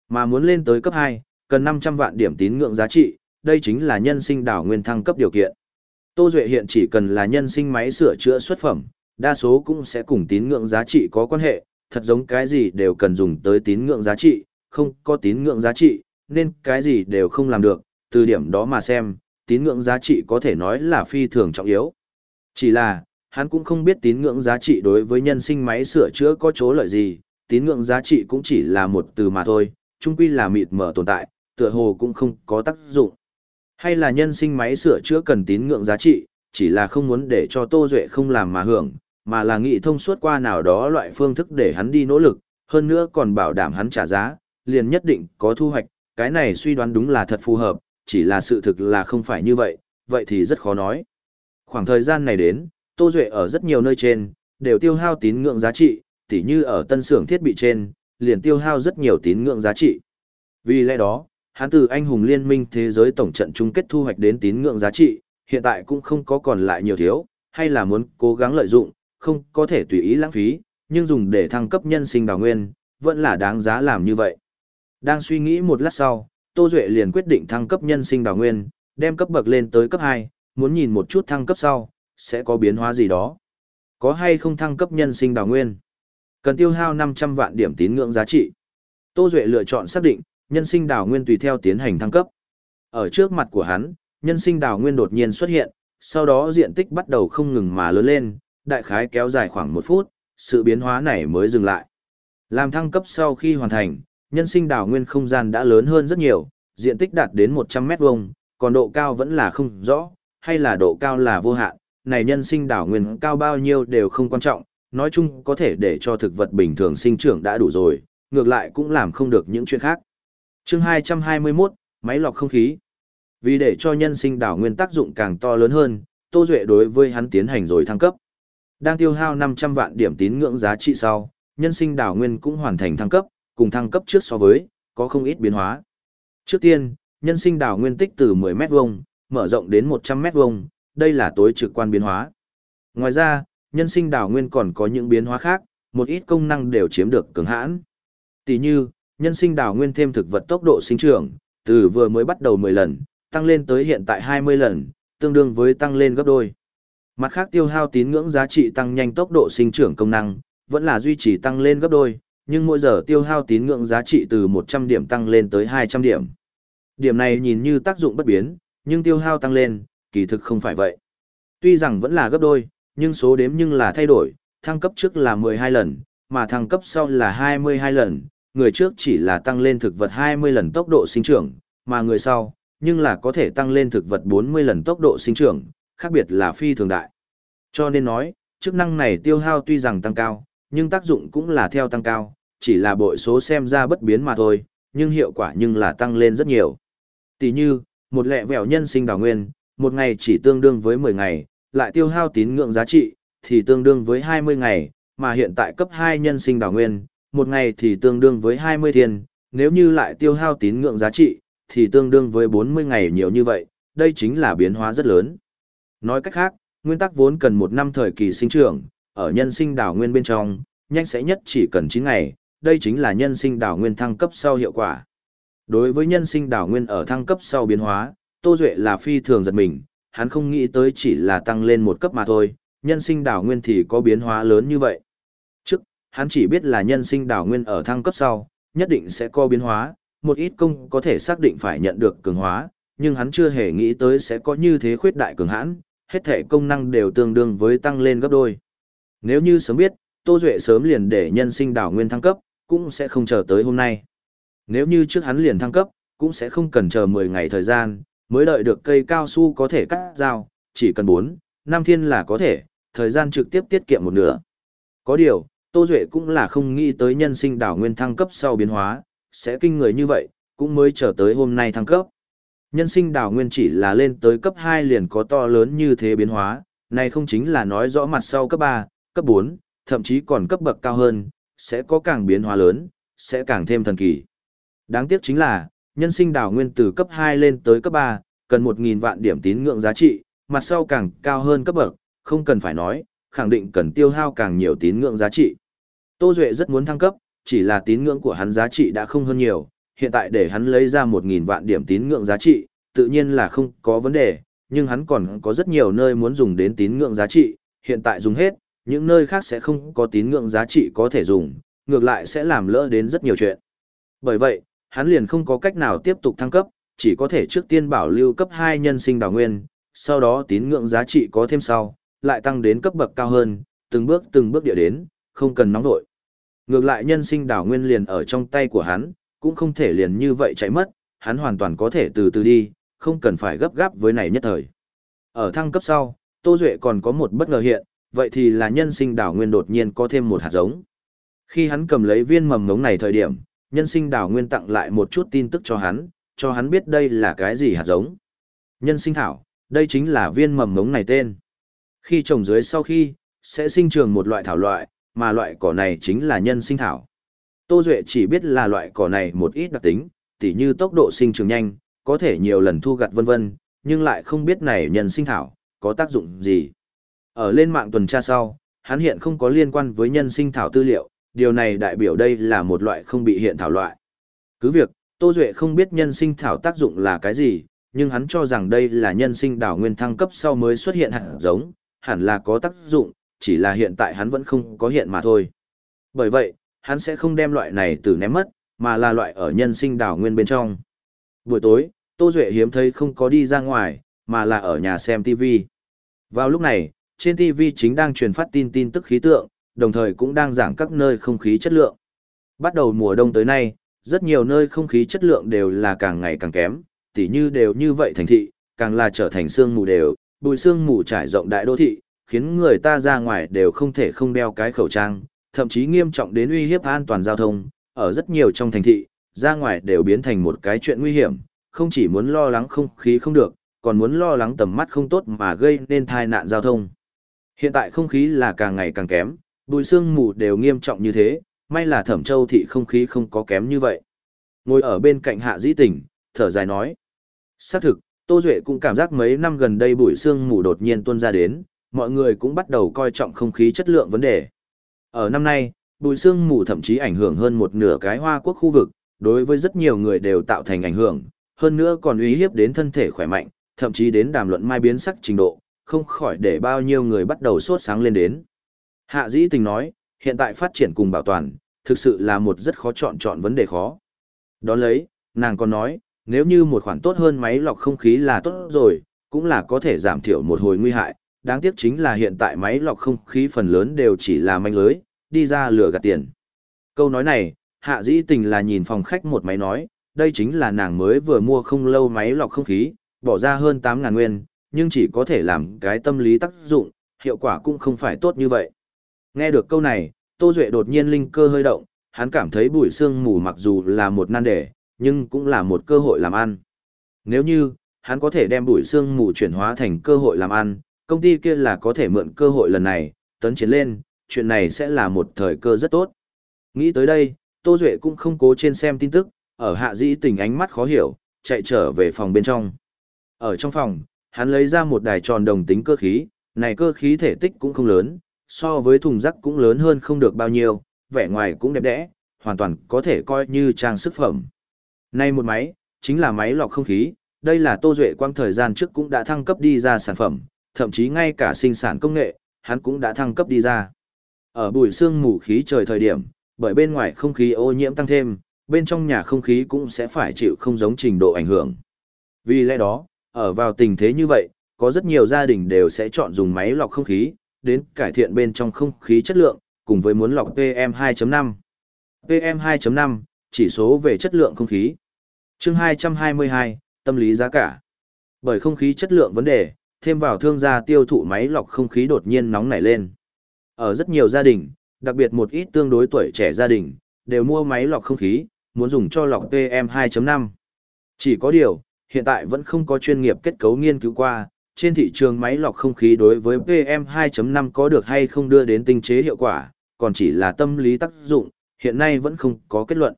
Mà muốn lên tới cấp 2, cần 500 vạn điểm tín ngưỡng giá trị, đây chính là nhân sinh đảo nguyên thăng cấp điều kiện. Tô Duệ hiện chỉ cần là nhân sinh máy sửa chữa xuất phẩm, đa số cũng sẽ cùng tín ngưỡng giá trị có quan hệ, thật giống cái gì đều cần dùng tới tín ngưỡng giá trị, không có tín ngưỡng giá trị, nên cái gì đều không làm được, từ điểm đó mà xem, tín ngưỡng giá trị có thể nói là phi thường trọng yếu. Chỉ là, hắn cũng không biết tín ngưỡng giá trị đối với nhân sinh máy sửa chữa có chỗ lợi gì, tín ngưỡng giá trị cũng chỉ là một từ mà thôi, chung quy là mịt mở tồn tại, tựa hồ cũng không có tác dụng. Hay là nhân sinh máy sửa chữa cần tín ngưỡng giá trị, chỉ là không muốn để cho Tô Duệ không làm mà hưởng, mà là nghĩ thông suốt qua nào đó loại phương thức để hắn đi nỗ lực, hơn nữa còn bảo đảm hắn trả giá, liền nhất định có thu hoạch, cái này suy đoán đúng là thật phù hợp, chỉ là sự thực là không phải như vậy, vậy thì rất khó nói. Khoảng thời gian này đến, Tô Duệ ở rất nhiều nơi trên, đều tiêu hao tín ngưỡng giá trị, tỉ như ở tân xưởng thiết bị trên, liền tiêu hao rất nhiều tín ngưỡng giá trị. Vì lẽ đó, hắn từ anh hùng liên minh thế giới tổng trận chung kết thu hoạch đến tín ngưỡng giá trị, hiện tại cũng không có còn lại nhiều thiếu, hay là muốn cố gắng lợi dụng, không có thể tùy ý lãng phí, nhưng dùng để thăng cấp nhân sinh đào nguyên, vẫn là đáng giá làm như vậy. Đang suy nghĩ một lát sau, Tô Duệ liền quyết định thăng cấp nhân sinh đào nguyên, đem cấp bậc lên tới cấp 2, muốn nhìn một chút thăng cấp sau, sẽ có biến hóa gì đó. Có hay không thăng cấp nhân sinh đào nguyên? Cần tiêu hao 500 vạn điểm tín ngưỡng giá trị. Tô Duệ lựa chọn xác định, nhân sinh đảo nguyên tùy theo tiến hành thăng cấp. Ở trước mặt của hắn, nhân sinh đảo nguyên đột nhiên xuất hiện, sau đó diện tích bắt đầu không ngừng mà lớn lên, đại khái kéo dài khoảng một phút, sự biến hóa này mới dừng lại. Làm thăng cấp sau khi hoàn thành, nhân sinh đảo nguyên không gian đã lớn hơn rất nhiều, diện tích đạt đến 100 mét vuông, còn độ cao vẫn là không rõ, hay là độ cao là vô hạn, này nhân sinh đảo nguyên cao bao nhiêu đều không quan trọng, nói chung có thể để cho thực vật bình thường sinh trưởng đã đủ rồi, ngược lại cũng làm không được những chuyện khác. Chương 221, máy lọc không khí. Vì để cho nhân sinh đảo nguyên tác dụng càng to lớn hơn, Tô Duệ đối với hắn tiến hành rồi thăng cấp. Đang tiêu hao 500 vạn điểm tín ngưỡng giá trị sau, nhân sinh đảo nguyên cũng hoàn thành thăng cấp, cùng thăng cấp trước so với, có không ít biến hóa. Trước tiên, nhân sinh đảo nguyên tích từ 10 mét vuông mở rộng đến 100 mét vuông đây là tối trực quan biến hóa. Ngoài ra, nhân sinh đảo nguyên còn có những biến hóa khác, một ít công năng đều chiếm được cường hãn. Tỷ như, nhân sinh đảo nguyên thêm thực vật tốc độ sinh trưởng, từ vừa mới bắt đầu 10 lần, tăng lên tới hiện tại 20 lần, tương đương với tăng lên gấp đôi. Mặt khác tiêu hao tín ngưỡng giá trị tăng nhanh tốc độ sinh trưởng công năng, vẫn là duy trì tăng lên gấp đôi, nhưng mỗi giờ tiêu hao tín ngưỡng giá trị từ 100 điểm tăng lên tới 200 điểm. Điểm này nhìn như tác dụng bất biến, nhưng tiêu hao tăng lên, kỳ thực không phải vậy. Tuy rằng vẫn là gấp đôi, nhưng số đếm nhưng là thay đổi, thăng cấp trước là 12 lần, mà thăng cấp sau là 22 lần, người trước chỉ là tăng lên thực vật 20 lần tốc độ sinh trưởng, mà người sau, nhưng là có thể tăng lên thực vật 40 lần tốc độ sinh trưởng, khác biệt là phi thường đại. Cho nên nói, chức năng này tiêu hao tuy rằng tăng cao, nhưng tác dụng cũng là theo tăng cao, chỉ là bội số xem ra bất biến mà thôi, nhưng hiệu quả nhưng là tăng lên rất nhiều. Tỷ như, một lẹ vẹo nhân sinh đào nguyên, một ngày chỉ tương đương với 10 ngày, lại tiêu hao tín ngưỡng giá trị, thì tương đương với 20 ngày, mà hiện tại cấp 2 nhân sinh đảo nguyên, một ngày thì tương đương với 20 thiên, nếu như lại tiêu hao tín ngưỡng giá trị, thì tương đương với 40 ngày nhiều như vậy, đây chính là biến hóa rất lớn. Nói cách khác, nguyên tắc vốn cần một năm thời kỳ sinh trưởng, ở nhân sinh đảo nguyên bên trong, nhanh sẽ nhất chỉ cần 9 ngày, đây chính là nhân sinh đảo nguyên thăng cấp sau hiệu quả. Đối với nhân sinh đảo nguyên ở thăng cấp sau biến hóa, Tô Duệ là phi thường giật mình, hắn không nghĩ tới chỉ là tăng lên một cấp mà thôi, nhân sinh đảo nguyên thì có biến hóa lớn như vậy. Trước, hắn chỉ biết là nhân sinh đảo nguyên ở thăng cấp sau, nhất định sẽ có biến hóa, một ít công có thể xác định phải nhận được cường hóa, nhưng hắn chưa hề nghĩ tới sẽ có như thế khuyết đại cường hãn, hết thể công năng đều tương đương với tăng lên gấp đôi. Nếu như sớm biết, Tô Duệ sớm liền để nhân sinh đảo nguyên thăng cấp, cũng sẽ không chờ tới hôm nay. Nếu như trước hắn liền thăng cấp, cũng sẽ không cần chờ 10 ngày thời gian, mới đợi được cây cao su có thể cắt dao, chỉ cần 4, 5 thiên là có thể, thời gian trực tiếp tiết kiệm một nửa. Có điều, Tô Duệ cũng là không nghĩ tới nhân sinh đảo nguyên thăng cấp sau biến hóa, sẽ kinh người như vậy, cũng mới chờ tới hôm nay thăng cấp. Nhân sinh đảo nguyên chỉ là lên tới cấp 2 liền có to lớn như thế biến hóa, này không chính là nói rõ mặt sau cấp 3, cấp 4, thậm chí còn cấp bậc cao hơn, sẽ có càng biến hóa lớn, sẽ càng thêm thần kỳ. Đáng tiếc chính là, nhân sinh đảo nguyên từ cấp 2 lên tới cấp 3, cần 1.000 vạn điểm tín ngưỡng giá trị, mặt sau càng cao hơn cấp bậc, không cần phải nói, khẳng định cần tiêu hao càng nhiều tín ngưỡng giá trị. Tô Duệ rất muốn thăng cấp, chỉ là tín ngưỡng của hắn giá trị đã không hơn nhiều, hiện tại để hắn lấy ra 1.000 vạn điểm tín ngưỡng giá trị, tự nhiên là không có vấn đề, nhưng hắn còn có rất nhiều nơi muốn dùng đến tín ngưỡng giá trị, hiện tại dùng hết, những nơi khác sẽ không có tín ngưỡng giá trị có thể dùng, ngược lại sẽ làm lỡ đến rất nhiều chuyện. Bởi vậy, hắn liền không có cách nào tiếp tục thăng cấp, chỉ có thể trước tiên bảo lưu cấp 2 nhân sinh đào nguyên, sau đó tín ngưỡng giá trị có thêm sau, lại tăng đến cấp bậc cao hơn, từng bước từng bước địa đến, không cần nóng nội. Ngược lại nhân sinh đảo nguyên liền ở trong tay của hắn, cũng không thể liền như vậy chạy mất, hắn hoàn toàn có thể từ từ đi, không cần phải gấp gáp với này nhất thời. Ở thăng cấp sau, Tô Duệ còn có một bất ngờ hiện, vậy thì là nhân sinh đảo nguyên đột nhiên có thêm một hạt giống. Khi hắn cầm lấy viên mầm ngống này thời điểm, nhân sinh đảo nguyên tặng lại một chút tin tức cho hắn, cho hắn biết đây là cái gì hạt giống. Nhân sinh thảo, đây chính là viên mầm ngống này tên. Khi trồng dưới sau khi, sẽ sinh trường một loại thảo loại, mà loại cỏ này chính là nhân sinh thảo. Tô Duệ chỉ biết là loại cỏ này một ít đặc tính, tỉ như tốc độ sinh trưởng nhanh, có thể nhiều lần thu gặt vân vân, nhưng lại không biết này nhân sinh thảo, có tác dụng gì. Ở lên mạng tuần tra sau, hắn hiện không có liên quan với nhân sinh thảo tư liệu, điều này đại biểu đây là một loại không bị hiện thảo loại. Cứ việc, Tô Duệ không biết nhân sinh thảo tác dụng là cái gì, nhưng hắn cho rằng đây là nhân sinh đảo nguyên thăng cấp sau mới xuất hiện hạt giống, hẳn là có tác dụng, chỉ là hiện tại hắn vẫn không có hiện mà thôi. Bởi vậy, hắn sẽ không đem loại này từ ném mất, mà là loại ở nhân sinh đảo nguyên bên trong. Buổi tối, Tô Duệ hiếm thấy không có đi ra ngoài, mà là ở nhà xem TV. Vào lúc này, trên TV chính đang truyền phát tin tin tức khí tượng, đồng thời cũng đang giảng các nơi không khí chất lượng. Bắt đầu mùa đông tới nay, rất nhiều nơi không khí chất lượng đều là càng ngày càng kém, tỉ như đều như vậy thành thị, càng là trở thành sương mù đều, bụi sương mù trải rộng đại đô thị, khiến người ta ra ngoài đều không thể không đeo cái khẩu trang, thậm chí nghiêm trọng đến uy hiếp an toàn giao thông, ở rất nhiều trong thành thị, ra ngoài đều biến thành một cái chuyện nguy hiểm, không chỉ muốn lo lắng không khí không được, còn muốn lo lắng tầm mắt không tốt mà gây nên tai nạn giao thông. Hiện tại không khí là càng ngày càng kém, bụi sương mù đều nghiêm trọng như thế, may là thẩm châu thị không khí không có kém như vậy. Ngồi ở bên cạnh hạ dĩ tỉnh, thở dài nói. Xác thực, Tô Duệ cũng cảm giác mấy năm gần đây bụi sương mù đột nhiên tuôn ra đến, mọi người cũng bắt đầu coi trọng không khí chất lượng vấn đề. Ở năm nay, bụi sương mù thậm chí ảnh hưởng hơn một nửa cái hoa quốc khu vực, đối với rất nhiều người đều tạo thành ảnh hưởng, hơn nữa còn uy hiếp đến thân thể khỏe mạnh, thậm chí đến đàm luận mai biến sắc trình độ, không khỏi để bao nhiêu người bắt đầu sốt sáng lên đến. Hạ dĩ tình nói, hiện tại phát triển cùng bảo toàn, thực sự là một rất khó chọn chọn vấn đề khó. Đón lấy, nàng còn nói, nếu như một khoản tốt hơn máy lọc không khí là tốt rồi, cũng là có thể giảm thiểu một hồi nguy hại, đáng tiếc chính là hiện tại máy lọc không khí phần lớn đều chỉ là manh lưới, đi ra lừa gạt tiền. Câu nói này, hạ dĩ tình là nhìn phòng khách một máy nói, đây chính là nàng mới vừa mua không lâu máy lọc không khí, bỏ ra hơn 8.000 nguyên, nhưng chỉ có thể làm cái tâm lý tác dụng, hiệu quả cũng không phải tốt như vậy. Nghe được câu này, Tô Duệ đột nhiên linh cơ hơi động, hắn cảm thấy bụi sương mù mặc dù là một nan đề, nhưng cũng là một cơ hội làm ăn. Nếu như, hắn có thể đem bụi sương mù chuyển hóa thành cơ hội làm ăn, công ty kia là có thể mượn cơ hội lần này, tấn chiến lên, chuyện này sẽ là một thời cơ rất tốt. Nghĩ tới đây, Tô Duệ cũng không cố trên xem tin tức, ở hạ dĩ tình ánh mắt khó hiểu, chạy trở về phòng bên trong. Ở trong phòng, hắn lấy ra một đài tròn đồng tính cơ khí, này cơ khí thể tích cũng không lớn, so với thùng rắc cũng lớn hơn không được bao nhiêu, vẻ ngoài cũng đẹp đẽ, hoàn toàn có thể coi như trang sức phẩm. Nay một máy, chính là máy lọc không khí, đây là Tô Duệ quang thời gian trước cũng đã thăng cấp đi ra sản phẩm, thậm chí ngay cả sinh sản công nghệ, hắn cũng đã thăng cấp đi ra. Ở buổi sương mù khí trời thời điểm, bởi bên ngoài không khí ô nhiễm tăng thêm, bên trong nhà không khí cũng sẽ phải chịu không giống trình độ ảnh hưởng. Vì lẽ đó, ở vào tình thế như vậy, có rất nhiều gia đình đều sẽ chọn dùng máy lọc không khí, đến cải thiện bên trong không khí chất lượng, cùng với muốn lọc PM2.5. PM2.5, chỉ số về chất lượng không khí. chương 222, tâm lý giá cả. Bởi không khí chất lượng vấn đề, thêm vào thương gia tiêu thụ máy lọc không khí đột nhiên nóng nảy lên. Ở rất nhiều gia đình, đặc biệt một ít tương đối tuổi trẻ gia đình, đều mua máy lọc không khí, muốn dùng cho lọc PM2.5. Chỉ có điều, hiện tại vẫn không có chuyên nghiệp kết cấu nghiên cứu qua, trên thị trường máy lọc không khí đối với PM2.5 có được hay không đưa đến tinh chế hiệu quả, còn chỉ là tâm lý tác dụng, hiện nay vẫn không có kết luận.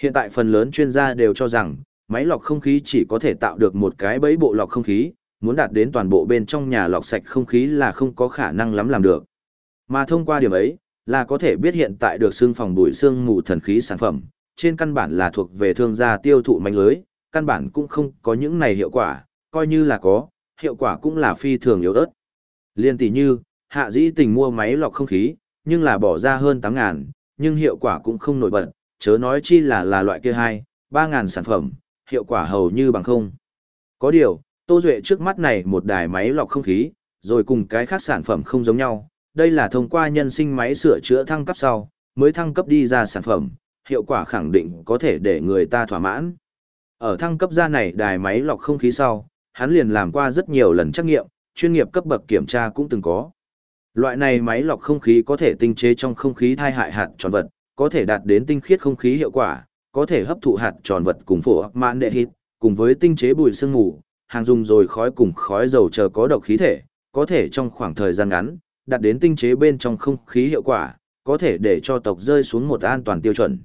Hiện tại phần lớn chuyên gia đều cho rằng, máy lọc không khí chỉ có thể tạo được một cái bẫy bộ lọc không khí, muốn đạt đến toàn bộ bên trong nhà lọc sạch không khí là không có khả năng lắm làm được. Mà thông qua điểm ấy, là có thể biết hiện tại được xương phòng bụi xương mù thần khí sản phẩm, trên căn bản là thuộc về thương gia tiêu thụ mạnh lưới, căn bản cũng không có những này hiệu quả, coi như là có, hiệu quả cũng là phi thường yếu ớt. Liên tỷ như, hạ dĩ tình mua máy lọc không khí, nhưng là bỏ ra hơn 8 ngàn, nhưng hiệu quả cũng không nổi bật, chớ nói chi là là loại kia hai, 3 ngàn sản phẩm, hiệu quả hầu như bằng không. Có điều, Tô Duệ trước mắt này một đài máy lọc không khí, rồi cùng cái khác sản phẩm không giống nhau, đây là thông qua nhân sinh máy sửa chữa thăng cấp sau, mới thăng cấp đi ra sản phẩm, hiệu quả khẳng định có thể để người ta thỏa mãn. Ở thăng cấp ra này đài máy lọc không khí sau, hắn liền làm qua rất nhiều lần trắc nghiệm, chuyên nghiệp cấp bậc kiểm tra cũng từng có. Loại này máy lọc không khí có thể tinh chế trong không khí thai hại hạt tròn vật, có thể đạt đến tinh khiết không khí hiệu quả, có thể hấp thụ hạt tròn vật cùng phổ mạn đệ hít, cùng với tinh chế bụi sương mù, hàng dùng rồi khói cùng khói dầu chờ có độc khí thể, có thể trong khoảng thời gian ngắn, đạt đến tinh chế bên trong không khí hiệu quả, có thể để cho tộc rơi xuống một an toàn tiêu chuẩn.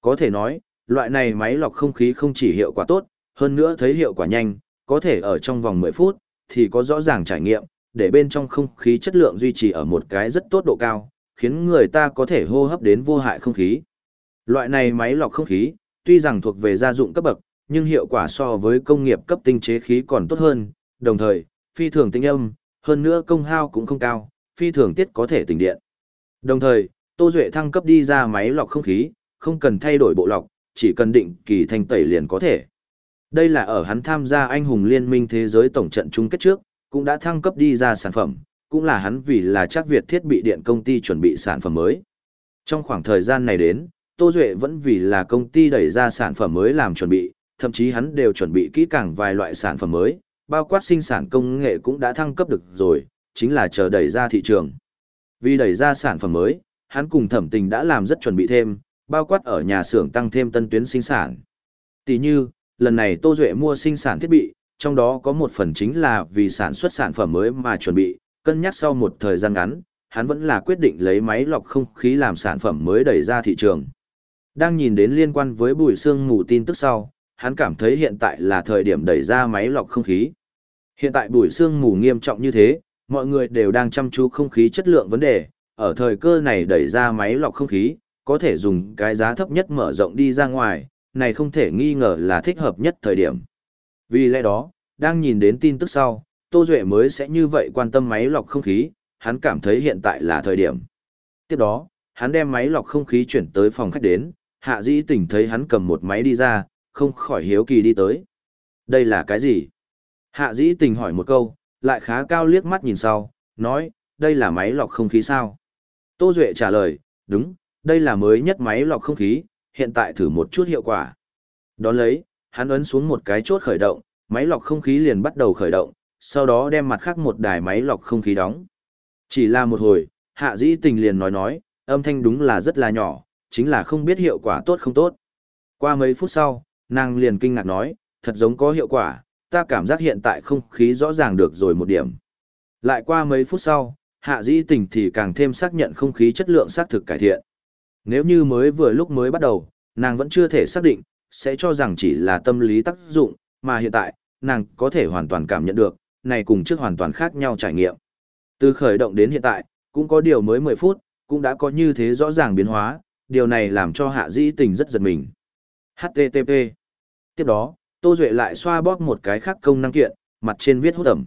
Có thể nói, loại này máy lọc không khí không chỉ hiệu quả tốt, hơn nữa thấy hiệu quả nhanh, có thể ở trong vòng 10 phút, thì có rõ ràng trải nghiệm, để bên trong không khí chất lượng duy trì ở một cái rất tốt độ cao, khiến người ta có thể hô hấp đến vô hại không khí. Loại này máy lọc không khí, tuy rằng thuộc về gia dụng cấp bậc, nhưng hiệu quả so với công nghiệp cấp tinh chế khí còn tốt hơn, đồng thời, phi thường tinh âm, hơn nữa công hao cũng không cao, phi thường tiết có thể tỉnh điện. Đồng thời, Tô Duệ thăng cấp đi ra máy lọc không khí, không cần thay đổi bộ lọc, chỉ cần định kỳ thanh tẩy liền có thể. Đây là ở hắn tham gia anh hùng liên minh thế giới tổng trận chung kết trước, cũng đã thăng cấp đi ra sản phẩm, cũng là hắn vì là chắc Việt thiết bị điện công ty chuẩn bị sản phẩm mới. Trong khoảng thời gian này đến, Tô Duệ vẫn vì là công ty đẩy ra sản phẩm mới làm chuẩn bị, thậm chí hắn đều chuẩn bị kỹ càng vài loại sản phẩm mới, bao quát sinh sản công nghệ cũng đã thăng cấp được rồi, chính là chờ đẩy ra thị trường. Vì đẩy ra sản phẩm mới, hắn cùng thẩm tình đã làm rất chuẩn bị thêm, bao quát ở nhà xưởng tăng thêm tân tuyến sinh sản. Tỷ như, lần này Tô Duệ mua sinh sản thiết bị, trong đó có một phần chính là vì sản xuất sản phẩm mới mà chuẩn bị, cân nhắc sau một thời gian ngắn, hắn vẫn là quyết định lấy máy lọc không khí làm sản phẩm mới đẩy ra thị trường. Đang nhìn đến liên quan với bùi xương mù tin tức sau, hắn cảm thấy hiện tại là thời điểm đẩy ra máy lọc không khí. Hiện tại bùi xương mù nghiêm trọng như thế, mọi người đều đang chăm chú không khí chất lượng vấn đề, ở thời cơ này đẩy ra máy lọc không khí, có thể dùng cái giá thấp nhất mở rộng đi ra ngoài, này không thể nghi ngờ là thích hợp nhất thời điểm. Vì lẽ đó, đang nhìn đến tin tức sau, Tô Duệ mới sẽ như vậy quan tâm máy lọc không khí, hắn cảm thấy hiện tại là thời điểm. Tiếp đó, hắn đem máy lọc không khí chuyển tới phòng khách đến, hạ dĩ tỉnh thấy hắn cầm một máy đi ra, không khỏi hiếu kỳ đi tới. Đây là cái gì? Hạ dĩ tình hỏi một câu, lại khá cao liếc mắt nhìn sau, nói, đây là máy lọc không khí sao? Tô Duệ trả lời, đúng, đây là mới nhất máy lọc không khí, hiện tại thử một chút hiệu quả. Đón lấy, hắn ấn xuống một cái chốt khởi động, máy lọc không khí liền bắt đầu khởi động, sau đó đem mặt khác một đài máy lọc không khí đóng. Chỉ là một hồi, hạ dĩ tình liền nói nói, âm thanh đúng là rất là nhỏ, chính là không biết hiệu quả tốt không tốt. Qua mấy phút sau, nàng liền kinh ngạc nói, thật giống có hiệu quả, ta cảm giác hiện tại không khí rõ ràng được rồi một điểm. Lại qua mấy phút sau, hạ dĩ tình thì càng thêm xác nhận không khí chất lượng xác thực cải thiện. Nếu như mới vừa lúc mới bắt đầu, nàng vẫn chưa thể xác định, sẽ cho rằng chỉ là tâm lý tác dụng, mà hiện tại, nàng có thể hoàn toàn cảm nhận được, này cùng trước hoàn toàn khác nhau trải nghiệm. Từ khởi động đến hiện tại, cũng có điều mới 10 phút, cũng đã có như thế rõ ràng biến hóa, điều này làm cho hạ dĩ tình rất giật mình. HTTP Tiếp đó, Tô Duệ lại xoa bóp một cái khác công năng kiện, mặt trên viết hút ẩm.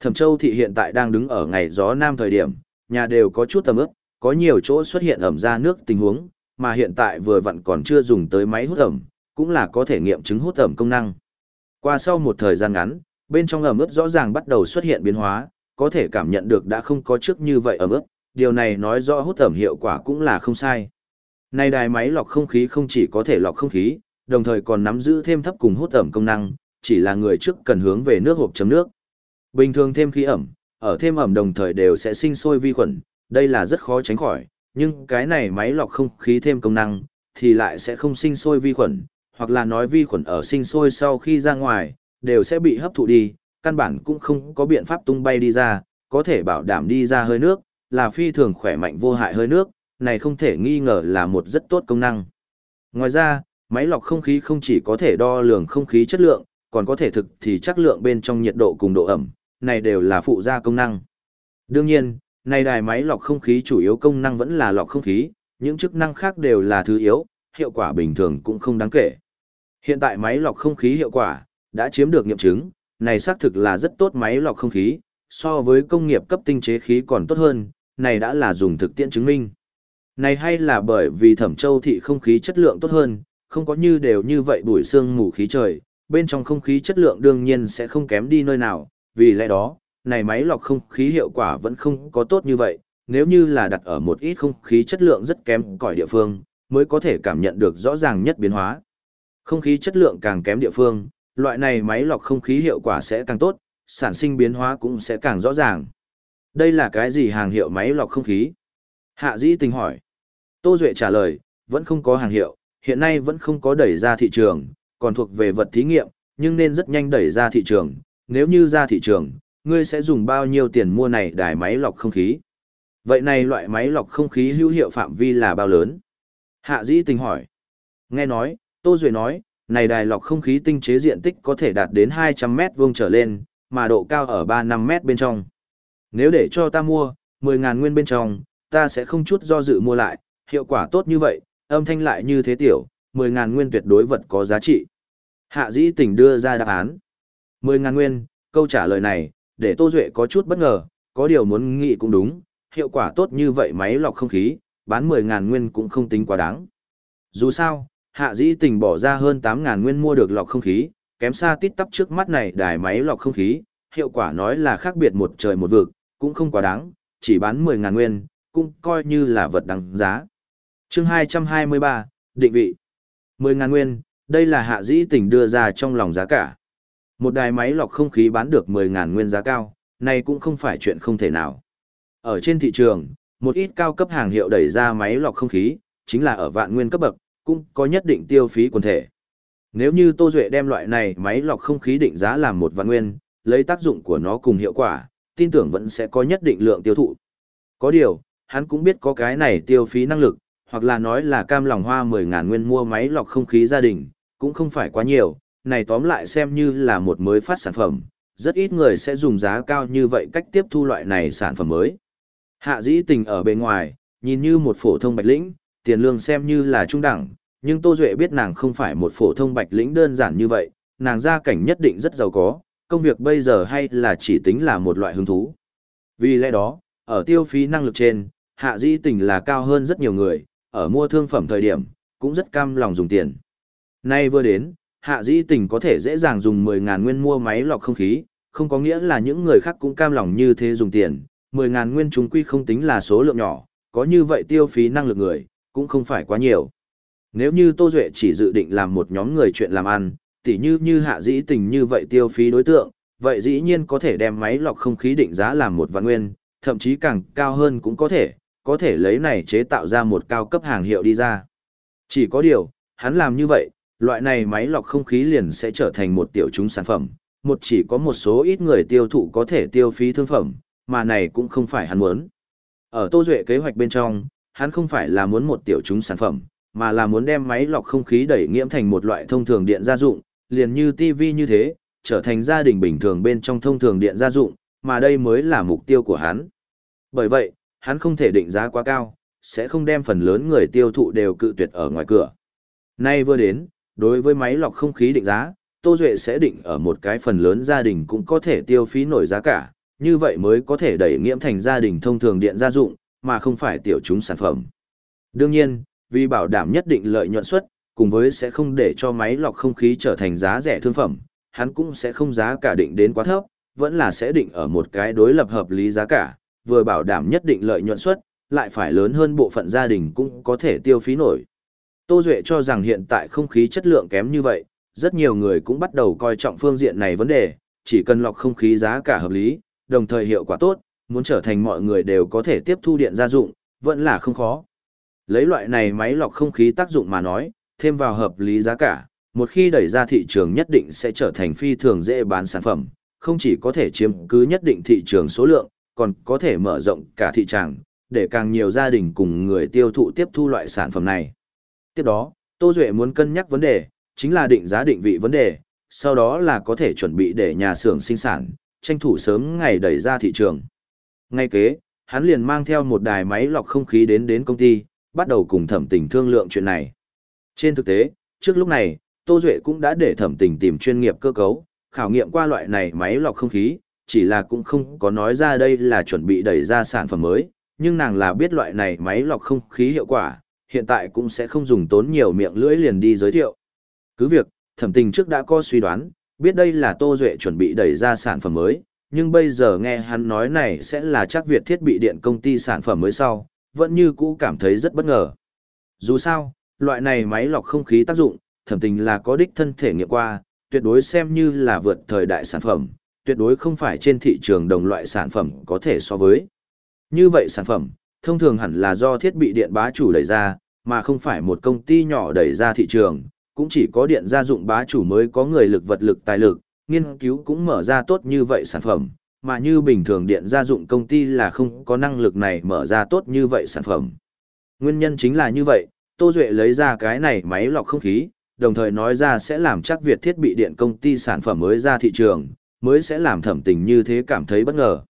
Thẩm Châu thị hiện tại đang đứng ở ngày gió nam thời điểm, nhà đều có chút tầm ướp, có nhiều chỗ xuất hiện ẩm ra nước tình huống, mà hiện tại vừa vặn còn chưa dùng tới máy hút ẩm, cũng là có thể nghiệm chứng hút ẩm công năng. Qua sau một thời gian ngắn, bên trong ẩm ướt rõ ràng bắt đầu xuất hiện biến hóa, có thể cảm nhận được đã không có trước như vậy ẩm ướt, điều này nói rõ hút ẩm hiệu quả cũng là không sai. Này đài máy lọc không khí không chỉ có thể lọc không khí, đồng thời còn nắm giữ thêm thấp cùng hút ẩm công năng, chỉ là người trước cần hướng về nước hộp chấm nước. Bình thường thêm khí ẩm, ở thêm ẩm đồng thời đều sẽ sinh sôi vi khuẩn, đây là rất khó tránh khỏi, nhưng cái này máy lọc không khí thêm công năng, thì lại sẽ không sinh sôi vi khuẩn, hoặc là nói vi khuẩn ở sinh sôi sau khi ra ngoài, đều sẽ bị hấp thụ đi, căn bản cũng không có biện pháp tung bay đi ra, có thể bảo đảm đi ra hơi nước, là phi thường khỏe mạnh vô hại hơi nước, này không thể nghi ngờ là một rất tốt công năng. Ngoài ra, máy lọc không khí không chỉ có thể đo lường không khí chất lượng, còn có thể thực thì chắc lượng bên trong nhiệt độ cùng độ ẩm, này đều là phụ gia công năng. Đương nhiên, này đài máy lọc không khí chủ yếu công năng vẫn là lọc không khí, những chức năng khác đều là thứ yếu, hiệu quả bình thường cũng không đáng kể. Hiện tại máy lọc không khí hiệu quả đã chiếm được nghiệm chứng, này xác thực là rất tốt máy lọc không khí, so với công nghiệp cấp tinh chế khí còn tốt hơn, này đã là dùng thực tiễn chứng minh. Này hay là bởi vì thẩm châu thị không khí chất lượng tốt hơn, không có như đều như vậy bụi sương mù khí trời, bên trong không khí chất lượng đương nhiên sẽ không kém đi nơi nào, vì lẽ đó, này máy lọc không khí hiệu quả vẫn không có tốt như vậy, nếu như là đặt ở một ít không khí chất lượng rất kém cỏi địa phương, mới có thể cảm nhận được rõ ràng nhất biến hóa. Không khí chất lượng càng kém địa phương, loại này máy lọc không khí hiệu quả sẽ càng tốt, sản sinh biến hóa cũng sẽ càng rõ ràng. Đây là cái gì hàng hiệu máy lọc không khí? Hạ dĩ tình hỏi. Tô Duệ trả lời, vẫn không có hàng hiệu, hiện nay vẫn không có đẩy ra thị trường, còn thuộc về vật thí nghiệm, nhưng nên rất nhanh đẩy ra thị trường. Nếu như ra thị trường, ngươi sẽ dùng bao nhiêu tiền mua này đài máy lọc không khí? Vậy này loại máy lọc không khí hữu hiệu phạm vi là bao lớn? Hạ dĩ tình hỏi. Nghe nói, Tô Duệ nói, này đài lọc không khí tinh chế diện tích có thể đạt đến 200 mét vuông trở lên, mà độ cao ở 3-5 mét bên trong. Nếu để cho ta mua, 10.000 nguyên bên trong, ta sẽ không chút do dự mua lại, hiệu quả tốt như vậy, âm thanh lại như thế tiểu, 10.000 nguyên tuyệt đối vật có giá trị. Hạ dĩ tỉnh đưa ra đáp án. 10.000 nguyên, câu trả lời này, để Tô Duệ có chút bất ngờ, có điều muốn nghĩ cũng đúng, hiệu quả tốt như vậy máy lọc không khí, bán 10.000 nguyên cũng không tính quá đáng. Dù sao, hạ dĩ tình bỏ ra hơn 8.000 nguyên mua được lọc không khí, kém xa tít tắp trước mắt này đài máy lọc không khí, hiệu quả nói là khác biệt một trời một vực, cũng không quá đáng, chỉ bán 10.000 nguyên, cũng coi như là vật đáng giá. chương 223, định vị. 10.000 nguyên, đây là hạ dĩ tình đưa ra trong lòng giá cả. Một đài máy lọc không khí bán được 10.000 nguyên giá cao, này cũng không phải chuyện không thể nào. Ở trên thị trường, một ít cao cấp hàng hiệu đẩy ra máy lọc không khí, chính là ở vạn nguyên cấp bậc, cũng có nhất định tiêu phí quần thể. Nếu như Tô Duệ đem loại này máy lọc không khí định giá làm một vạn nguyên, lấy tác dụng của nó cùng hiệu quả, tin tưởng vẫn sẽ có nhất định lượng tiêu thụ. Có điều, hắn cũng biết có cái này tiêu phí năng lực, hoặc là nói là cam lòng hoa 10.000 nguyên mua máy lọc không khí gia đình, cũng không phải quá nhiều, này tóm lại xem như là một mới phát sản phẩm, rất ít người sẽ dùng giá cao như vậy cách tiếp thu loại này sản phẩm mới. Hạ dĩ tình ở bên ngoài, nhìn như một phổ thông bạch lĩnh, tiền lương xem như là trung đẳng, nhưng Tô Duệ biết nàng không phải một phổ thông bạch lĩnh đơn giản như vậy, nàng gia cảnh nhất định rất giàu có, công việc bây giờ hay là chỉ tính là một loại hứng thú. Vì lẽ đó, ở tiêu phí năng lực trên, hạ dĩ tình là cao hơn rất nhiều người, ở mua thương phẩm thời điểm, cũng rất cam lòng dùng tiền. Nay vừa đến, hạ dĩ tình có thể dễ dàng dùng 10.000 nguyên mua máy lọc không khí, không có nghĩa là những người khác cũng cam lòng như thế dùng tiền, 10.000 nguyên chúng quy không tính là số lượng nhỏ, có như vậy tiêu phí năng lực người, cũng không phải quá nhiều. Nếu như Tô Duệ chỉ dự định làm một nhóm người chuyện làm ăn, tỉ như như hạ dĩ tình như vậy tiêu phí đối tượng, vậy dĩ nhiên có thể đem máy lọc không khí định giá làm một vạn nguyên, thậm chí càng cao hơn cũng có thể, có thể lấy này chế tạo ra một cao cấp hàng hiệu đi ra. Chỉ có điều, hắn làm như vậy, loại này máy lọc không khí liền sẽ trở thành một tiểu chúng sản phẩm, một chỉ có một số ít người tiêu thụ có thể tiêu phí thương phẩm, mà này cũng không phải hắn muốn. Ở Tô Duệ kế hoạch bên trong, hắn không phải là muốn một tiểu chúng sản phẩm, mà là muốn đem máy lọc không khí đẩy nghiễm thành một loại thông thường điện gia dụng, liền như TV như thế, trở thành gia đình bình thường bên trong thông thường điện gia dụng, mà đây mới là mục tiêu của hắn. Bởi vậy, hắn không thể định giá quá cao, sẽ không đem phần lớn người tiêu thụ đều cự tuyệt ở ngoài cửa. Nay vừa đến, đối với máy lọc không khí định giá, Tô Duệ sẽ định ở một cái phần lớn gia đình cũng có thể tiêu phí nổi giá cả, như vậy mới có thể đẩy nghiễm thành gia đình thông thường điện gia dụng, mà không phải tiểu chúng sản phẩm. Đương nhiên, vì bảo đảm nhất định lợi nhuận suất, cùng với sẽ không để cho máy lọc không khí trở thành giá rẻ thương phẩm, hắn cũng sẽ không giá cả định đến quá thấp, vẫn là sẽ định ở một cái đối lập hợp lý giá cả, vừa bảo đảm nhất định lợi nhuận suất, lại phải lớn hơn bộ phận gia đình cũng có thể tiêu phí nổi. Tô Duệ cho rằng hiện tại không khí chất lượng kém như vậy, rất nhiều người cũng bắt đầu coi trọng phương diện này vấn đề, chỉ cần lọc không khí giá cả hợp lý, đồng thời hiệu quả tốt, muốn trở thành mọi người đều có thể tiếp thu điện gia dụng, vẫn là không khó. Lấy loại này máy lọc không khí tác dụng mà nói, thêm vào hợp lý giá cả, một khi đẩy ra thị trường nhất định sẽ trở thành phi thường dễ bán sản phẩm, không chỉ có thể chiếm cứ nhất định thị trường số lượng, còn có thể mở rộng cả thị trường, để càng nhiều gia đình cùng người tiêu thụ tiếp thu loại sản phẩm này. Tiếp đó, Tô Duệ muốn cân nhắc vấn đề, chính là định giá định vị vấn đề, sau đó là có thể chuẩn bị để nhà xưởng sinh sản, tranh thủ sớm ngày đẩy ra thị trường. Ngay kế, hắn liền mang theo một đài máy lọc không khí đến đến công ty, bắt đầu cùng thẩm tình thương lượng chuyện này. Trên thực tế, trước lúc này, Tô Duệ cũng đã để thẩm tình tìm chuyên nghiệp cơ cấu, khảo nghiệm qua loại này máy lọc không khí, chỉ là cũng không có nói ra đây là chuẩn bị đẩy ra sản phẩm mới, nhưng nàng là biết loại này máy lọc không khí hiệu quả, hiện tại cũng sẽ không dùng tốn nhiều miệng lưỡi liền đi giới thiệu. Cứ việc, thẩm tình trước đã có suy đoán, biết đây là Tô Duệ chuẩn bị đẩy ra sản phẩm mới, nhưng bây giờ nghe hắn nói này sẽ là chắc Việt thiết bị điện công ty sản phẩm mới sau, vẫn như cũ cảm thấy rất bất ngờ. Dù sao, loại này máy lọc không khí tác dụng, thẩm tình là có đích thân thể nghiệm qua, tuyệt đối xem như là vượt thời đại sản phẩm, tuyệt đối không phải trên thị trường đồng loại sản phẩm có thể so với. Như vậy sản phẩm, thông thường hẳn là do thiết bị điện bá chủ đẩy ra, mà không phải một công ty nhỏ đẩy ra thị trường, cũng chỉ có điện gia dụng bá chủ mới có người lực vật lực tài lực, nghiên cứu cũng mở ra tốt như vậy sản phẩm, mà như bình thường điện gia dụng công ty là không có năng lực này mở ra tốt như vậy sản phẩm. Nguyên nhân chính là như vậy, Tô Duệ lấy ra cái này máy lọc không khí, đồng thời nói ra sẽ làm chắc Việt thiết bị điện công ty sản phẩm mới ra thị trường, mới sẽ làm thẩm tình như thế cảm thấy bất ngờ.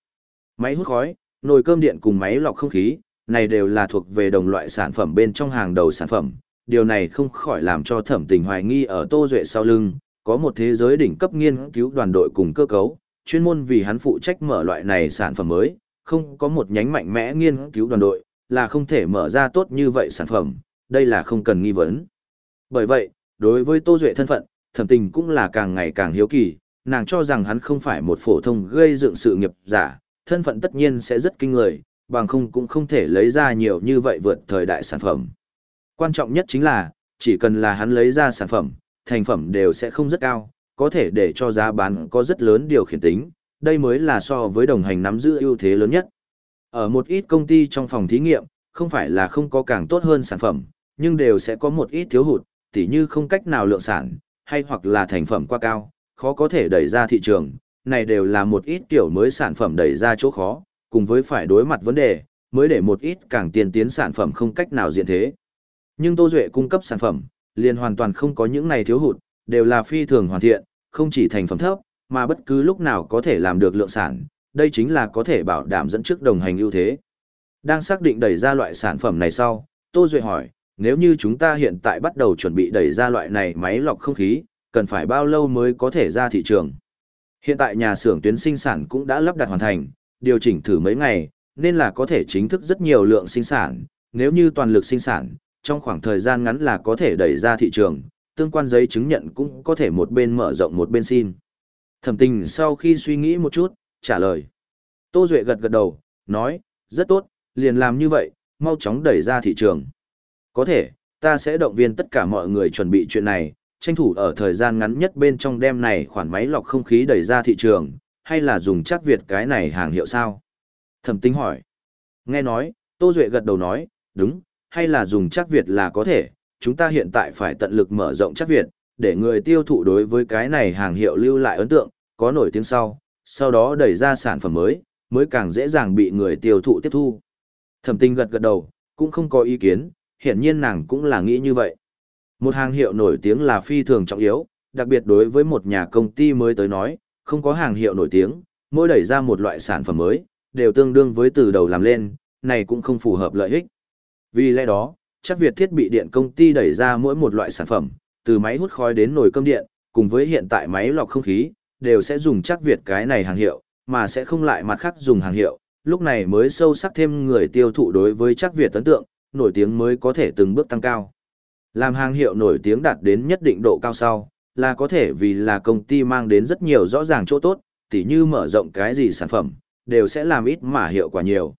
Máy hút khói, nồi cơm điện cùng máy lọc không khí, này đều là thuộc về đồng loại sản phẩm bên trong hàng đầu sản phẩm. Điều này không khỏi làm cho thẩm tình hoài nghi ở Tô Duệ sau lưng, có một thế giới đỉnh cấp nghiên cứu đoàn đội cùng cơ cấu, chuyên môn vì hắn phụ trách mở loại này sản phẩm mới, không có một nhánh mạnh mẽ nghiên cứu đoàn đội, là không thể mở ra tốt như vậy sản phẩm, đây là không cần nghi vấn. Bởi vậy, đối với Tô Duệ thân phận, thẩm tình cũng là càng ngày càng hiếu kỳ, nàng cho rằng hắn không phải một phổ thông gây dựng sự nghiệp giả, thân phận tất nhiên sẽ rất kinh người, bằng không cũng không thể lấy ra nhiều như vậy vượt thời đại sản phẩm. Quan trọng nhất chính là, chỉ cần là hắn lấy ra sản phẩm, thành phẩm đều sẽ không rất cao, có thể để cho giá bán có rất lớn điều khiển tính, đây mới là so với đồng hành nắm giữ ưu thế lớn nhất. Ở một ít công ty trong phòng thí nghiệm, không phải là không có càng tốt hơn sản phẩm, nhưng đều sẽ có một ít thiếu hụt, tỉ như không cách nào lượng sản, hay hoặc là thành phẩm quá cao, khó có thể đẩy ra thị trường, này đều là một ít kiểu mới sản phẩm đẩy ra chỗ khó, cùng với phải đối mặt vấn đề, mới để một ít càng tiên tiến sản phẩm không cách nào diện thế. Nhưng Tô Duệ cung cấp sản phẩm, liền hoàn toàn không có những này thiếu hụt, đều là phi thường hoàn thiện, không chỉ thành phẩm thấp, mà bất cứ lúc nào có thể làm được lượng sản, đây chính là có thể bảo đảm dẫn trước đồng hành ưu thế. Đang xác định đẩy ra loại sản phẩm này sau, Tô Duệ hỏi, nếu như chúng ta hiện tại bắt đầu chuẩn bị đẩy ra loại này máy lọc không khí, cần phải bao lâu mới có thể ra thị trường? Hiện tại nhà xưởng tuyến sinh sản cũng đã lắp đặt hoàn thành, điều chỉnh thử mấy ngày, nên là có thể chính thức rất nhiều lượng sinh sản, nếu như toàn lực sinh sản, trong khoảng thời gian ngắn là có thể đẩy ra thị trường, tương quan giấy chứng nhận cũng có thể một bên mở rộng một bên xin. Thẩm tình sau khi suy nghĩ một chút, trả lời. Tô Duệ gật gật đầu, nói, rất tốt, liền làm như vậy, mau chóng đẩy ra thị trường. Có thể, ta sẽ động viên tất cả mọi người chuẩn bị chuyện này, tranh thủ ở thời gian ngắn nhất bên trong đêm này khoản máy lọc không khí đẩy ra thị trường, hay là dùng chắc Việt cái này hàng hiệu sao? Thẩm tinh hỏi. Nghe nói, Tô Duệ gật đầu nói, đúng, hay là dùng chắc Việt là có thể, chúng ta hiện tại phải tận lực mở rộng chắc Việt, để người tiêu thụ đối với cái này hàng hiệu lưu lại ấn tượng, có nổi tiếng sau, sau đó đẩy ra sản phẩm mới, mới càng dễ dàng bị người tiêu thụ tiếp thu. Thẩm tinh gật gật đầu, cũng không có ý kiến, hiển nhiên nàng cũng là nghĩ như vậy. Một hàng hiệu nổi tiếng là phi thường trọng yếu, đặc biệt đối với một nhà công ty mới tới nói, không có hàng hiệu nổi tiếng, mỗi đẩy ra một loại sản phẩm mới, đều tương đương với từ đầu làm lên, này cũng không phù hợp lợi ích. Vì lẽ đó, chắc Việt thiết bị điện công ty đẩy ra mỗi một loại sản phẩm, từ máy hút khói đến nồi cơm điện, cùng với hiện tại máy lọc không khí, đều sẽ dùng chắc Việt cái này hàng hiệu, mà sẽ không lại mặt khác dùng hàng hiệu, lúc này mới sâu sắc thêm người tiêu thụ đối với chắc Việt ấn tượng, nổi tiếng mới có thể từng bước tăng cao. Làm hàng hiệu nổi tiếng đạt đến nhất định độ cao sau, là có thể vì là công ty mang đến rất nhiều rõ ràng chỗ tốt, tỉ như mở rộng cái gì sản phẩm, đều sẽ làm ít mà hiệu quả nhiều.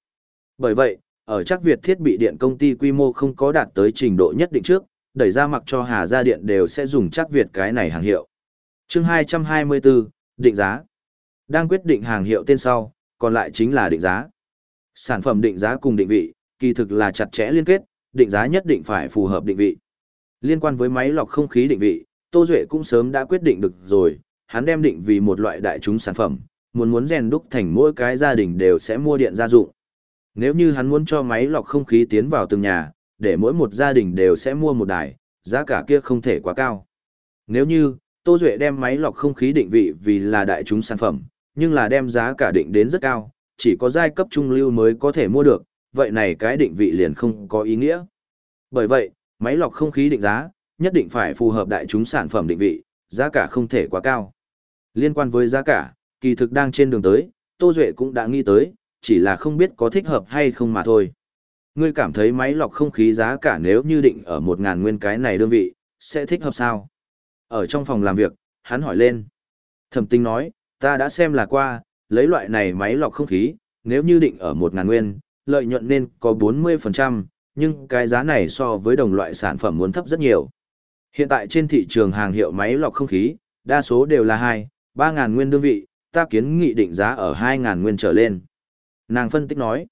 Bởi vậy, ở chắc Việt thiết bị điện công ty quy mô không có đạt tới trình độ nhất định trước, đẩy ra mặc cho Hà Gia Điện đều sẽ dùng chắc Việt cái này hàng hiệu. chương 224, định giá. Đang quyết định hàng hiệu tên sau, còn lại chính là định giá. Sản phẩm định giá cùng định vị, kỳ thực là chặt chẽ liên kết, định giá nhất định phải phù hợp định vị. Liên quan với máy lọc không khí định vị, Tô Duệ cũng sớm đã quyết định được rồi, hắn đem định vì một loại đại chúng sản phẩm, muốn muốn rèn đúc thành mỗi cái gia đình đều sẽ mua điện gia dụng. Nếu như hắn muốn cho máy lọc không khí tiến vào từng nhà, để mỗi một gia đình đều sẽ mua một đài, giá cả kia không thể quá cao. Nếu như, Tô Duệ đem máy lọc không khí định vị vì là đại chúng sản phẩm, nhưng là đem giá cả định đến rất cao, chỉ có giai cấp trung lưu mới có thể mua được, vậy này cái định vị liền không có ý nghĩa. Bởi vậy, máy lọc không khí định giá, nhất định phải phù hợp đại chúng sản phẩm định vị, giá cả không thể quá cao. Liên quan với giá cả, kỳ thực đang trên đường tới, Tô Duệ cũng đã nghĩ tới, chỉ là không biết có thích hợp hay không mà thôi. Ngươi cảm thấy máy lọc không khí giá cả nếu như định ở 1.000 nguyên cái này đơn vị, sẽ thích hợp sao? Ở trong phòng làm việc, hắn hỏi lên. Thẩm tinh nói, ta đã xem là qua, lấy loại này máy lọc không khí, nếu như định ở 1.000 nguyên, lợi nhuận nên có 40%, nhưng cái giá này so với đồng loại sản phẩm muốn thấp rất nhiều. Hiện tại trên thị trường hàng hiệu máy lọc không khí, đa số đều là 2, 3 ngàn nguyên đơn vị, ta kiến nghị định giá ở 2 ngàn nguyên trở lên. Nàng phân tích nói.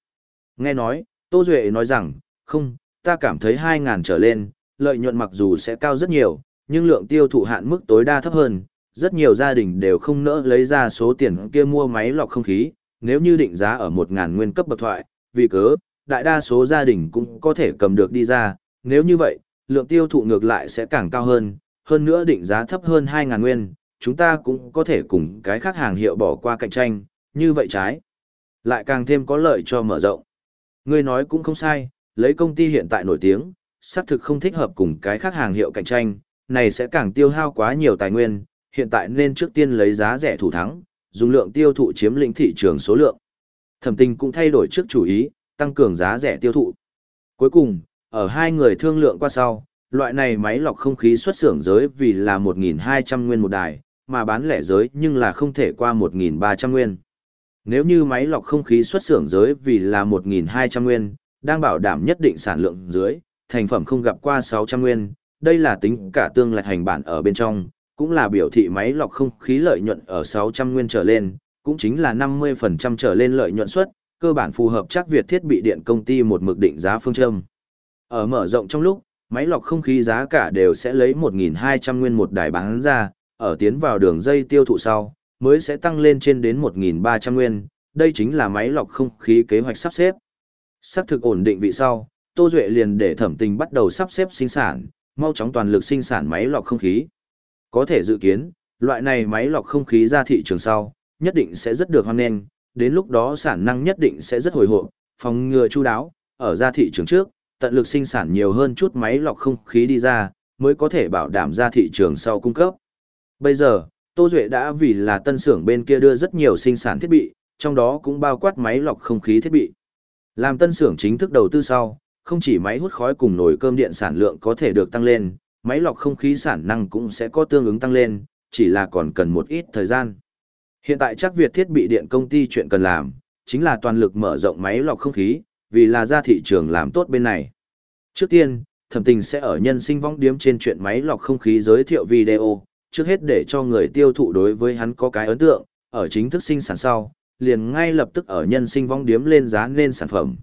Nghe nói, Tô Duệ nói rằng, không, ta cảm thấy 2 ngàn trở lên, lợi nhuận mặc dù sẽ cao rất nhiều, nhưng lượng tiêu thụ hạn mức tối đa thấp hơn, rất nhiều gia đình đều không nỡ lấy ra số tiền kia mua máy lọc không khí, nếu như định giá ở 1 ngàn nguyên cấp bậc thoại, vì cớ, đại đa số gia đình cũng có thể cầm được đi ra, nếu như vậy, lượng tiêu thụ ngược lại sẽ càng cao hơn, hơn nữa định giá thấp hơn 2.000 nguyên, chúng ta cũng có thể cùng cái khác hàng hiệu bỏ qua cạnh tranh, như vậy trái. Lại càng thêm có lợi cho mở rộng. Người nói cũng không sai, lấy công ty hiện tại nổi tiếng, xác thực không thích hợp cùng cái khác hàng hiệu cạnh tranh, này sẽ càng tiêu hao quá nhiều tài nguyên, hiện tại nên trước tiên lấy giá rẻ thủ thắng, dùng lượng tiêu thụ chiếm lĩnh thị trường số lượng. Thẩm tình cũng thay đổi trước chủ ý, tăng cường giá rẻ tiêu thụ. Cuối cùng, ở hai người thương lượng qua sau, loại này máy lọc không khí xuất xưởng giới vì là 1.200 nguyên một đài, mà bán lẻ giới nhưng là không thể qua 1.300 nguyên. Nếu như máy lọc không khí xuất xưởng giới vì là 1.200 nguyên, đang bảo đảm nhất định sản lượng dưới, thành phẩm không gặp qua 600 nguyên, đây là tính cả tương lạch hành bản ở bên trong, cũng là biểu thị máy lọc không khí lợi nhuận ở 600 nguyên trở lên, cũng chính là 50% trở lên lợi nhuận suất, cơ bản phù hợp chắc Việt thiết bị điện công ty một mực định giá phương châm. Ở mở rộng trong lúc, máy lọc không khí giá cả đều sẽ lấy 1.200 nguyên một đài bán ra, ở tiến vào đường dây tiêu thụ sau, mới sẽ tăng lên trên đến 1.300 nguyên, đây chính là máy lọc không khí kế hoạch sắp xếp. Sắp thực ổn định vị sau, Tô Duệ liền để thẩm tình bắt đầu sắp xếp sinh sản, mau chóng toàn lực sinh sản máy lọc không khí. Có thể dự kiến, loại này máy lọc không khí ra thị trường sau, nhất định sẽ rất được hoan nghênh, đến lúc đó sản năng nhất định sẽ rất hồi hộp, phòng ngừa chu đáo, ở ra thị trường trước, tận lực sinh sản nhiều hơn chút máy lọc không khí đi ra, mới có thể bảo đảm ra thị trường sau cung cấp. Bây giờ, Tô Duệ đã vì là tân xưởng bên kia đưa rất nhiều sinh sản thiết bị, trong đó cũng bao quát máy lọc không khí thiết bị. Làm tân xưởng chính thức đầu tư sau, không chỉ máy hút khói cùng nồi cơm điện sản lượng có thể được tăng lên, máy lọc không khí sản năng cũng sẽ có tương ứng tăng lên, chỉ là còn cần một ít thời gian. Hiện tại chắc Việt thiết bị điện công ty chuyện cần làm, chính là toàn lực mở rộng máy lọc không khí, vì là ra thị trường làm tốt bên này. Trước tiên, thẩm tình sẽ ở nhân sinh vong điếm trên chuyện máy lọc không khí giới thiệu video, trước hết để cho người tiêu thụ đối với hắn có cái ấn tượng, ở chính thức sinh sản sau, liền ngay lập tức ở nhân sinh vong điếm lên giá lên sản phẩm.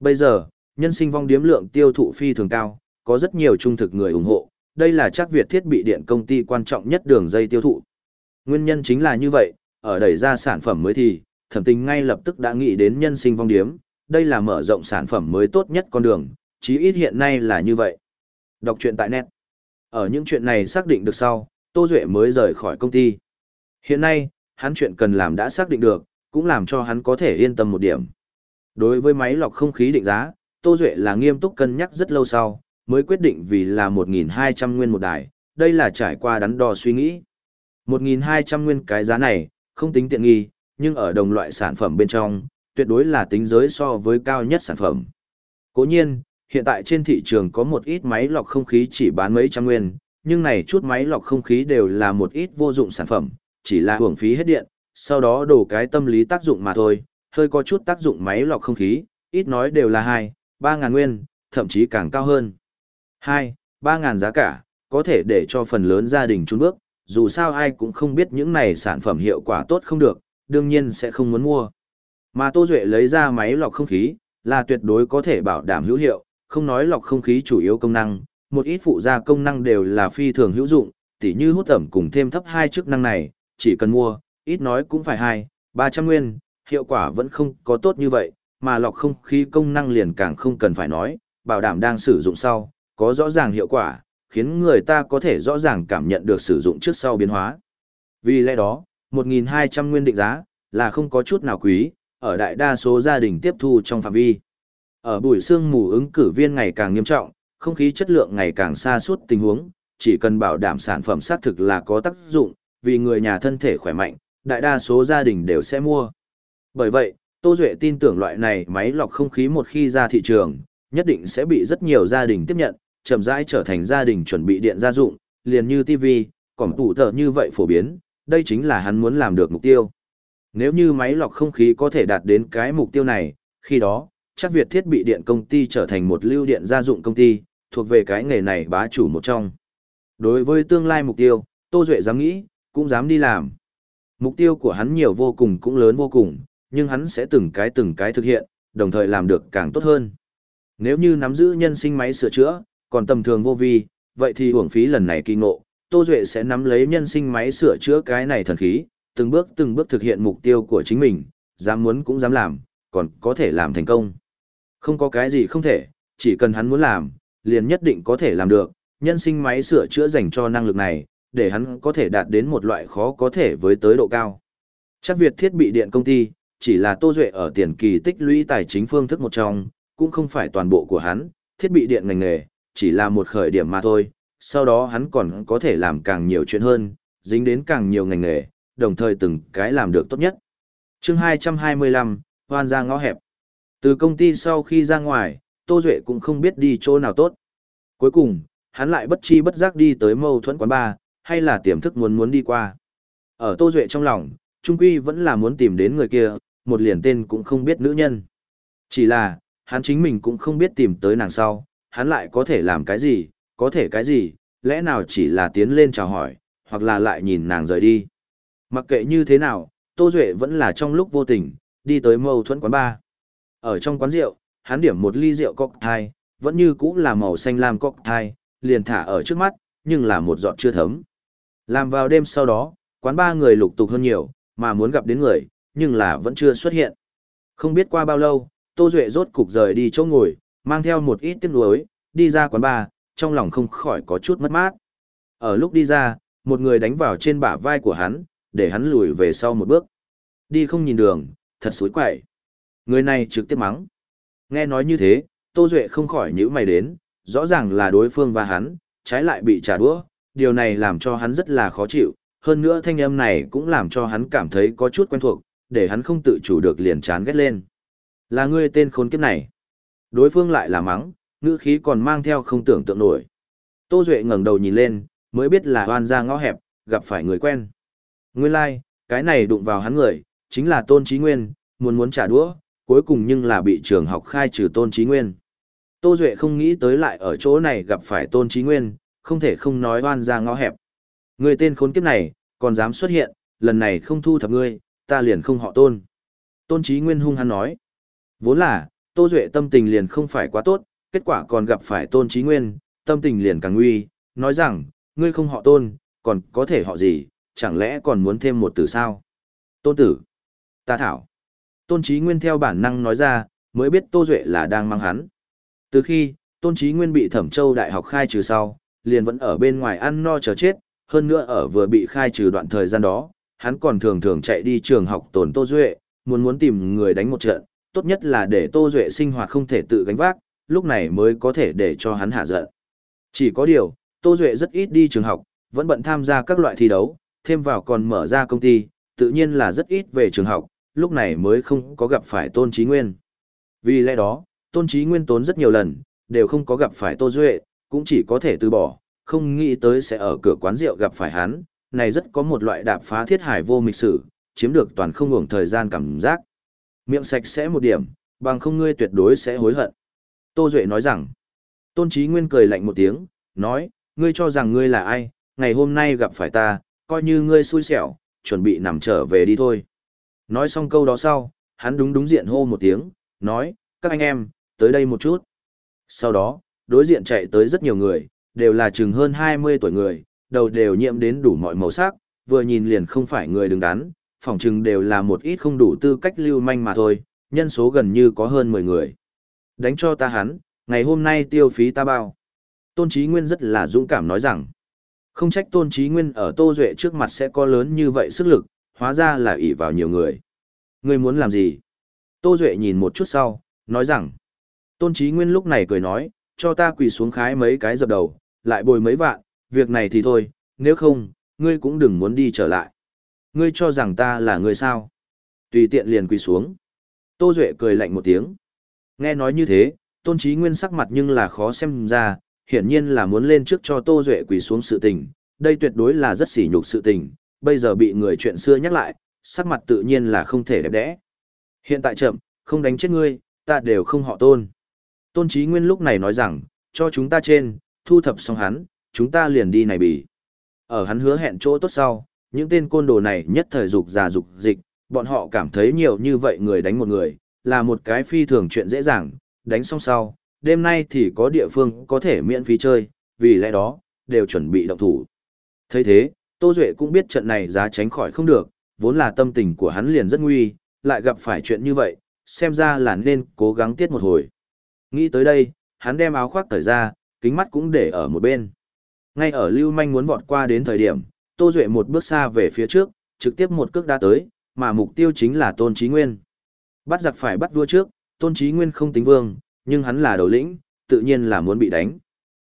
Bây giờ, nhân sinh vong điếm lượng tiêu thụ phi thường cao, có rất nhiều trung thực người ủng hộ, đây là chắc Việt thiết bị điện công ty quan trọng nhất đường dây tiêu thụ. Nguyên nhân chính là như vậy, ở đẩy ra sản phẩm mới thì, thẩm tình ngay lập tức đã nghĩ đến nhân sinh vong điếm, đây là mở rộng sản phẩm mới tốt nhất con đường, chí ít hiện nay là như vậy. Đọc truyện tại net. Ở những chuyện này xác định được sau, Tô Duệ mới rời khỏi công ty. Hiện nay, hắn chuyện cần làm đã xác định được, cũng làm cho hắn có thể yên tâm một điểm. Đối với máy lọc không khí định giá, Tô Duệ là nghiêm túc cân nhắc rất lâu sau, mới quyết định vì là 1.200 nguyên một đài, đây là trải qua đắn đo suy nghĩ. 1.200 nguyên cái giá này, không tính tiện nghi, nhưng ở đồng loại sản phẩm bên trong, tuyệt đối là tính giới so với cao nhất sản phẩm. Cố nhiên, hiện tại trên thị trường có một ít máy lọc không khí chỉ bán mấy trăm nguyên, nhưng này chút máy lọc không khí đều là một ít vô dụng sản phẩm, chỉ là hưởng phí hết điện, sau đó đổ cái tâm lý tác dụng mà thôi, hơi có chút tác dụng máy lọc không khí, ít nói đều là 2, 3 ngàn nguyên, thậm chí càng cao hơn. 2, 3.000 giá cả, có thể để cho phần lớn gia đình trốn bước, dù sao ai cũng không biết những này sản phẩm hiệu quả tốt không được, đương nhiên sẽ không muốn mua. Mà Tô Duệ lấy ra máy lọc không khí, là tuyệt đối có thể bảo đảm hữu hiệu, không nói lọc không khí chủ yếu công năng, một ít phụ gia công năng đều là phi thường hữu dụng, tỉ như hút ẩm cùng thêm thấp hai chức năng này, chỉ cần mua, ít nói cũng phải hai, 300 nguyên, hiệu quả vẫn không có tốt như vậy, mà lọc không khí công năng liền càng không cần phải nói, bảo đảm đang sử dụng sau, có rõ ràng hiệu quả, khiến người ta có thể rõ ràng cảm nhận được sử dụng trước sau biến hóa. Vì lẽ đó, 1.200 nguyên định giá, là không có chút nào quý, ở đại đa số gia đình tiếp thu trong phạm vi. Ở buổi sương mù ứng cử viên ngày càng nghiêm trọng, không khí chất lượng ngày càng xa suốt tình huống, chỉ cần bảo đảm sản phẩm xác thực là có tác dụng, vì người nhà thân thể khỏe mạnh, đại đa số gia đình đều sẽ mua. Bởi vậy, Tô Duệ tin tưởng loại này máy lọc không khí một khi ra thị trường, nhất định sẽ bị rất nhiều gia đình tiếp nhận, chậm rãi trở thành gia đình chuẩn bị điện gia dụng, liền như TV, cỏm tủ thở như vậy phổ biến, đây chính là hắn muốn làm được mục tiêu. Nếu như máy lọc không khí có thể đạt đến cái mục tiêu này, khi đó, chắc Việt thiết bị điện công ty trở thành một lưu điện gia dụng công ty, thuộc về cái nghề này bá chủ một trong. Đối với tương lai mục tiêu, Tô Duệ dám nghĩ, cũng dám đi làm. Mục tiêu của hắn nhiều vô cùng cũng lớn vô cùng, nhưng hắn sẽ từng cái từng cái thực hiện, đồng thời làm được càng tốt hơn. Nếu như nắm giữ nhân sinh máy sửa chữa, còn tầm thường vô vi, vậy thì uổng phí lần này kỳ ngộ, Tô Duệ sẽ nắm lấy nhân sinh máy sửa chữa cái này thần khí, từng bước từng bước thực hiện mục tiêu của chính mình, dám muốn cũng dám làm, còn có thể làm thành công. Không có cái gì không thể, chỉ cần hắn muốn làm, liền nhất định có thể làm được, nhân sinh máy sửa chữa dành cho năng lực này, để hắn có thể đạt đến một loại khó có thể với tới độ cao. Chắc Việt thiết bị điện công ty, chỉ là Tô Duệ ở tiền kỳ tích lũy tài chính phương thức một trong, cũng không phải toàn bộ của hắn, thiết bị điện ngành nghề, chỉ là một khởi điểm mà thôi, sau đó hắn còn có thể làm càng nhiều chuyện hơn, dính đến càng nhiều ngành nghề, đồng thời từng cái làm được tốt nhất. chương 225, hoan ra ngõ hẹp. Từ công ty sau khi ra ngoài, Tô Duệ cũng không biết đi chỗ nào tốt. Cuối cùng, hắn lại bất chi bất giác đi tới mâu thuẫn quán bar, hay là tiềm thức muốn muốn đi qua. Ở Tô Duệ trong lòng, Trung Quy vẫn là muốn tìm đến người kia, một liền tên cũng không biết nữ nhân. Chỉ là, hắn chính mình cũng không biết tìm tới nàng sau, hắn lại có thể làm cái gì, có thể cái gì, lẽ nào chỉ là tiến lên chào hỏi, hoặc là lại nhìn nàng rời đi. Mặc kệ như thế nào, Tô Duệ vẫn là trong lúc vô tình, đi tới mâu thuẫn quán bar. Ở trong quán rượu, hắn điểm một ly rượu cocktail, vẫn như cũ là màu xanh lam cocktail, liền thả ở trước mắt, nhưng là một giọt chưa thấm. Làm vào đêm sau đó, quán ba người lục tục hơn nhiều, mà muốn gặp đến người, nhưng là vẫn chưa xuất hiện. Không biết qua bao lâu, Tô Duệ rốt cục rời đi chỗ ngồi, mang theo một ít tiếc nuối, đi ra quán bar trong lòng không khỏi có chút mất mát. Ở lúc đi ra, một người đánh vào trên bả vai của hắn, để hắn lùi về sau một bước. Đi không nhìn đường, thật xối quậy. Người này trực tiếp mắng. Nghe nói như thế, Tô Duệ không khỏi nhữ mày đến, rõ ràng là đối phương và hắn, trái lại bị trả đũa, điều này làm cho hắn rất là khó chịu, hơn nữa thanh âm này cũng làm cho hắn cảm thấy có chút quen thuộc, để hắn không tự chủ được liền chán ghét lên. Là ngươi tên khốn kiếp này. Đối phương lại là mắng, ngữ khí còn mang theo không tưởng tượng nổi. Tô Duệ ngẩng đầu nhìn lên, mới biết là hoan ra ngõ hẹp, gặp phải người quen. Nguyên lai, like, cái này đụng vào hắn người, chính là Tôn Chí Nguyên, muốn muốn trả đũa, cuối cùng nhưng là bị trường học khai trừ Tôn Chí Nguyên. Tô Duệ không nghĩ tới lại ở chỗ này gặp phải Tôn Chí Nguyên, không thể không nói oan ra ngõ hẹp. Người tên khốn kiếp này, còn dám xuất hiện, lần này không thu thập ngươi, ta liền không họ Tôn. Tôn Chí Nguyên hung hăng nói. Vốn là, Tô Duệ tâm tình liền không phải quá tốt, kết quả còn gặp phải Tôn Chí Nguyên, tâm tình liền càng nguy, nói rằng, ngươi không họ Tôn, còn có thể họ gì, chẳng lẽ còn muốn thêm một từ sao? Tôn tử. Ta thảo. Tôn Chí Nguyên theo bản năng nói ra, mới biết Tô Duệ là đang mang hắn. Từ khi, Tôn Chí Nguyên bị Thẩm Châu Đại học khai trừ sau, liền vẫn ở bên ngoài ăn no chờ chết, hơn nữa ở vừa bị khai trừ đoạn thời gian đó, hắn còn thường thường chạy đi trường học tổn Tô Duệ, muốn muốn tìm người đánh một trận, tốt nhất là để Tô Duệ sinh hoạt không thể tự gánh vác, lúc này mới có thể để cho hắn hạ giận. Chỉ có điều, Tô Duệ rất ít đi trường học, vẫn bận tham gia các loại thi đấu, thêm vào còn mở ra công ty, tự nhiên là rất ít về trường học, lúc này mới không có gặp phải Tôn Chí Nguyên. Vì lẽ đó, Tôn Chí Nguyên tốn rất nhiều lần, đều không có gặp phải Tô Duệ, cũng chỉ có thể từ bỏ, không nghĩ tới sẽ ở cửa quán rượu gặp phải hắn, này rất có một loại đạp phá thiết hải vô mịch sử, chiếm được toàn không ngủng thời gian cảm giác. Miệng sạch sẽ một điểm, bằng không ngươi tuyệt đối sẽ hối hận. Tô Duệ nói rằng, Tôn Chí Nguyên cười lạnh một tiếng, nói, ngươi cho rằng ngươi là ai, ngày hôm nay gặp phải ta, coi như ngươi xui xẻo, chuẩn bị nằm trở về đi thôi. Nói xong câu đó sau, hắn đúng đúng diện hô một tiếng, nói, các anh em, tới đây một chút. Sau đó, đối diện chạy tới rất nhiều người, đều là chừng hơn 20 tuổi người, đầu đều nhiễm đến đủ mọi màu sắc, vừa nhìn liền không phải người đứng đắn, phỏng chừng đều là một ít không đủ tư cách lưu manh mà thôi, nhân số gần như có hơn 10 người. Đánh cho ta hắn, ngày hôm nay tiêu phí ta bao. Tôn Chí Nguyên rất là dũng cảm nói rằng, không trách Tôn Chí Nguyên ở Tô Duệ trước mặt sẽ có lớn như vậy sức lực, hóa ra là ỷ vào nhiều người. Ngươi muốn làm gì? Tô Duệ nhìn một chút sau, nói rằng, Tôn Chí Nguyên lúc này cười nói, cho ta quỳ xuống khái mấy cái dập đầu, lại bồi mấy vạn, việc này thì thôi, nếu không, ngươi cũng đừng muốn đi trở lại. Ngươi cho rằng ta là người sao? Tùy tiện liền quỳ xuống. Tô Duệ cười lạnh một tiếng. Nghe nói như thế, Tôn Chí Nguyên sắc mặt nhưng là khó xem ra, hiển nhiên là muốn lên trước cho Tô Duệ quỳ xuống sự tình, đây tuyệt đối là rất sỉ nhục sự tình, bây giờ bị người chuyện xưa nhắc lại, sắc mặt tự nhiên là không thể đẹp đẽ. Hiện tại chậm, không đánh chết ngươi, ta đều không họ tôn. Tôn Chí Nguyên lúc này nói rằng, cho chúng ta trên, thu thập xong hắn, chúng ta liền đi này bỉ. Ở hắn hứa hẹn chỗ tốt sau, những tên côn đồ này nhất thời dục già dục dịch, bọn họ cảm thấy nhiều như vậy người đánh một người, là một cái phi thường chuyện dễ dàng, đánh xong sau, đêm nay thì có địa phương có thể miễn phí chơi, vì lẽ đó, đều chuẩn bị động thủ. thấy thế, Tô Duệ cũng biết trận này giá tránh khỏi không được, vốn là tâm tình của hắn liền rất nguy, lại gặp phải chuyện như vậy, xem ra là nên cố gắng tiết một hồi. Nghĩ tới đây, hắn đem áo khoác cởi ra, kính mắt cũng để ở một bên. Ngay ở Lưu Manh muốn vọt qua đến thời điểm, Tô Duệ một bước xa về phía trước, trực tiếp một cước đá tới, mà mục tiêu chính là Tôn Chí Nguyên. Bắt giặc phải bắt vua trước, Tôn Chí Nguyên không tính vương, nhưng hắn là đầu lĩnh, tự nhiên là muốn bị đánh.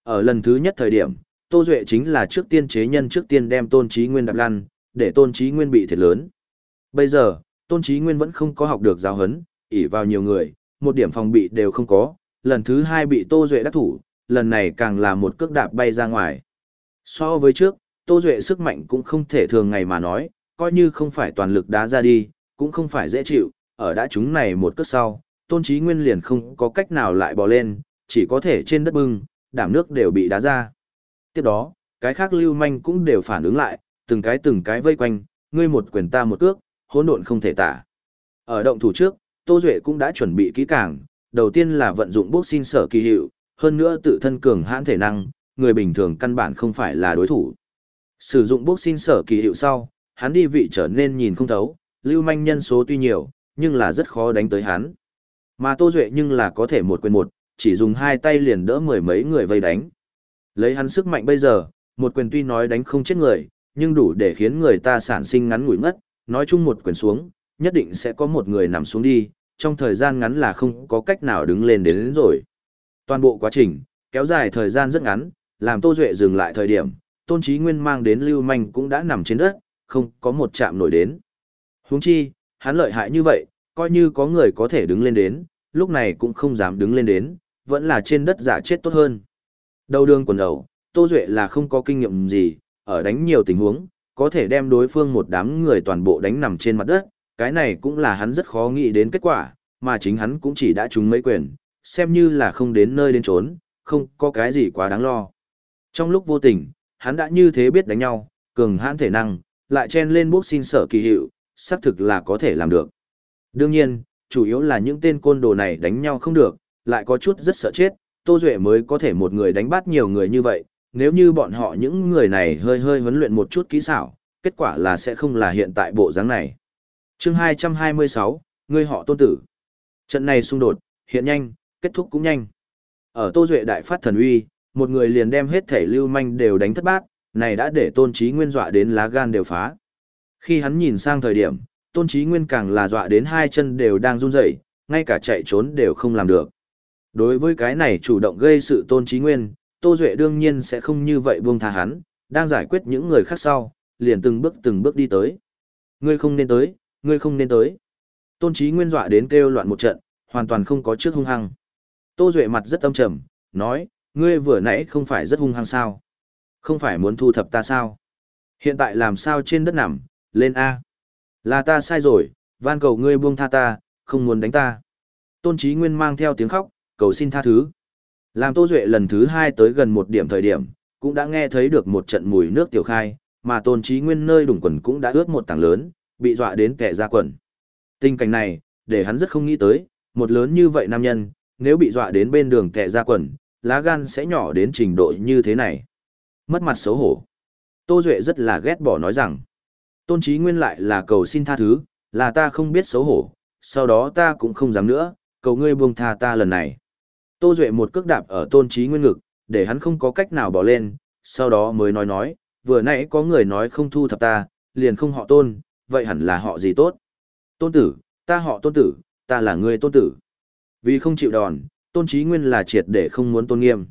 Ở lần thứ nhất thời điểm, Tô Duệ chính là trước tiên chế nhân trước tiên đem Tôn Chí Nguyên đạp lăn, để Tôn Chí Nguyên bị thiệt lớn. Bây giờ, Tôn Chí Nguyên vẫn không có học được giáo hấn, ỷ vào nhiều người, một điểm phòng bị đều không có, lần thứ hai bị Tô Duệ đắc thủ, lần này càng là một cước đạp bay ra ngoài. So với trước, Tô Duệ sức mạnh cũng không thể thường ngày mà nói, coi như không phải toàn lực đá ra đi, cũng không phải dễ chịu, ở đã chúng này một cước sau, Tôn Chí Nguyên liền không có cách nào lại bò lên, chỉ có thể trên đất bưng, đảm nước đều bị đá ra. Tiếp đó, cái khác lưu manh cũng đều phản ứng lại, từng cái từng cái vây quanh, ngươi một quyền ta một cước, hỗn độn không thể tả. Ở động thủ trước, Tô Duệ cũng đã chuẩn bị kỹ càng, đầu tiên là vận dụng boxing sở kỳ hiệu, hơn nữa tự thân cường hãn thể năng, người bình thường căn bản không phải là đối thủ. Sử dụng boxing sở kỳ hiệu sau, hắn đi vị trở nên nhìn không thấu, lưu manh nhân số tuy nhiều, nhưng là rất khó đánh tới hắn. Mà Tô Duệ nhưng là có thể một quyền một, chỉ dùng hai tay liền đỡ mười mấy người vây đánh. Lấy hắn sức mạnh bây giờ, một quyền tuy nói đánh không chết người, nhưng đủ để khiến người ta sản sinh ngắn ngủi ngất, nói chung một quyền xuống, nhất định sẽ có một người nằm xuống đi, trong thời gian ngắn là không có cách nào đứng lên đến, đến rồi. Toàn bộ quá trình, kéo dài thời gian rất ngắn, làm Tô Duệ dừng lại thời điểm, Tôn trí Nguyên mang đến Lưu Manh cũng đã nằm trên đất, không có một chạm nổi đến. Huống chi, hắn lợi hại như vậy, coi như có người có thể đứng lên đến, lúc này cũng không dám đứng lên đến, vẫn là trên đất giả chết tốt hơn. Đầu đường quần đầu, Tô Duệ là không có kinh nghiệm gì, ở đánh nhiều tình huống, có thể đem đối phương một đám người toàn bộ đánh nằm trên mặt đất, cái này cũng là hắn rất khó nghĩ đến kết quả, mà chính hắn cũng chỉ đã trúng mấy quyền, xem như là không đến nơi đến trốn, không có cái gì quá đáng lo. Trong lúc vô tình, hắn đã như thế biết đánh nhau, cường hãn thể năng, lại chen lên bốc xin sở kỳ hiệu, xác thực là có thể làm được. Đương nhiên, chủ yếu là những tên côn đồ này đánh nhau không được, lại có chút rất sợ chết, Tô Duệ mới có thể một người đánh bắt nhiều người như vậy, nếu như bọn họ những người này hơi hơi huấn luyện một chút kỹ xảo, kết quả là sẽ không là hiện tại bộ dáng này. chương 226, người họ tôn tử. Trận này xung đột, hiện nhanh, kết thúc cũng nhanh. Ở Tô Duệ đại phát thần uy, một người liền đem hết thể lưu manh đều đánh thất bát, này đã để tôn trí nguyên dọa đến lá gan đều phá. Khi hắn nhìn sang thời điểm, tôn trí nguyên càng là dọa đến hai chân đều đang run rẩy ngay cả chạy trốn đều không làm được. Đối với cái này chủ động gây sự tôn trí nguyên, Tô Duệ đương nhiên sẽ không như vậy buông tha hắn, đang giải quyết những người khác sau, liền từng bước từng bước đi tới. Ngươi không nên tới, ngươi không nên tới. Tôn trí nguyên dọa đến kêu loạn một trận, hoàn toàn không có trước hung hăng. Tô Duệ mặt rất âm trầm, nói, ngươi vừa nãy không phải rất hung hăng sao? Không phải muốn thu thập ta sao? Hiện tại làm sao trên đất nằm, lên A. Là ta sai rồi, van cầu ngươi buông tha ta, không muốn đánh ta. Tôn Chí Nguyên mang theo tiếng khóc, cầu xin tha thứ. Làm Tô Duệ lần thứ hai tới gần một điểm thời điểm, cũng đã nghe thấy được một trận mùi nước tiểu khai, mà tôn trí nguyên nơi đủng quần cũng đã ướt một tảng lớn, bị dọa đến kẻ ra quần. Tình cảnh này, để hắn rất không nghĩ tới, một lớn như vậy nam nhân, nếu bị dọa đến bên đường kẻ ra quần, lá gan sẽ nhỏ đến trình độ như thế này. Mất mặt xấu hổ. Tô Duệ rất là ghét bỏ nói rằng, tôn trí nguyên lại là cầu xin tha thứ, là ta không biết xấu hổ, sau đó ta cũng không dám nữa, cầu ngươi buông tha ta lần này. Tô Duệ một cước đạp ở tôn trí nguyên ngực, để hắn không có cách nào bỏ lên, sau đó mới nói nói, vừa nãy có người nói không thu thập ta, liền không họ tôn, vậy hẳn là họ gì tốt. Tôn tử, ta họ tôn tử, ta là người tôn tử. Vì không chịu đòn, tôn trí nguyên là triệt để không muốn tôn nghiêm.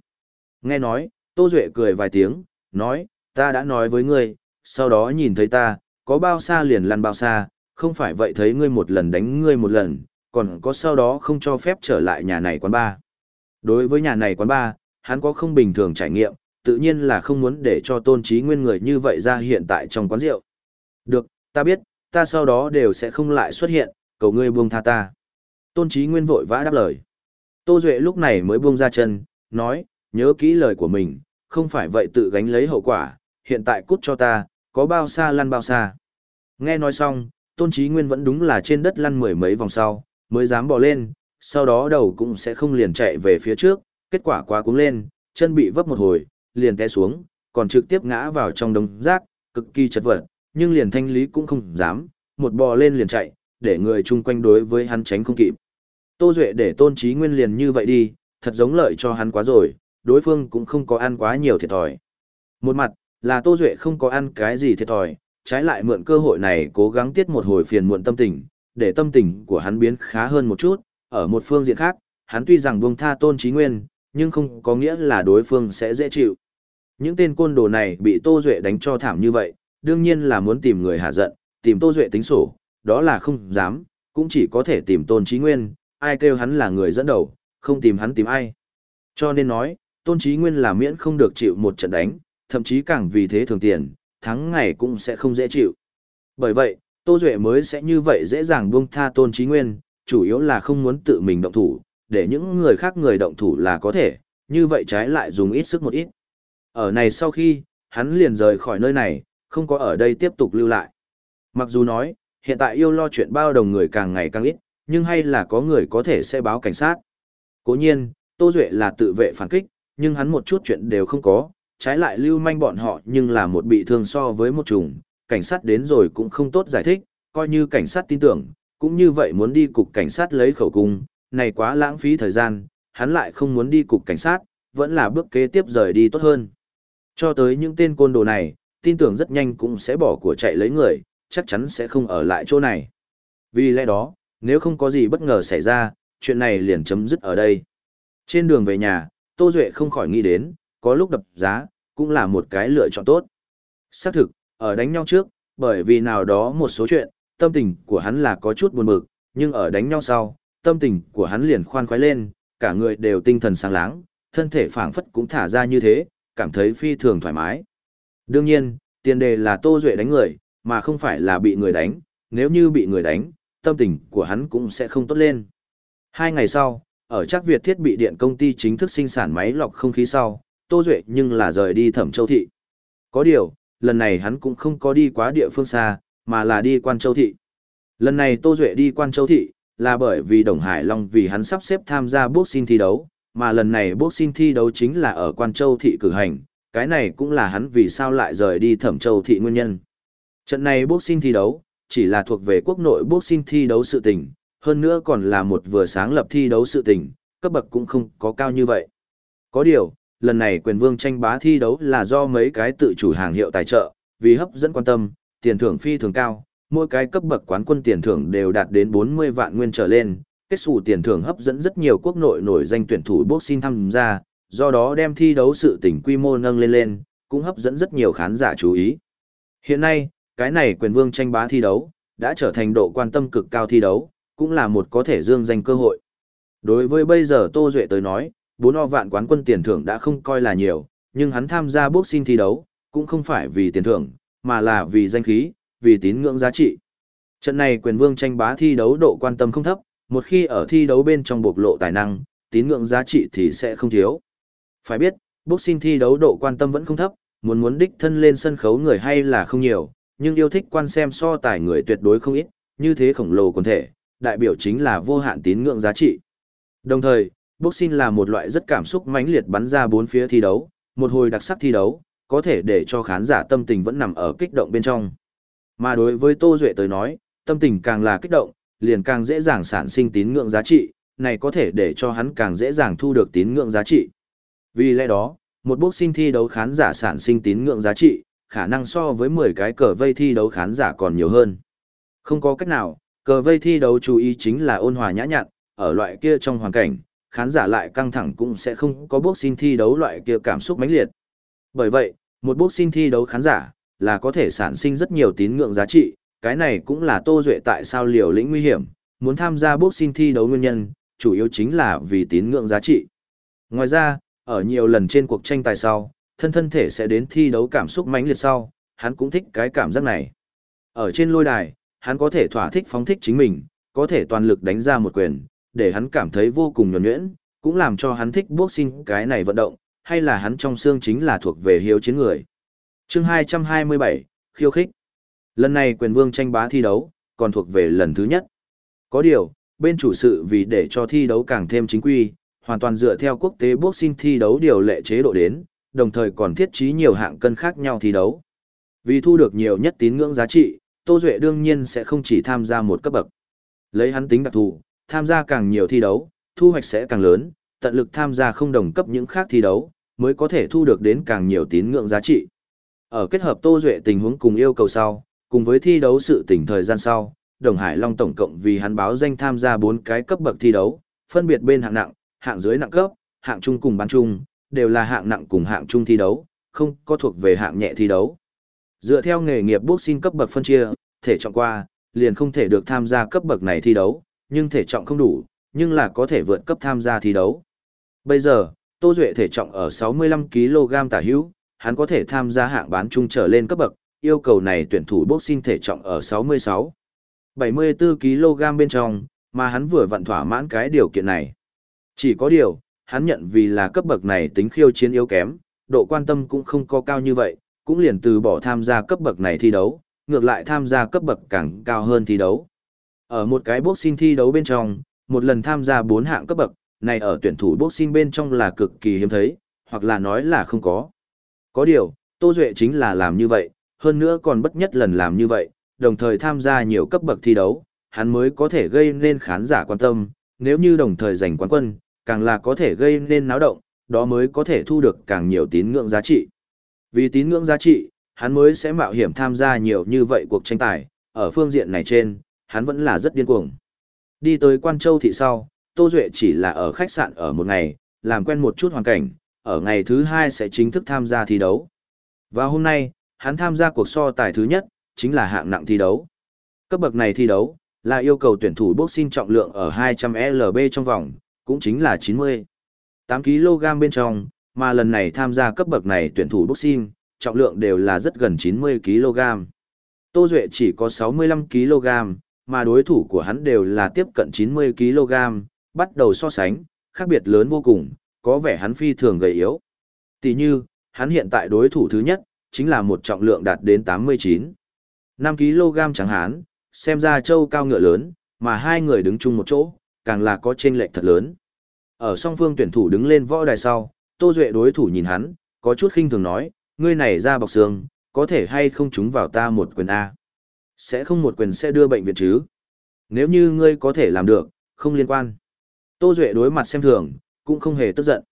Nghe nói, Tô Duệ cười vài tiếng, nói, ta đã nói với ngươi, sau đó nhìn thấy ta, có bao xa liền lăn bao xa, không phải vậy thấy ngươi một lần đánh ngươi một lần, còn có sau đó không cho phép trở lại nhà này quán ba. Đối với nhà này quán ba, hắn có không bình thường trải nghiệm, tự nhiên là không muốn để cho tôn trí nguyên người như vậy ra hiện tại trong quán rượu. Được, ta biết, ta sau đó đều sẽ không lại xuất hiện, cầu ngươi buông tha ta. Tôn trí nguyên vội vã đáp lời. Tô Duệ lúc này mới buông ra chân, nói, nhớ kỹ lời của mình, không phải vậy tự gánh lấy hậu quả, hiện tại cút cho ta, có bao xa lăn bao xa. Nghe nói xong, tôn trí nguyên vẫn đúng là trên đất lăn mười mấy vòng sau, mới dám bỏ lên, sau đó đầu cũng sẽ không liền chạy về phía trước, kết quả quá cúng lên, chân bị vấp một hồi, liền té xuống, còn trực tiếp ngã vào trong đống rác, cực kỳ chật vật, nhưng liền thanh lý cũng không dám, một bò lên liền chạy, để người chung quanh đối với hắn tránh không kịp. Tô Duệ để tôn trí nguyên liền như vậy đi, thật giống lợi cho hắn quá rồi, đối phương cũng không có ăn quá nhiều thiệt thòi. Một mặt, là Tô Duệ không có ăn cái gì thiệt thòi, trái lại mượn cơ hội này cố gắng tiết một hồi phiền muộn tâm tình, để tâm tình của hắn biến khá hơn một chút, ở một phương diện khác, hắn tuy rằng buông tha tôn trí nguyên, nhưng không có nghĩa là đối phương sẽ dễ chịu. Những tên côn đồ này bị Tô Duệ đánh cho thảm như vậy, đương nhiên là muốn tìm người hạ giận, tìm Tô Duệ tính sổ, đó là không dám, cũng chỉ có thể tìm tôn trí nguyên, ai kêu hắn là người dẫn đầu, không tìm hắn tìm ai. Cho nên nói, tôn trí nguyên là miễn không được chịu một trận đánh, thậm chí càng vì thế thường tiền, thắng ngày cũng sẽ không dễ chịu. Bởi vậy, Tô Duệ mới sẽ như vậy dễ dàng buông tha tôn trí nguyên, chủ yếu là không muốn tự mình động thủ, để những người khác người động thủ là có thể, như vậy trái lại dùng ít sức một ít. Ở này sau khi, hắn liền rời khỏi nơi này, không có ở đây tiếp tục lưu lại. Mặc dù nói, hiện tại yêu lo chuyện bao đồng người càng ngày càng ít, nhưng hay là có người có thể sẽ báo cảnh sát. Cố nhiên, Tô Duệ là tự vệ phản kích, nhưng hắn một chút chuyện đều không có, trái lại lưu manh bọn họ nhưng là một bị thương so với một trùng, cảnh sát đến rồi cũng không tốt giải thích, coi như cảnh sát tin tưởng, cũng như vậy muốn đi cục cảnh sát lấy khẩu cung, này quá lãng phí thời gian, hắn lại không muốn đi cục cảnh sát, vẫn là bước kế tiếp rời đi tốt hơn. Cho tới những tên côn đồ này, tin tưởng rất nhanh cũng sẽ bỏ của chạy lấy người, chắc chắn sẽ không ở lại chỗ này. Vì lẽ đó, nếu không có gì bất ngờ xảy ra, chuyện này liền chấm dứt ở đây. Trên đường về nhà, Tô Duệ không khỏi nghĩ đến, có lúc đập giá, cũng là một cái lựa chọn tốt. Xác thực, ở đánh nhau trước, bởi vì nào đó một số chuyện, tâm tình của hắn là có chút buồn bực, nhưng ở đánh nhau sau, tâm tình của hắn liền khoan khoái lên, cả người đều tinh thần sáng láng, thân thể phảng phất cũng thả ra như thế, cảm thấy phi thường thoải mái. Đương nhiên, tiền đề là Tô Duệ đánh người, mà không phải là bị người đánh, nếu như bị người đánh, tâm tình của hắn cũng sẽ không tốt lên. Hai ngày sau, ở chắc Việt thiết bị điện công ty chính thức sinh sản máy lọc không khí sau, Tô Duệ nhưng là rời đi Thẩm Châu Thị. Có điều, lần này hắn cũng không có đi quá địa phương xa, mà là đi Quan Châu Thị. Lần này Tô Duệ đi Quan Châu Thị, là bởi vì Đồng Hải Long vì hắn sắp xếp tham gia boxing thi đấu, mà lần này boxing thi đấu chính là ở Quan Châu Thị cử hành, cái này cũng là hắn vì sao lại rời đi Thẩm Châu Thị nguyên nhân. Trận này boxing thi đấu, chỉ là thuộc về quốc nội boxing thi đấu sự tình, hơn nữa còn là một vừa sáng lập thi đấu sự tình, cấp bậc cũng không có cao như vậy. Có điều, lần này quyền vương tranh bá thi đấu là do mấy cái tự chủ hàng hiệu tài trợ, vì hấp dẫn quan tâm, tiền thưởng phi thường cao, mỗi cái cấp bậc quán quân tiền thưởng đều đạt đến 40 vạn nguyên trở lên, kết xù tiền thưởng hấp dẫn rất nhiều quốc nội nổi danh tuyển thủ boxing tham gia, do đó đem thi đấu sự tình quy mô nâng lên lên, cũng hấp dẫn rất nhiều khán giả chú ý. Hiện nay, cái này quyền vương tranh bá thi đấu, đã trở thành độ quan tâm cực cao thi đấu, cũng là một có thể dương danh cơ hội. Đối với bây giờ Tô Duệ tới nói, bốn o vạn quán quân tiền thưởng đã không coi là nhiều, nhưng hắn tham gia boxing thi đấu, cũng không phải vì tiền thưởng, mà là vì danh khí, vì tín ngưỡng giá trị. Trận này quyền vương tranh bá thi đấu độ quan tâm không thấp, một khi ở thi đấu bên trong bộc lộ tài năng, tín ngưỡng giá trị thì sẽ không thiếu. Phải biết, boxing thi đấu độ quan tâm vẫn không thấp, muốn muốn đích thân lên sân khấu người hay là không nhiều, nhưng yêu thích quan xem so tài người tuyệt đối không ít, như thế khổng lồ quần thể, đại biểu chính là vô hạn tín ngưỡng giá trị. Đồng thời, boxing là một loại rất cảm xúc mãnh liệt bắn ra bốn phía thi đấu, một hồi đặc sắc thi đấu, có thể để cho khán giả tâm tình vẫn nằm ở kích động bên trong. Mà đối với Tô Duệ tới nói, tâm tình càng là kích động, liền càng dễ dàng sản sinh tín ngưỡng giá trị, này có thể để cho hắn càng dễ dàng thu được tín ngưỡng giá trị. Vì lẽ đó, một boxing thi đấu khán giả sản sinh tín ngưỡng giá trị, khả năng so với 10 cái cờ vây thi đấu khán giả còn nhiều hơn. Không có cách nào, cờ vây thi đấu chú ý chính là ôn hòa nhã nhặn, ở loại kia trong hoàn cảnh, khán giả lại căng thẳng cũng sẽ không có bước xin thi đấu loại kia cảm xúc mãnh liệt. Bởi vậy, một bước xin thi đấu khán giả là có thể sản sinh rất nhiều tín ngưỡng giá trị, cái này cũng là Tô Duệ tại sao liều lĩnh nguy hiểm, muốn tham gia bước xin thi đấu nguyên nhân, chủ yếu chính là vì tín ngưỡng giá trị. Ngoài ra, ở nhiều lần trên cuộc tranh tài sau, thân thân thể sẽ đến thi đấu cảm xúc mãnh liệt sau, hắn cũng thích cái cảm giác này. Ở trên lôi đài, hắn có thể thỏa thích phóng thích chính mình, có thể toàn lực đánh ra một quyền, để hắn cảm thấy vô cùng nhuẩn nhuyễn, cũng làm cho hắn thích boxing cái này vận động, hay là hắn trong xương chính là thuộc về hiếu chiến người. chương 227, khiêu khích. Lần này quyền vương tranh bá thi đấu, còn thuộc về lần thứ nhất. Có điều, bên chủ sự vì để cho thi đấu càng thêm chính quy, hoàn toàn dựa theo quốc tế boxing thi đấu điều lệ chế độ đến, đồng thời còn thiết trí nhiều hạng cân khác nhau thi đấu. Vì thu được nhiều nhất tín ngưỡng giá trị, Tô Duệ đương nhiên sẽ không chỉ tham gia một cấp bậc. Lấy hắn tính đặc thù, tham gia càng nhiều thi đấu, thu hoạch sẽ càng lớn, tận lực tham gia không đồng cấp những khác thi đấu, mới có thể thu được đến càng nhiều tín ngưỡng giá trị. Ở kết hợp Tô Duệ tình huống cùng yêu cầu sau, cùng với thi đấu sự tỉnh thời gian sau, Đồng Hải Long tổng cộng vì hắn báo danh tham gia 4 cái cấp bậc thi đấu, phân biệt bên hạng nặng, hạng dưới nặng cấp, hạng trung cùng bán trung, đều là hạng nặng cùng hạng trung thi đấu, không có thuộc về hạng nhẹ thi đấu. Dựa theo nghề nghiệp boxing cấp bậc phân chia, thể trọng qua, liền không thể được tham gia cấp bậc này thi đấu, nhưng thể trọng không đủ, nhưng là có thể vượt cấp tham gia thi đấu. Bây giờ, Tô Duệ thể trọng ở 65kg tả hữu, hắn có thể tham gia hạng bán trung trở lên cấp bậc, yêu cầu này tuyển thủ boxing thể trọng ở 66, 74kg bên trong, mà hắn vừa vặn thỏa mãn cái điều kiện này. Chỉ có điều, hắn nhận vì là cấp bậc này tính khiêu chiến yếu kém, độ quan tâm cũng không có cao như vậy, cũng liền từ bỏ tham gia cấp bậc này thi đấu, ngược lại tham gia cấp bậc càng cao hơn thi đấu. Ở một cái boxing thi đấu bên trong, một lần tham gia 4 hạng cấp bậc, này ở tuyển thủ boxing bên trong là cực kỳ hiếm thấy, hoặc là nói là không có. Có điều, Tô Duệ chính là làm như vậy, hơn nữa còn bất nhất lần làm như vậy, đồng thời tham gia nhiều cấp bậc thi đấu, hắn mới có thể gây nên khán giả quan tâm, nếu như đồng thời giành quán quân, càng là có thể gây nên náo động, đó mới có thể thu được càng nhiều tín ngưỡng giá trị. Vì tín ngưỡng giá trị, hắn mới sẽ mạo hiểm tham gia nhiều như vậy cuộc tranh tài, ở phương diện này trên, hắn vẫn là rất điên cuồng. Đi tới Quan Châu thị sau, Tô Duệ chỉ là ở khách sạn ở một ngày, làm quen một chút hoàn cảnh, ở ngày thứ hai sẽ chính thức tham gia thi đấu. Và hôm nay, hắn tham gia cuộc so tài thứ nhất, chính là hạng nặng thi đấu. Cấp bậc này thi đấu, là yêu cầu tuyển thủ boxing trọng lượng ở 200lb trong vòng, cũng chính là 90. 8kg bên trong, mà lần này tham gia cấp bậc này tuyển thủ boxing, trọng lượng đều là rất gần 90kg. Tô Duệ chỉ có 65kg, mà đối thủ của hắn đều là tiếp cận 90kg, bắt đầu so sánh, khác biệt lớn vô cùng, có vẻ hắn phi thường gầy yếu. Tỷ như, hắn hiện tại đối thủ thứ nhất, chính là một trọng lượng đạt đến 89. 5kg chẳng hán, xem ra châu cao ngựa lớn, mà hai người đứng chung một chỗ, càng là có chênh lệch thật lớn. Ở song phương tuyển thủ đứng lên võ đài sau, Tô Duệ đối thủ nhìn hắn, có chút khinh thường nói, ngươi này ra bọc xương, có thể hay không trúng vào ta một quyền A. Sẽ không một quyền sẽ đưa bệnh viện chứ. Nếu như ngươi có thể làm được, không liên quan. Tô Duệ đối mặt xem thường, cũng không hề tức giận.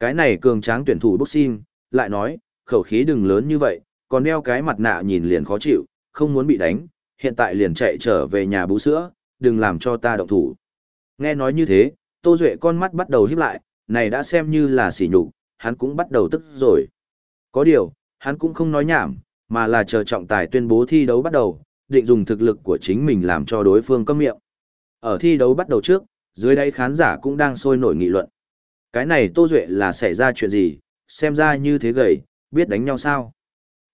Cái này cường tráng tuyển thủ boxing, lại nói, khẩu khí đừng lớn như vậy, còn đeo cái mặt nạ nhìn liền khó chịu, không muốn bị đánh, hiện tại liền chạy trở về nhà bú sữa, đừng làm cho ta động thủ. Nghe nói như thế, Tô Duệ con mắt bắt đầu híp lại, này đã xem như là sỉ nhục, hắn cũng bắt đầu tức rồi. Có điều, hắn cũng không nói nhảm, mà là chờ trọng tài tuyên bố thi đấu bắt đầu, định dùng thực lực của chính mình làm cho đối phương câm miệng. Ở thi đấu bắt đầu trước, dưới đây khán giả cũng đang sôi nổi nghị luận. Cái này Tô Duệ là xảy ra chuyện gì, xem ra như thế gầy, biết đánh nhau sao?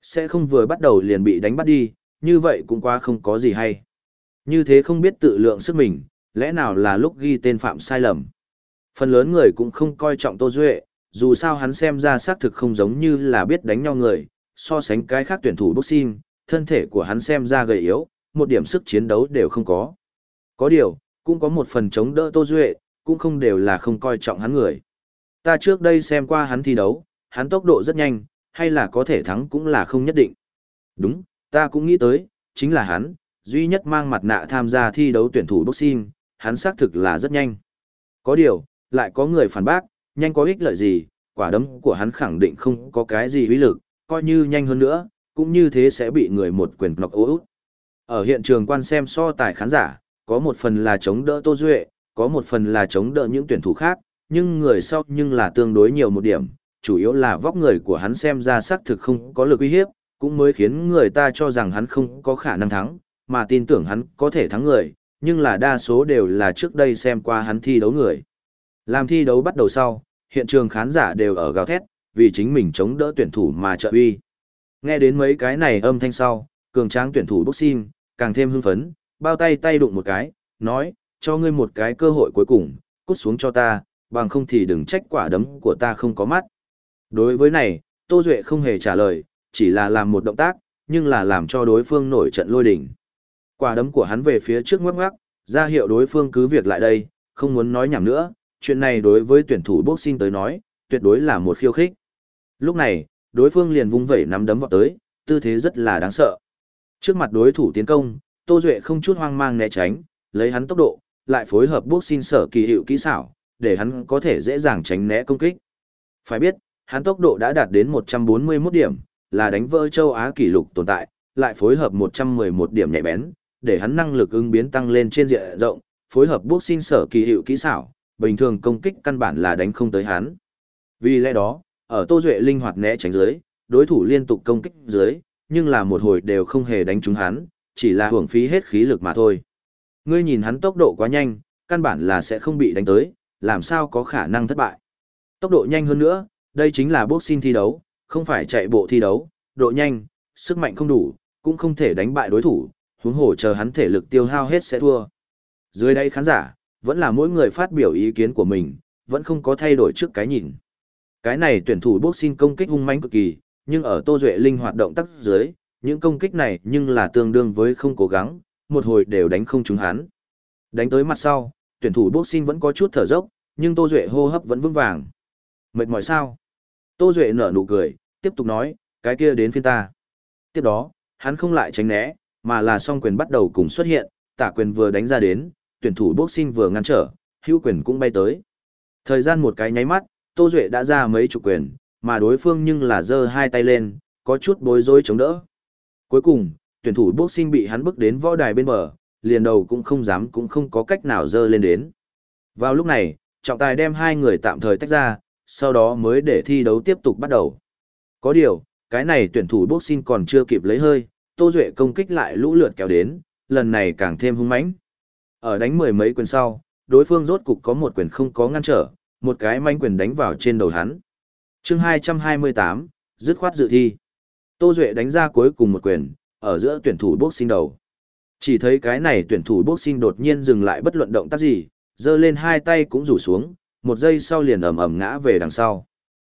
Sẽ không vừa bắt đầu liền bị đánh bắt đi, như vậy cũng quá không có gì hay. Như thế không biết tự lượng sức mình, lẽ nào là lúc ghi tên phạm sai lầm. Phần lớn người cũng không coi trọng Tô Duệ, dù sao hắn xem ra xác thực không giống như là biết đánh nhau người, so sánh cái khác tuyển thủ boxing, thân thể của hắn xem ra gầy yếu, một điểm sức chiến đấu đều không có. Có điều, cũng có một phần chống đỡ Tô Duệ, cũng không đều là không coi trọng hắn người. Ta trước đây xem qua hắn thi đấu, hắn tốc độ rất nhanh, hay là có thể thắng cũng là không nhất định. Đúng, ta cũng nghĩ tới, chính là hắn, duy nhất mang mặt nạ tham gia thi đấu tuyển thủ boxing, hắn xác thực là rất nhanh. Có điều, lại có người phản bác, nhanh có ích lợi gì, quả đấm của hắn khẳng định không có cái gì uy lực, coi như nhanh hơn nữa, cũng như thế sẽ bị người một quyền nọc ố út. Ở hiện trường quan xem so tài khán giả, có một phần là chống đỡ Tô Duệ, có một phần là chống đỡ những tuyển thủ khác, nhưng người sau nhưng là tương đối nhiều một điểm, chủ yếu là vóc người của hắn xem ra xác thực không có lực uy hiếp, cũng mới khiến người ta cho rằng hắn không có khả năng thắng, mà tin tưởng hắn có thể thắng người, nhưng là đa số đều là trước đây xem qua hắn thi đấu người. Làm thi đấu bắt đầu sau, hiện trường khán giả đều ở gào thét, vì chính mình chống đỡ tuyển thủ mà trợ uy. Nghe đến mấy cái này âm thanh sau, cường tráng tuyển thủ boxing, càng thêm hưng phấn, bao tay tay đụng một cái, nói, cho ngươi một cái cơ hội cuối cùng, cút xuống cho ta, bằng không thì đừng trách quả đấm của ta không có mắt. Đối với này, Tô Duệ không hề trả lời, chỉ là làm một động tác, nhưng là làm cho đối phương nổi trận lôi đỉnh. Quả đấm của hắn về phía trước ngoắc ngoắc, ra hiệu đối phương cứ việc lại đây, không muốn nói nhảm nữa, chuyện này đối với tuyển thủ boxing tới nói, tuyệt đối là một khiêu khích. Lúc này, đối phương liền vung vẩy nắm đấm vào tới, tư thế rất là đáng sợ. Trước mặt đối thủ tiến công, Tô Duệ không chút hoang mang né tránh, lấy hắn tốc độ, lại phối hợp boxing sở kỳ hiệu kỹ xảo, để hắn có thể dễ dàng tránh né công kích. Phải biết, hắn tốc độ đã đạt đến 141 điểm, là đánh vỡ châu Á kỷ lục tồn tại, lại phối hợp 111 điểm nhạy bén, để hắn năng lực ứng biến tăng lên trên diện rộng, phối hợp bước xin sở kỳ hiệu kỹ xảo, bình thường công kích căn bản là đánh không tới hắn. Vì lẽ đó, ở Tô Duệ linh hoạt né tránh dưới, đối thủ liên tục công kích dưới, nhưng là một hồi đều không hề đánh trúng hắn, chỉ là hưởng phí hết khí lực mà thôi. Ngươi nhìn hắn tốc độ quá nhanh, căn bản là sẽ không bị đánh tới, làm sao có khả năng thất bại. Tốc độ nhanh hơn nữa, đây chính là boxing thi đấu, không phải chạy bộ thi đấu, độ nhanh, sức mạnh không đủ, cũng không thể đánh bại đối thủ, huống hồ chờ hắn thể lực tiêu hao hết sẽ thua. Dưới đây khán giả, vẫn là mỗi người phát biểu ý kiến của mình, vẫn không có thay đổi trước cái nhìn. Cái này tuyển thủ boxing công kích hung mãnh cực kỳ, nhưng ở Tô Duệ linh hoạt động tác dưới, những công kích này nhưng là tương đương với không cố gắng, một hồi đều đánh không trúng hắn. Đánh tới mặt sau, tuyển thủ boxing vẫn có chút thở dốc, nhưng Tô Duệ hô hấp vẫn vững vàng. Mệt mỏi sao? Tô Duệ nở nụ cười, tiếp tục nói, cái kia đến phiên ta. Tiếp đó, hắn không lại tránh né, mà là song quyền bắt đầu cùng xuất hiện, tả quyền vừa đánh ra đến, tuyển thủ boxing vừa ngăn trở, hữu quyền cũng bay tới. Thời gian một cái nháy mắt, Tô Duệ đã ra mấy chục quyền, mà đối phương nhưng là giơ hai tay lên, có chút bối rối chống đỡ. Cuối cùng, tuyển thủ boxing bị hắn bước đến võ đài bên bờ, liền đầu cũng không dám cũng không có cách nào dơ lên đến. Vào lúc này, trọng tài đem hai người tạm thời tách ra, sau đó mới để thi đấu tiếp tục bắt đầu. Có điều, cái này tuyển thủ boxing còn chưa kịp lấy hơi, Tô Duệ công kích lại lũ lượt kéo đến, lần này càng thêm hung mãnh. Ở đánh mười mấy quyền sau, đối phương rốt cục có một quyền không có ngăn trở, một cái manh quyền đánh vào trên đầu hắn. chương 228, dứt khoát dự thi. Tô Duệ đánh ra cuối cùng một quyền, ở giữa tuyển thủ boxing đầu. Chỉ thấy cái này tuyển thủ boxing đột nhiên dừng lại bất luận động tác gì, giơ lên hai tay cũng rủ xuống, một giây sau liền ầm ầm ngã về đằng sau.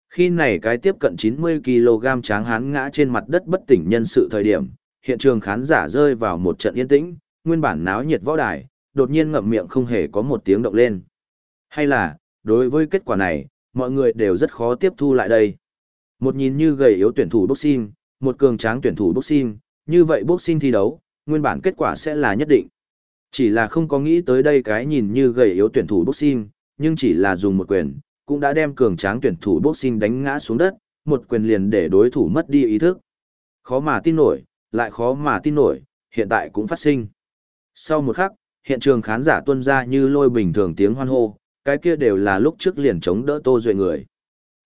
Khi này cái tiếp cận 90kg tráng hán ngã trên mặt đất bất tỉnh nhân sự thời điểm, hiện trường khán giả rơi vào một trận yên tĩnh, nguyên bản náo nhiệt võ đài, đột nhiên ngậm miệng không hề có một tiếng động lên. Hay là, đối với kết quả này, mọi người đều rất khó tiếp thu lại đây. Một nhìn như gầy yếu tuyển thủ boxing, một cường tráng tuyển thủ boxing, như vậy boxing thi đấu, nguyên bản kết quả sẽ là nhất định. Chỉ là không có nghĩ tới đây cái nhìn như gầy yếu tuyển thủ boxing, nhưng chỉ là dùng một quyền, cũng đã đem cường tráng tuyển thủ boxing đánh ngã xuống đất, một quyền liền để đối thủ mất đi ý thức. Khó mà tin nổi, lại khó mà tin nổi, hiện tại cũng phát sinh. Sau một khắc, hiện trường khán giả tuân ra như lôi bình thường tiếng hoan hô, cái kia đều là lúc trước liền chống đỡ Tô Duệ người.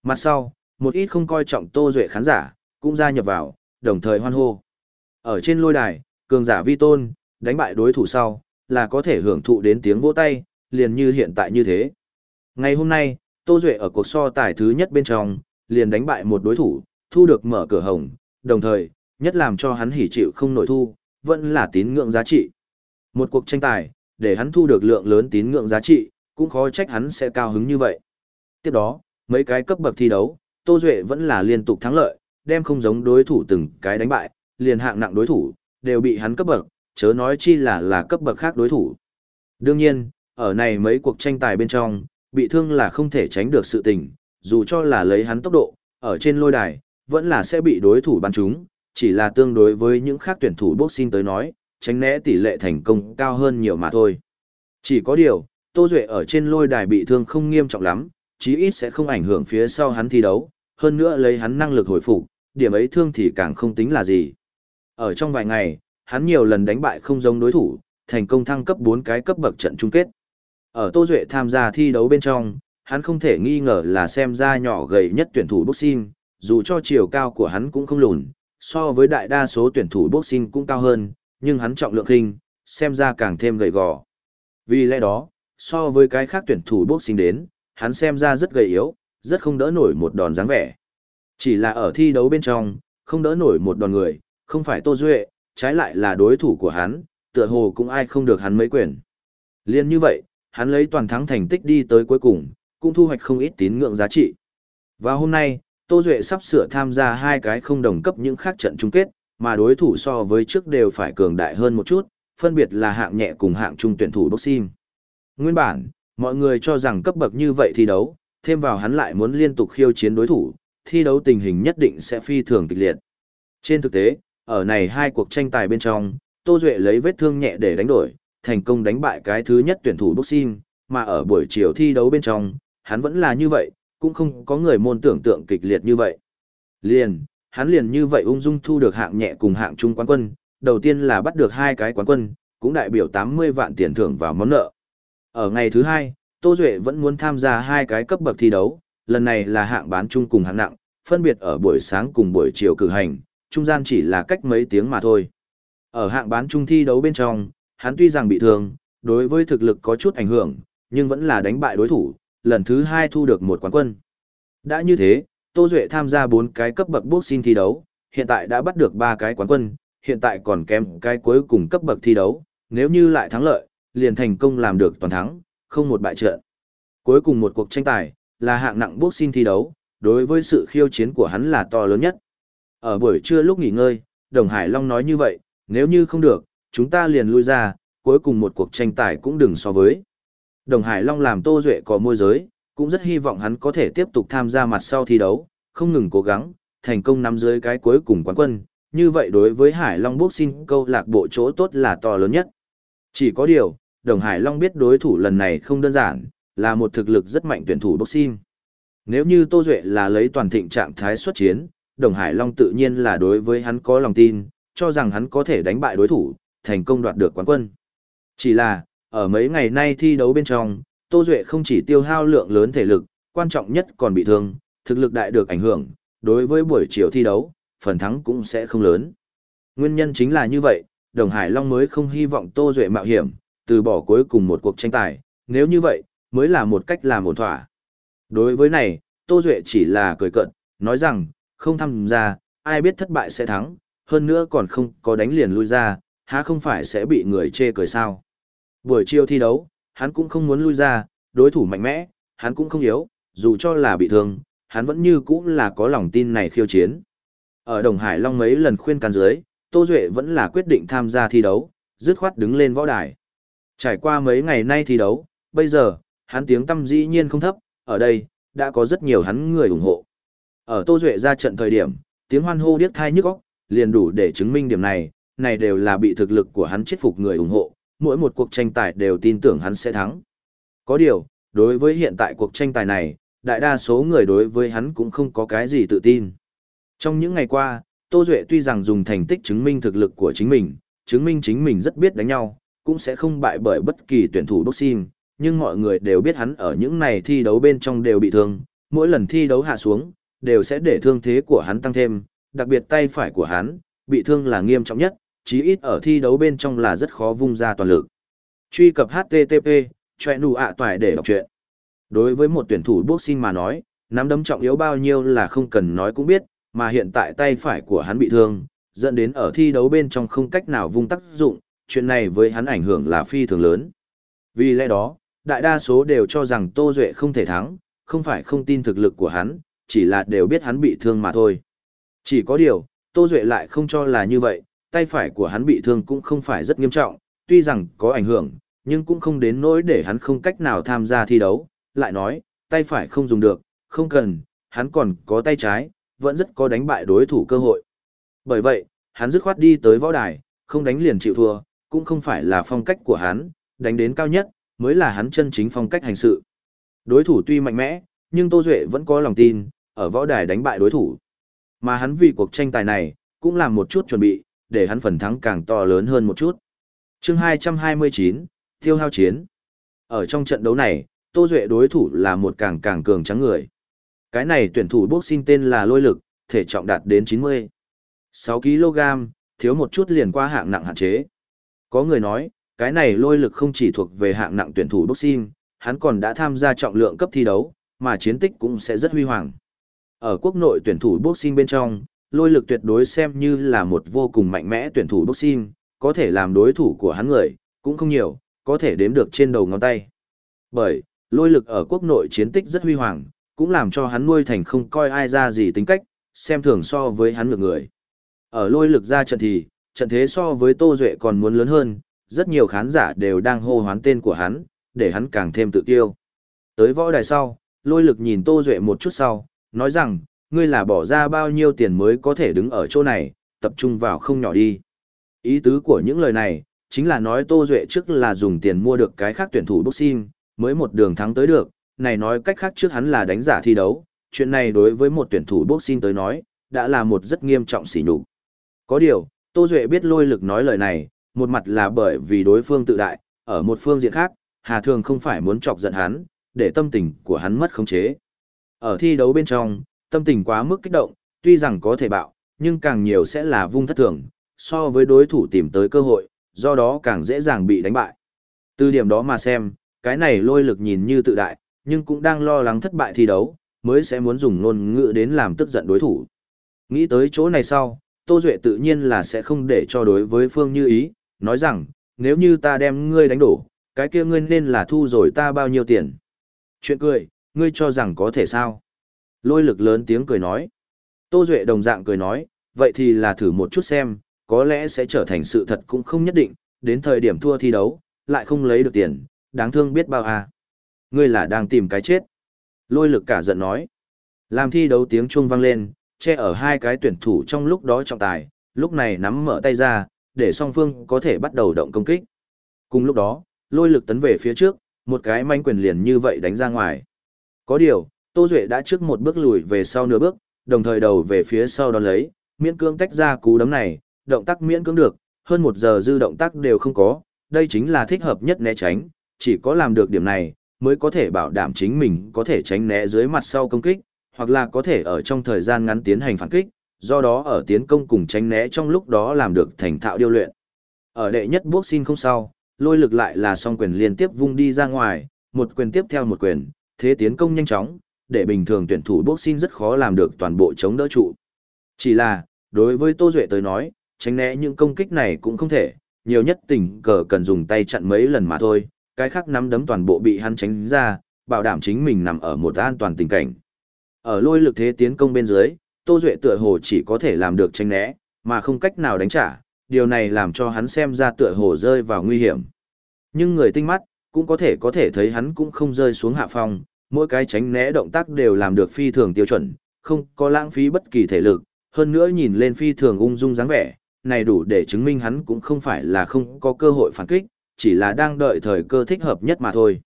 Mặt sau, một ít không coi trọng Tô Duệ khán giả, cũng gia nhập vào, đồng thời hoan hô. Ở trên lôi đài, cường giả vi tôn, đánh bại đối thủ sau, là có thể hưởng thụ đến tiếng vỗ tay, liền như hiện tại như thế. Ngày hôm nay, Tô Duệ ở cuộc so tài thứ nhất bên trong, liền đánh bại một đối thủ, thu được mở cửa hồng, đồng thời, nhất làm cho hắn hỉ chịu không nổi thu, vẫn là tín ngưỡng giá trị. Một cuộc tranh tài, để hắn thu được lượng lớn tín ngưỡng giá trị, cũng khó trách hắn sẽ cao hứng như vậy. Tiếp đó, mấy cái cấp bậc thi đấu, Tô Duệ vẫn là liên tục thắng lợi, đem không giống đối thủ từng cái đánh bại, liền hạng nặng đối thủ, đều bị hắn cấp bậc, chớ nói chi là là cấp bậc khác đối thủ. Đương nhiên, ở này mấy cuộc tranh tài bên trong, bị thương là không thể tránh được sự tình, dù cho là lấy hắn tốc độ, ở trên lôi đài, vẫn là sẽ bị đối thủ bắn trúng, chỉ là tương đối với những khác tuyển thủ boxing tới nói, tránh né tỷ lệ thành công cao hơn nhiều mà thôi. Chỉ có điều, Tô Duệ ở trên lôi đài bị thương không nghiêm trọng lắm, chí ít sẽ không ảnh hưởng phía sau hắn thi đấu, hơn nữa lấy hắn năng lực hồi phục, điểm ấy thương thì càng không tính là gì. Ở trong vài ngày, hắn nhiều lần đánh bại không giống đối thủ, thành công thăng cấp 4 cái cấp bậc trận chung kết. Ở Tô Duệ tham gia thi đấu bên trong, hắn không thể nghi ngờ là xem ra nhỏ gầy nhất tuyển thủ boxing, dù cho chiều cao của hắn cũng không lùn, so với đại đa số tuyển thủ boxing cũng cao hơn, nhưng hắn trọng lượng khinh, xem ra càng thêm gầy gò. Vì lẽ đó, so với cái khác tuyển thủ boxing đến, hắn xem ra rất gầy yếu, rất không đỡ nổi một đòn dáng vẻ. Chỉ là ở thi đấu bên trong, không đỡ nổi một đòn người, không phải Tô Duệ, trái lại là đối thủ của hắn, tựa hồ cũng ai không được hắn mấy quyền. Liên như vậy, hắn lấy toàn thắng thành tích đi tới cuối cùng, cũng thu hoạch không ít tín ngưỡng giá trị. Và hôm nay, Tô Duệ sắp sửa tham gia hai cái không đồng cấp những khác trận chung kết, mà đối thủ so với trước đều phải cường đại hơn một chút, phân biệt là hạng nhẹ cùng hạng trung tuyển thủ boxing. Nguyên bản, mọi người cho rằng cấp bậc như vậy thi đấu, thêm vào hắn lại muốn liên tục khiêu chiến đối thủ, thi đấu tình hình nhất định sẽ phi thường kịch liệt. Trên thực tế, ở này hai cuộc tranh tài bên trong, Tô Duệ lấy vết thương nhẹ để đánh đổi, thành công đánh bại cái thứ nhất tuyển thủ boxing, mà ở buổi chiều thi đấu bên trong, hắn vẫn là như vậy, cũng không có người môn tưởng tượng kịch liệt như vậy. Liền, hắn liền như vậy ung dung thu được hạng nhẹ cùng hạng trung quán quân, đầu tiên là bắt được hai cái quán quân, cũng đại biểu 80 vạn tiền thưởng vào món nợ. Ở ngày thứ hai, Tô Duệ vẫn muốn tham gia hai cái cấp bậc thi đấu, lần này là hạng bán chung cùng hạng nặng, phân biệt ở buổi sáng cùng buổi chiều cử hành, trung gian chỉ là cách mấy tiếng mà thôi. Ở hạng bán chung thi đấu bên trong, hắn tuy rằng bị thương, đối với thực lực có chút ảnh hưởng, nhưng vẫn là đánh bại đối thủ, lần thứ hai thu được một quán quân. Đã như thế, Tô Duệ tham gia 4 cái cấp bậc boxing thi đấu, hiện tại đã bắt được 3 cái quán quân, hiện tại còn kém cái cuối cùng cấp bậc thi đấu, nếu như lại thắng lợi, liền thành công làm được toàn thắng, không một bại trận. Cuối cùng một cuộc tranh tài, là hạng nặng boxing thi đấu, đối với sự khiêu chiến của hắn là to lớn nhất. Ở buổi trưa lúc nghỉ ngơi, Đồng Hải Long nói như vậy, nếu như không được, chúng ta liền lui ra, cuối cùng một cuộc tranh tài cũng đừng so với. Đồng Hải Long làm Tô Duệ có môi giới, cũng rất hy vọng hắn có thể tiếp tục tham gia mặt sau thi đấu, không ngừng cố gắng, thành công nắm dưới cái cuối cùng quán quân. Như vậy đối với Hải Long Boxing câu lạc bộ chỗ tốt là to lớn nhất. Chỉ có điều, Đồng Hải Long biết đối thủ lần này không đơn giản, là một thực lực rất mạnh tuyển thủ boxing. Nếu như Tô Duệ là lấy toàn thịnh trạng thái xuất chiến, Đồng Hải Long tự nhiên là đối với hắn có lòng tin, cho rằng hắn có thể đánh bại đối thủ, thành công đoạt được quán quân. Chỉ là, ở mấy ngày nay thi đấu bên trong, Tô Duệ không chỉ tiêu hao lượng lớn thể lực, quan trọng nhất còn bị thương, thực lực đại được ảnh hưởng, đối với buổi chiều thi đấu, phần thắng cũng sẽ không lớn. Nguyên nhân chính là như vậy, Đồng Hải Long mới không hy vọng Tô Duệ mạo hiểm, từ bỏ cuối cùng một cuộc tranh tài, nếu như vậy, mới là một cách làm ổn thỏa. Đối với này, Tô Duệ chỉ là cười cận, nói rằng, không tham gia, ai biết thất bại sẽ thắng, hơn nữa còn không có đánh liền lui ra, há không phải sẽ bị người chê cười sao. Buổi chiều thi đấu, hắn cũng không muốn lui ra, đối thủ mạnh mẽ, hắn cũng không yếu, dù cho là bị thương, hắn vẫn như cũ là có lòng tin này khiêu chiến. Ở Đồng Hải Long mấy lần khuyên can dưới, Tô Duệ vẫn là quyết định tham gia thi đấu, dứt khoát đứng lên võ đài. Trải qua mấy ngày nay thi đấu, bây giờ, hắn tiếng tâm dĩ nhiên không thấp, ở đây, đã có rất nhiều hắn người ủng hộ. Ở Tô Duệ ra trận thời điểm, tiếng hoan hô điếc thai nhức óc, liền đủ để chứng minh điểm này, này đều là bị thực lực của hắn chết phục người ủng hộ, mỗi một cuộc tranh tài đều tin tưởng hắn sẽ thắng. Có điều, đối với hiện tại cuộc tranh tài này, đại đa số người đối với hắn cũng không có cái gì tự tin. Trong những ngày qua, Tô Duệ tuy rằng dùng thành tích chứng minh thực lực của chính mình, chứng minh chính mình rất biết đánh nhau, cũng sẽ không bại bởi bất kỳ tuyển thủ boxing, nhưng mọi người đều biết hắn ở những này thi đấu bên trong đều bị thương, mỗi lần thi đấu hạ xuống, đều sẽ để thương thế của hắn tăng thêm, đặc biệt tay phải của hắn, bị thương là nghiêm trọng nhất, chí ít ở thi đấu bên trong là rất khó vung ra toàn lực. Truy cập HTTP, choe nụ ạ toại để đọc chuyện. Đối với một tuyển thủ boxing mà nói, nắm đấm trọng yếu bao nhiêu là không cần nói cũng biết, mà hiện tại tay phải của hắn bị thương, dẫn đến ở thi đấu bên trong không cách nào vung tác dụng, chuyện này với hắn ảnh hưởng là phi thường lớn. Vì lẽ đó, đại đa số đều cho rằng Tô Duệ không thể thắng, không phải không tin thực lực của hắn, chỉ là đều biết hắn bị thương mà thôi. Chỉ có điều, Tô Duệ lại không cho là như vậy, tay phải của hắn bị thương cũng không phải rất nghiêm trọng, tuy rằng có ảnh hưởng, nhưng cũng không đến nỗi để hắn không cách nào tham gia thi đấu. Lại nói, tay phải không dùng được, không cần, hắn còn có tay trái, vẫn rất có đánh bại đối thủ cơ hội. Bởi vậy, hắn dứt khoát đi tới võ đài, không đánh liền chịu thua, cũng không phải là phong cách của hắn, đánh đến cao nhất, mới là hắn chân chính phong cách hành sự. Đối thủ tuy mạnh mẽ, nhưng Tô Duệ vẫn có lòng tin, ở võ đài đánh bại đối thủ. Mà hắn vì cuộc tranh tài này, cũng làm một chút chuẩn bị, để hắn phần thắng càng to lớn hơn một chút. chương 229, Tiêu hao chiến. Ở trong trận đấu này, Tô Duệ đối thủ là một càng càng cường trắng người. Cái này tuyển thủ boxing tên là lôi lực, thể trọng đạt đến 90. 6 kg, thiếu một chút liền qua hạng nặng hạn chế. Có người nói, cái này lôi lực không chỉ thuộc về hạng nặng tuyển thủ boxing, hắn còn đã tham gia trọng lượng cấp thi đấu, mà chiến tích cũng sẽ rất huy hoàng. Ở quốc nội tuyển thủ boxing bên trong, lôi lực tuyệt đối xem như là một vô cùng mạnh mẽ tuyển thủ boxing, có thể làm đối thủ của hắn người, cũng không nhiều, có thể đếm được trên đầu ngón tay. Bởi, lôi lực ở quốc nội chiến tích rất huy hoàng, cũng làm cho hắn nuôi thành không coi ai ra gì tính cách, xem thường so với hắn ngược người. Ở lôi lực ra trận thì, trận thế so với Tô Duệ còn muốn lớn hơn, rất nhiều khán giả đều đang hô hoán tên của hắn, để hắn càng thêm tự tiêu. Tới võ đài sau, lôi lực nhìn Tô Duệ một chút sau, nói rằng, ngươi là bỏ ra bao nhiêu tiền mới có thể đứng ở chỗ này, tập trung vào không nhỏ đi. Ý tứ của những lời này, chính là nói Tô Duệ trước là dùng tiền mua được cái khác tuyển thủ boxing, mới một đường thắng tới được, này nói cách khác trước hắn là đánh giả thi đấu, chuyện này đối với một tuyển thủ boxing tới nói, đã là một rất nghiêm trọng sỉ nhục. Có điều, Tô Duệ biết lôi lực nói lời này, một mặt là bởi vì đối phương tự đại, ở một phương diện khác, Hà Thường không phải muốn chọc giận hắn, để tâm tình của hắn mất khống chế. Ở thi đấu bên trong, tâm tình quá mức kích động, tuy rằng có thể bạo, nhưng càng nhiều sẽ là vung thất thường, so với đối thủ tìm tới cơ hội, do đó càng dễ dàng bị đánh bại. Từ điểm đó mà xem, cái này lôi lực nhìn như tự đại, nhưng cũng đang lo lắng thất bại thi đấu, mới sẽ muốn dùng ngôn ngữ đến làm tức giận đối thủ. Nghĩ tới chỗ này sau, Tô Duệ tự nhiên là sẽ không để cho đối với Phương Như ý, nói rằng, nếu như ta đem ngươi đánh đổ, cái kia ngươi nên là thu rồi ta bao nhiêu tiền. Chuyện cười, ngươi cho rằng có thể sao? Lôi lực lớn tiếng cười nói. Tô Duệ đồng dạng cười nói, vậy thì là thử một chút xem, có lẽ sẽ trở thành sự thật cũng không nhất định, đến thời điểm thua thi đấu, lại không lấy được tiền, đáng thương biết bao à. Ngươi là đang tìm cái chết. Lôi lực cả giận nói. Làm thi đấu tiếng chuông vang lên, che ở hai cái tuyển thủ trong lúc đó trọng tài, lúc này nắm mở tay ra, để song phương có thể bắt đầu động công kích. Cùng lúc đó, lôi lực tấn về phía trước, một cái manh quyền liền như vậy đánh ra ngoài. Có điều, Tô Duệ đã trước một bước lùi về sau nửa bước, đồng thời đầu về phía sau đó lấy, miễn cưỡng tách ra cú đấm này, động tác miễn cưỡng được, hơn một giờ dư động tác đều không có, đây chính là thích hợp nhất né tránh, chỉ có làm được điểm này, mới có thể bảo đảm chính mình có thể tránh né dưới mặt sau công kích, hoặc là có thể ở trong thời gian ngắn tiến hành phản kích, do đó ở tiến công cùng tránh né trong lúc đó làm được thành thạo điêu luyện. Ở đệ nhất bước xin không sau, lôi lực lại là song quyền liên tiếp vung đi ra ngoài, một quyền tiếp theo một quyền, thế tiến công nhanh chóng, để bình thường tuyển thủ boxing rất khó làm được toàn bộ chống đỡ trụ. Chỉ là, đối với Tô Duệ tới nói, tránh né những công kích này cũng không thể, nhiều nhất tình cờ cần dùng tay chặn mấy lần mà thôi, cái khác nắm đấm toàn bộ bị hắn tránh ra, bảo đảm chính mình nằm ở một an toàn tình cảnh. Ở lôi lực thế tiến công bên dưới, Tô Duệ tựa hồ chỉ có thể làm được tránh né, mà không cách nào đánh trả, điều này làm cho hắn xem ra tựa hồ rơi vào nguy hiểm. Nhưng người tinh mắt, cũng có thể có thể thấy hắn cũng không rơi xuống hạ phong, mỗi cái tránh né động tác đều làm được phi thường tiêu chuẩn, không có lãng phí bất kỳ thể lực, hơn nữa nhìn lên phi thường ung dung dáng vẻ, này đủ để chứng minh hắn cũng không phải là không có cơ hội phản kích, chỉ là đang đợi thời cơ thích hợp nhất mà thôi.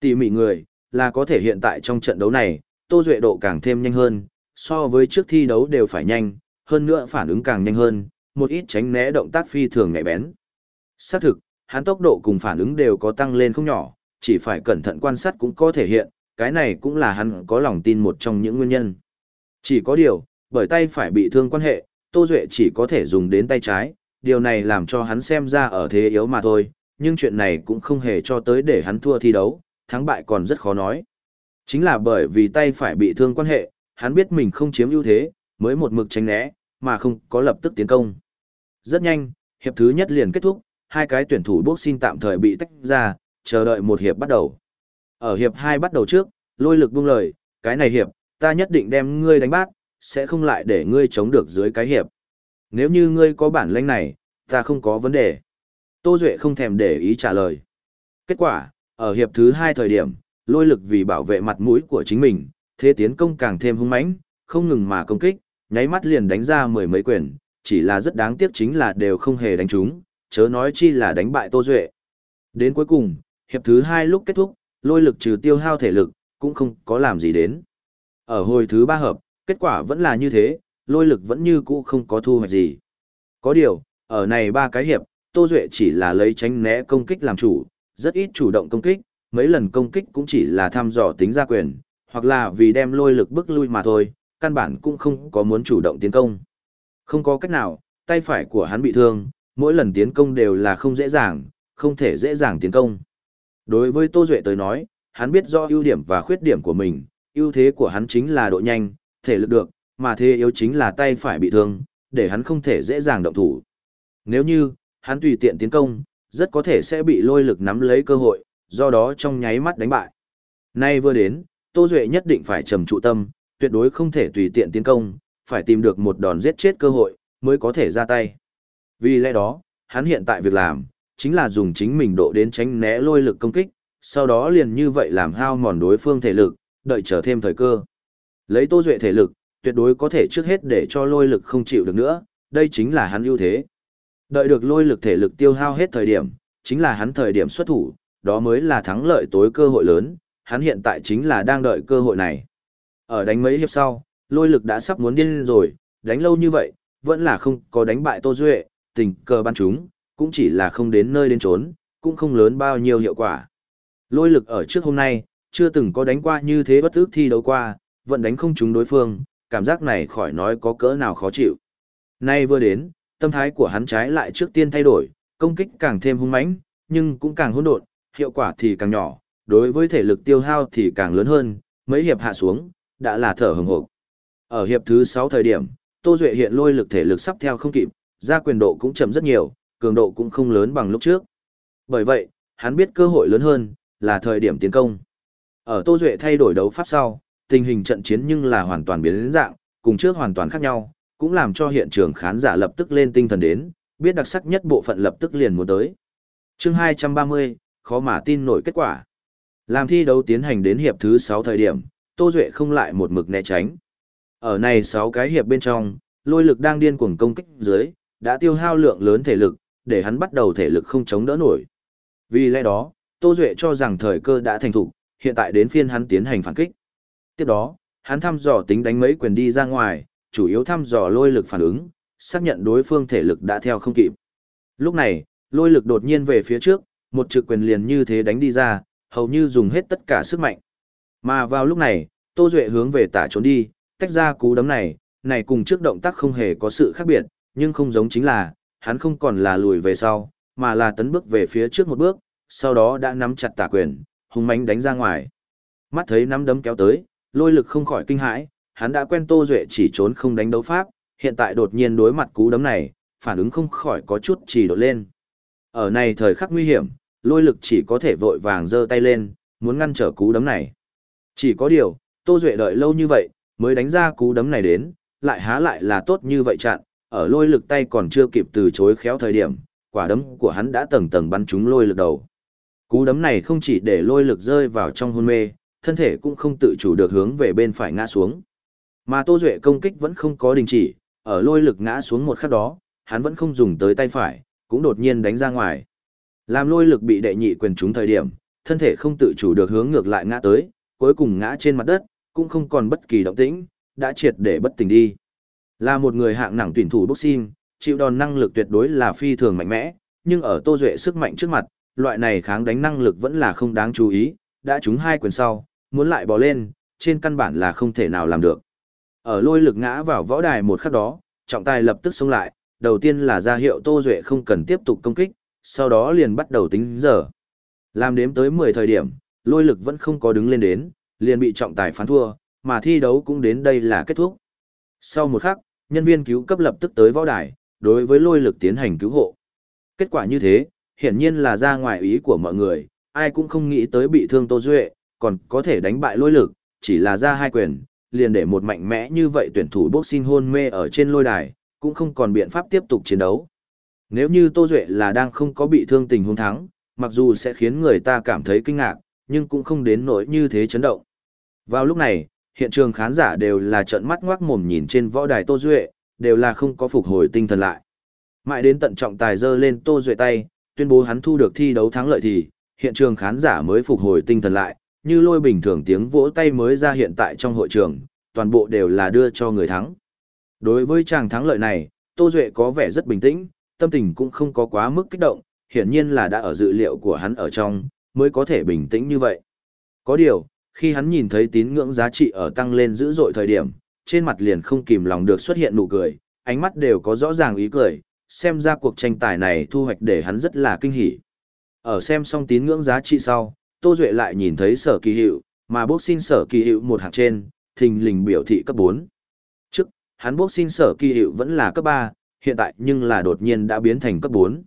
Tỉ mỉ người, là có thể hiện tại trong trận đấu này, Tô Duệ độ càng thêm nhanh hơn, so với trước thi đấu đều phải nhanh, hơn nữa phản ứng càng nhanh hơn, một ít tránh né động tác phi thường nhạy bén. Xác thực, hắn tốc độ cùng phản ứng đều có tăng lên không nhỏ, chỉ phải cẩn thận quan sát cũng có thể hiện, cái này cũng là hắn có lòng tin một trong những nguyên nhân. Chỉ có điều, bởi tay phải bị thương quan hệ, Tô Duệ chỉ có thể dùng đến tay trái, điều này làm cho hắn xem ra ở thế yếu mà thôi, nhưng chuyện này cũng không hề cho tới để hắn thua thi đấu, thắng bại còn rất khó nói. Chính là bởi vì tay phải bị thương quan hệ, hắn biết mình không chiếm ưu thế, mới một mực tránh né, mà không có lập tức tiến công. Rất nhanh, hiệp thứ nhất liền kết thúc, hai cái tuyển thủ boxing tạm thời bị tách ra, chờ đợi một hiệp bắt đầu. Ở hiệp 2 bắt đầu trước, lôi lực buông lời, cái này hiệp, ta nhất định đem ngươi đánh bát, sẽ không lại để ngươi chống được dưới cái hiệp. Nếu như ngươi có bản lĩnh này, ta không có vấn đề. Tô Duệ không thèm để ý trả lời. Kết quả, ở hiệp thứ hai thời điểm, lôi lực vì bảo vệ mặt mũi của chính mình, thế tiến công càng thêm hung mãnh, không ngừng mà công kích, nháy mắt liền đánh ra mười mấy quyền, chỉ là rất đáng tiếc chính là đều không hề đánh trúng, chớ nói chi là đánh bại Tô Duệ. Đến cuối cùng, hiệp thứ hai lúc kết thúc, lôi lực trừ tiêu hao thể lực, cũng không có làm gì đến. Ở hồi thứ ba hợp, kết quả vẫn là như thế, lôi lực vẫn như cũ không có thu hoạch gì. Có điều, ở này ba cái hiệp, Tô Duệ chỉ là lấy tránh né công kích làm chủ, rất ít chủ động công kích, mấy lần công kích cũng chỉ là thăm dò tính ra quyền, hoặc là vì đem lôi lực bức lui mà thôi, căn bản cũng không có muốn chủ động tiến công. Không có cách nào, tay phải của hắn bị thương, mỗi lần tiến công đều là không dễ dàng, không thể dễ dàng tiến công. Đối với Tô Duệ tới nói, hắn biết rõ ưu điểm và khuyết điểm của mình, ưu thế của hắn chính là độ nhanh, thể lực được, mà thế yếu chính là tay phải bị thương, để hắn không thể dễ dàng động thủ. Nếu như, hắn tùy tiện tiến công, rất có thể sẽ bị lôi lực nắm lấy cơ hội, do đó trong nháy mắt đánh bại. Nay vừa đến, Tô Duệ nhất định phải trầm trụ tâm, tuyệt đối không thể tùy tiện tiến công, phải tìm được một đòn giết chết cơ hội, mới có thể ra tay. Vì lẽ đó, hắn hiện tại việc làm, chính là dùng chính mình độ đến tránh né lôi lực công kích, sau đó liền như vậy làm hao mòn đối phương thể lực, đợi chờ thêm thời cơ. Lấy Tô Duệ thể lực, tuyệt đối có thể trước hết để cho lôi lực không chịu được nữa, đây chính là hắn ưu thế. Đợi được lôi lực thể lực tiêu hao hết thời điểm, chính là hắn thời điểm xuất thủ, đó mới là thắng lợi tối cơ hội lớn, hắn hiện tại chính là đang đợi cơ hội này. Ở đánh mấy hiệp sau, lôi lực đã sắp muốn điên rồi, đánh lâu như vậy, vẫn là không có đánh bại Tô Duệ, tình cờ ban chúng, cũng chỉ là không đến nơi đến trốn, cũng không lớn bao nhiêu hiệu quả. Lôi lực ở trước hôm nay, chưa từng có đánh qua như thế bất ước thi đấu qua, vẫn đánh không trúng đối phương, cảm giác này khỏi nói có cỡ nào khó chịu. Nay vừa đến, tâm thái của hắn trái lại trước tiên thay đổi, công kích càng thêm hung mãnh, nhưng cũng càng hỗn độn, hiệu quả thì càng nhỏ, đối với thể lực tiêu hao thì càng lớn hơn, mấy hiệp hạ xuống, đã là thở hừng hực. Ở hiệp thứ 6 thời điểm, Tô Duệ hiện lôi lực thể lực sắp theo không kịp, ra quyền độ cũng chậm rất nhiều, cường độ cũng không lớn bằng lúc trước. Bởi vậy, hắn biết cơ hội lớn hơn, là thời điểm tiến công. Ở Tô Duệ thay đổi đấu pháp sau, tình hình trận chiến nhưng là hoàn toàn biến đến dạng, cùng trước hoàn toàn khác nhau, cũng làm cho hiện trường khán giả lập tức lên tinh thần đến, biết đặc sắc nhất bộ phận lập tức liền muốn tới. chương 230, khó mà tin nổi kết quả. Làm thi đấu tiến hành đến hiệp thứ 6 thời điểm, Tô Duệ không lại một mực né tránh. Ở này 6 cái hiệp bên trong, lôi lực đang điên cuồng công kích dưới, đã tiêu hao lượng lớn thể lực, để hắn bắt đầu thể lực không chống đỡ nổi. Vì lẽ đó, Tô Duệ cho rằng thời cơ đã thành thục, hiện tại đến phiên hắn tiến hành phản kích. Tiếp đó, hắn thăm dò tính đánh mấy quyền đi ra ngoài, chủ yếu thăm dò lôi lực phản ứng, xác nhận đối phương thể lực đã theo không kịp. Lúc này, lôi lực đột nhiên về phía trước, một trực quyền liền như thế đánh đi ra, hầu như dùng hết tất cả sức mạnh. Mà vào lúc này, Tô Duệ hướng về tả trốn đi, tách ra cú đấm này, này cùng trước động tác không hề có sự khác biệt, nhưng không giống chính là, hắn không còn là lùi về sau, mà là tấn bước về phía trước một bước, sau đó đã nắm chặt tả quyền, hung mãnh đánh ra ngoài. Mắt thấy nắm đấm kéo tới, lôi lực không khỏi kinh hãi, hắn đã quen Tô Duệ chỉ trốn không đánh đấu pháp, hiện tại đột nhiên đối mặt cú đấm này, phản ứng không khỏi có chút chỉ đột lên. Ở này thời khắc nguy hiểm, lôi lực chỉ có thể vội vàng giơ tay lên, muốn ngăn trở cú đấm này. Chỉ có điều, Tô Duệ đợi lâu như vậy, mới đánh ra cú đấm này đến, lại há lại là tốt như vậy chặn, ở lôi lực tay còn chưa kịp từ chối khéo thời điểm, quả đấm của hắn đã tầng tầng bắn trúng lôi lực đầu. Cú đấm này không chỉ để lôi lực rơi vào trong hôn mê, thân thể cũng không tự chủ được hướng về bên phải ngã xuống. Mà Tô Duệ công kích vẫn không có đình chỉ, ở lôi lực ngã xuống một khắc đó, hắn vẫn không dùng tới tay phải, cũng đột nhiên đánh ra ngoài. Làm lôi lực bị đệ nhị quyền trúng thời điểm, thân thể không tự chủ được hướng ngược lại ngã tới, cuối cùng ngã trên mặt đất, cũng không còn bất kỳ động tĩnh, đã triệt để bất tỉnh đi. Là một người hạng nặng tuyển thủ boxing, chịu đòn năng lực tuyệt đối là phi thường mạnh mẽ, nhưng ở Tô Duệ sức mạnh trước mặt, loại này kháng đánh năng lực vẫn là không đáng chú ý, đã trúng hai quyền sau, muốn lại bò lên, trên căn bản là không thể nào làm được. Ở lôi lực ngã vào võ đài một khắc đó, trọng tài lập tức xông lại, đầu tiên là ra hiệu Tô Duệ không cần tiếp tục công kích, sau đó liền bắt đầu tính giờ. Làm đếm tới 10 thời điểm, lôi lực vẫn không có đứng lên đến, liền bị trọng tài phán thua, mà thi đấu cũng đến đây là kết thúc. Sau một khắc, nhân viên cứu cấp lập tức tới võ đài, đối với lôi lực tiến hành cứu hộ. Kết quả như thế, hiển nhiên là ra ngoài ý của mọi người, ai cũng không nghĩ tới bị thương Tô Duệ, còn có thể đánh bại lôi lực, chỉ là ra hai quyền, liền để một mạnh mẽ như vậy tuyển thủ boxing hôn mê ở trên lôi đài, cũng không còn biện pháp tiếp tục chiến đấu. Nếu như Tô Duệ là đang không có bị thương tình huống thắng, mặc dù sẽ khiến người ta cảm thấy kinh ngạc, nhưng cũng không đến nỗi như thế chấn động. Vào lúc này, hiện trường khán giả đều là trợn mắt ngoác mồm nhìn trên võ đài Tô Duệ, đều là không có phục hồi tinh thần lại. Mãi đến tận trọng tài dơ lên Tô Duệ tay, tuyên bố hắn thu được thi đấu thắng lợi thì, hiện trường khán giả mới phục hồi tinh thần lại, như lôi bình thường tiếng vỗ tay mới ra hiện tại trong hội trường, toàn bộ đều là đưa cho người thắng. Đối với chàng thắng lợi này, Tô Duệ có vẻ rất bình tĩnh, tâm tình cũng không có quá mức kích động, hiển nhiên là đã ở dự liệu của hắn ở trong, mới có thể bình tĩnh như vậy. Có điều, khi hắn nhìn thấy tín ngưỡng giá trị ở tăng lên dữ dội thời điểm, trên mặt liền không kìm lòng được xuất hiện nụ cười, ánh mắt đều có rõ ràng ý cười, xem ra cuộc tranh tài này thu hoạch để hắn rất là kinh hỉ. Ở xem xong tín ngưỡng giá trị sau, Tô Duệ lại nhìn thấy sở kỳ hiệu, mà xin sở kỳ hiệu một hạng trên, thình lình biểu thị cấp 4. Trước, hắn xin sở kỳ hiệu vẫn là cấp 3, hiện tại nhưng là đột nhiên đã biến thành cấp 4.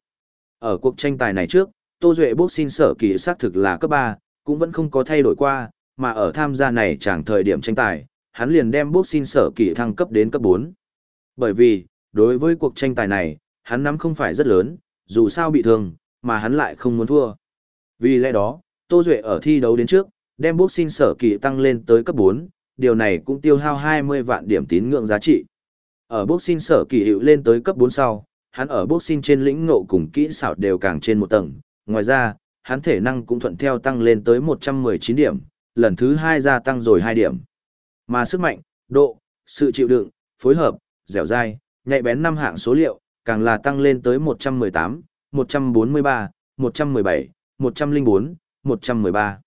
Ở cuộc tranh tài này trước, Tô Duệ xin sở kỳ xác thực là cấp 3, cũng vẫn không có thay đổi qua, mà ở tham gia này chẳng thời điểm tranh tài, hắn liền đem boxing sở kỳ thăng cấp đến cấp 4. Bởi vì, đối với cuộc tranh tài này, hắn nắm không phải rất lớn, dù sao bị thương, mà hắn lại không muốn thua. Vì lẽ đó, Tô Duệ ở thi đấu đến trước, đem boxing sở kỳ tăng lên tới cấp 4, điều này cũng tiêu hao 20 vạn điểm tín ngưỡng giá trị. Ở boxing sở kỳ hiệu lên tới cấp 4 sau, hắn ở boxing trên lĩnh ngộ cùng kỹ xảo đều càng trên một tầng. Ngoài ra, hắn thể năng cũng thuận theo tăng lên tới 119 điểm, lần thứ hai gia tăng rồi hai điểm. Mà sức mạnh, độ, sự chịu đựng, phối hợp, dẻo dai, nhạy bén năm hạng số liệu, càng là tăng lên tới 118, 143, 117, 104, 113.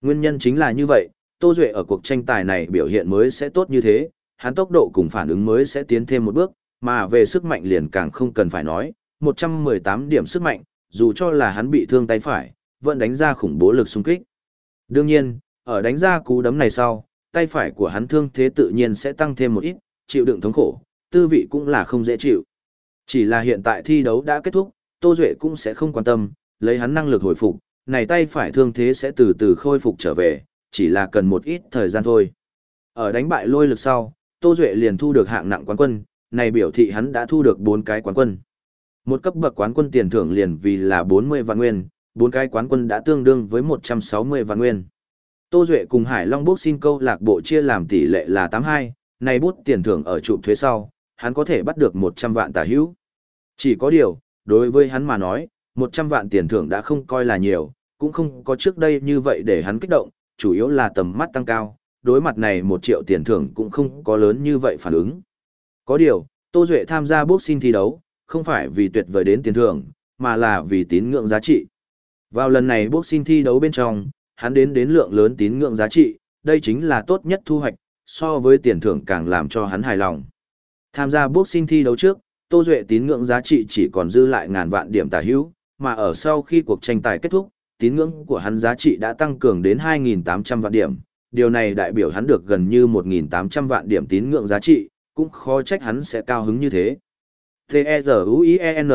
Nguyên nhân chính là như vậy, Tô Duệ ở cuộc tranh tài này biểu hiện mới sẽ tốt như thế, hắn tốc độ cùng phản ứng mới sẽ tiến thêm một bước, mà về sức mạnh liền càng không cần phải nói, 118 điểm sức mạnh, dù cho là hắn bị thương tay phải, vẫn đánh ra khủng bố lực xung kích. Đương nhiên, ở đánh ra cú đấm này sau, tay phải của hắn thương thế tự nhiên sẽ tăng thêm một ít, chịu đựng thống khổ, tư vị cũng là không dễ chịu. Chỉ là hiện tại thi đấu đã kết thúc, Tô Duệ cũng sẽ không quan tâm, lấy hắn năng lực hồi phục, này tay phải thương thế sẽ từ từ khôi phục trở về, chỉ là cần một ít thời gian thôi. Ở đánh bại lôi lực sau, Tô Duệ liền thu được hạng nặng quán quân, này biểu thị hắn đã thu được 4 cái quán quân. Một cấp bậc quán quân tiền thưởng liền vì là 40 vạn nguyên, 4 cái quán quân đã tương đương với 160 vạn nguyên. Tô Duệ cùng Hải Long Bốc xin câu lạc bộ chia làm tỷ lệ là 82, này bút tiền thưởng ở trụ thuế sau, hắn có thể bắt được 100 vạn tà hữu. Chỉ có điều, đối với hắn mà nói, 100 vạn tiền thưởng đã không coi là nhiều, cũng không có trước đây như vậy để hắn kích động, chủ yếu là tầm mắt tăng cao, đối mặt này 1 triệu tiền thưởng cũng không có lớn như vậy phản ứng. Có điều, Tô Duệ tham gia boxing thi đấu, không phải vì tuyệt vời đến tiền thưởng, mà là vì tín ngưỡng giá trị. Vào lần này boxing thi đấu bên trong, hắn đến đến lượng lớn tín ngưỡng giá trị, đây chính là tốt nhất thu hoạch, so với tiền thưởng càng làm cho hắn hài lòng. Tham gia boxing thi đấu trước, Tô Duệ tín ngưỡng giá trị chỉ còn dư lại ngàn vạn điểm tả hữu, mà ở sau khi cuộc tranh tài kết thúc, tín ngưỡng của hắn giá trị đã tăng cường đến 2.800 vạn điểm. Điều này đại biểu hắn được gần như 1.800 vạn điểm tín ngưỡng giá trị, cũng khó trách hắn sẽ cao hứng như thế. T-E-Z-U-I-E-N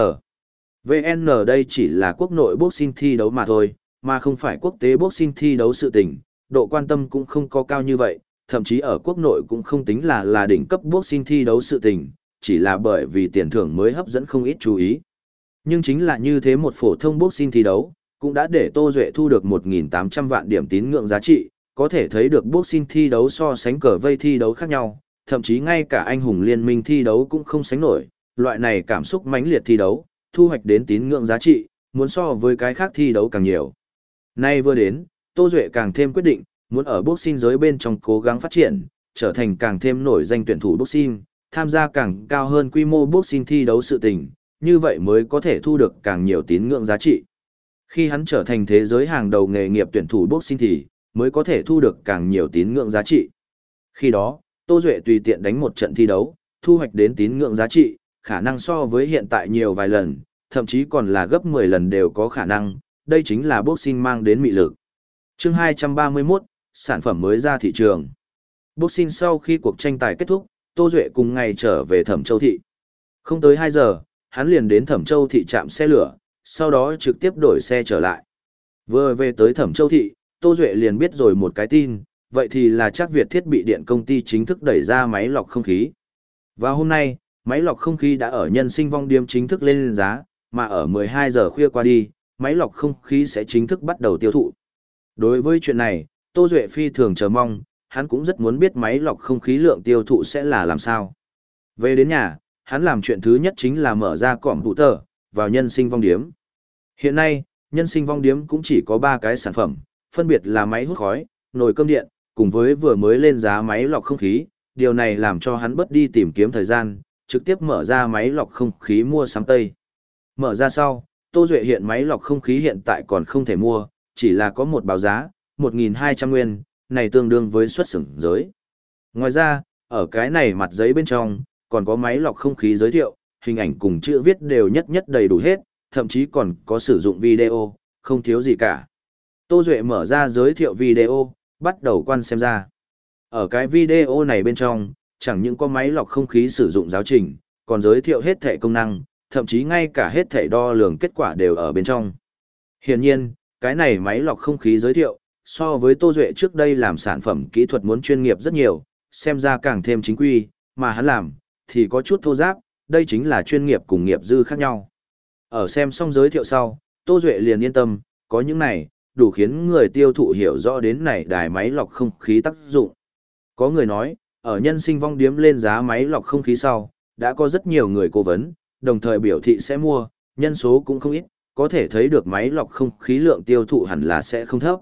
VN đây chỉ là quốc nội boxing thi đấu mà thôi, mà không phải quốc tế boxing thi đấu sự tình, độ quan tâm cũng không có cao như vậy, thậm chí ở quốc nội cũng không tính là là đỉnh cấp boxing thi đấu sự tình, chỉ là bởi vì tiền thưởng mới hấp dẫn không ít chú ý. Nhưng chính là như thế một phổ thông boxing thi đấu, cũng đã để Tô Duệ thu được 1.800 vạn điểm tín ngưỡng giá trị, có thể thấy được boxing thi đấu so sánh cờ vây thi đấu khác nhau, thậm chí ngay cả anh hùng liên minh thi đấu cũng không sánh nổi, loại này cảm xúc mãnh liệt thi đấu, thu hoạch đến tín ngưỡng giá trị, muốn so với cái khác thi đấu càng nhiều. Nay vừa đến, Tô Duệ càng thêm quyết định, muốn ở boxing giới bên trong cố gắng phát triển, trở thành càng thêm nổi danh tuyển thủ boxing, tham gia càng cao hơn quy mô boxing thi đấu sự tình, như vậy mới có thể thu được càng nhiều tín ngưỡng giá trị. Khi hắn trở thành thế giới hàng đầu nghề nghiệp tuyển thủ boxing thì, mới có thể thu được càng nhiều tín ngưỡng giá trị. Khi đó, Tô Duệ tùy tiện đánh một trận thi đấu, thu hoạch đến tín ngưỡng giá trị, khả năng so với hiện tại nhiều vài lần, thậm chí còn là gấp 10 lần đều có khả năng, đây chính là boxing mang đến mị lực. chương 231, sản phẩm mới ra thị trường. Boxing sau khi cuộc tranh tài kết thúc, Tô Duệ cùng ngày trở về Thẩm Châu Thị. Không tới 2 giờ, hắn liền đến Thẩm Châu Thị trạm xe lửa, sau đó trực tiếp đổi xe trở lại. Vừa về tới Thẩm Châu Thị, Tô Duệ liền biết rồi một cái tin, vậy thì là chắc Việt thiết bị điện công ty chính thức đẩy ra máy lọc không khí. Và hôm nay, máy lọc không khí đã ở nhân sinh vong điếm chính thức lên giá, mà ở 12 giờ khuya qua đi, máy lọc không khí sẽ chính thức bắt đầu tiêu thụ. Đối với chuyện này, Tô Duệ phi thường chờ mong, hắn cũng rất muốn biết máy lọc không khí lượng tiêu thụ sẽ là làm sao. Về đến nhà, hắn làm chuyện thứ nhất chính là mở ra cỏm thủ tờ, vào nhân sinh vong điếm. Hiện nay, nhân sinh vong điếm cũng chỉ có 3 cái sản phẩm, phân biệt là máy hút khói, nồi cơm điện, cùng với vừa mới lên giá máy lọc không khí, điều này làm cho hắn bất đi tìm kiếm thời gian, trực tiếp mở ra máy lọc không khí mua sắm tây. Mở ra sau, Tô Duệ hiện máy lọc không khí hiện tại còn không thể mua, chỉ là có một báo giá, 1.200 nguyên, này tương đương với xuất xưởng giới. Ngoài ra, ở cái này mặt giấy bên trong, còn có máy lọc không khí giới thiệu, hình ảnh cùng chữ viết đều nhất nhất đầy đủ hết, thậm chí còn có sử dụng video, không thiếu gì cả. Tô Duệ mở ra giới thiệu video, bắt đầu quan xem ra. Ở cái video này bên trong, chẳng những có máy lọc không khí sử dụng giáo trình, còn giới thiệu hết thể công năng, thậm chí ngay cả hết thể đo lường kết quả đều ở bên trong. Hiển nhiên, cái này máy lọc không khí giới thiệu, so với Tô Duệ trước đây làm sản phẩm kỹ thuật muốn chuyên nghiệp rất nhiều, xem ra càng thêm chính quy, mà hắn làm, thì có chút thô giáp, đây chính là chuyên nghiệp cùng nghiệp dư khác nhau. Ở xem xong giới thiệu sau, Tô Duệ liền yên tâm, có những này, đủ khiến người tiêu thụ hiểu rõ đến này đài máy lọc không khí tác dụng. Có người nói, ở nhân sinh vong điếm lên giá máy lọc không khí sau, đã có rất nhiều người cố vấn, đồng thời biểu thị sẽ mua, nhân số cũng không ít, có thể thấy được máy lọc không khí lượng tiêu thụ hẳn là sẽ không thấp.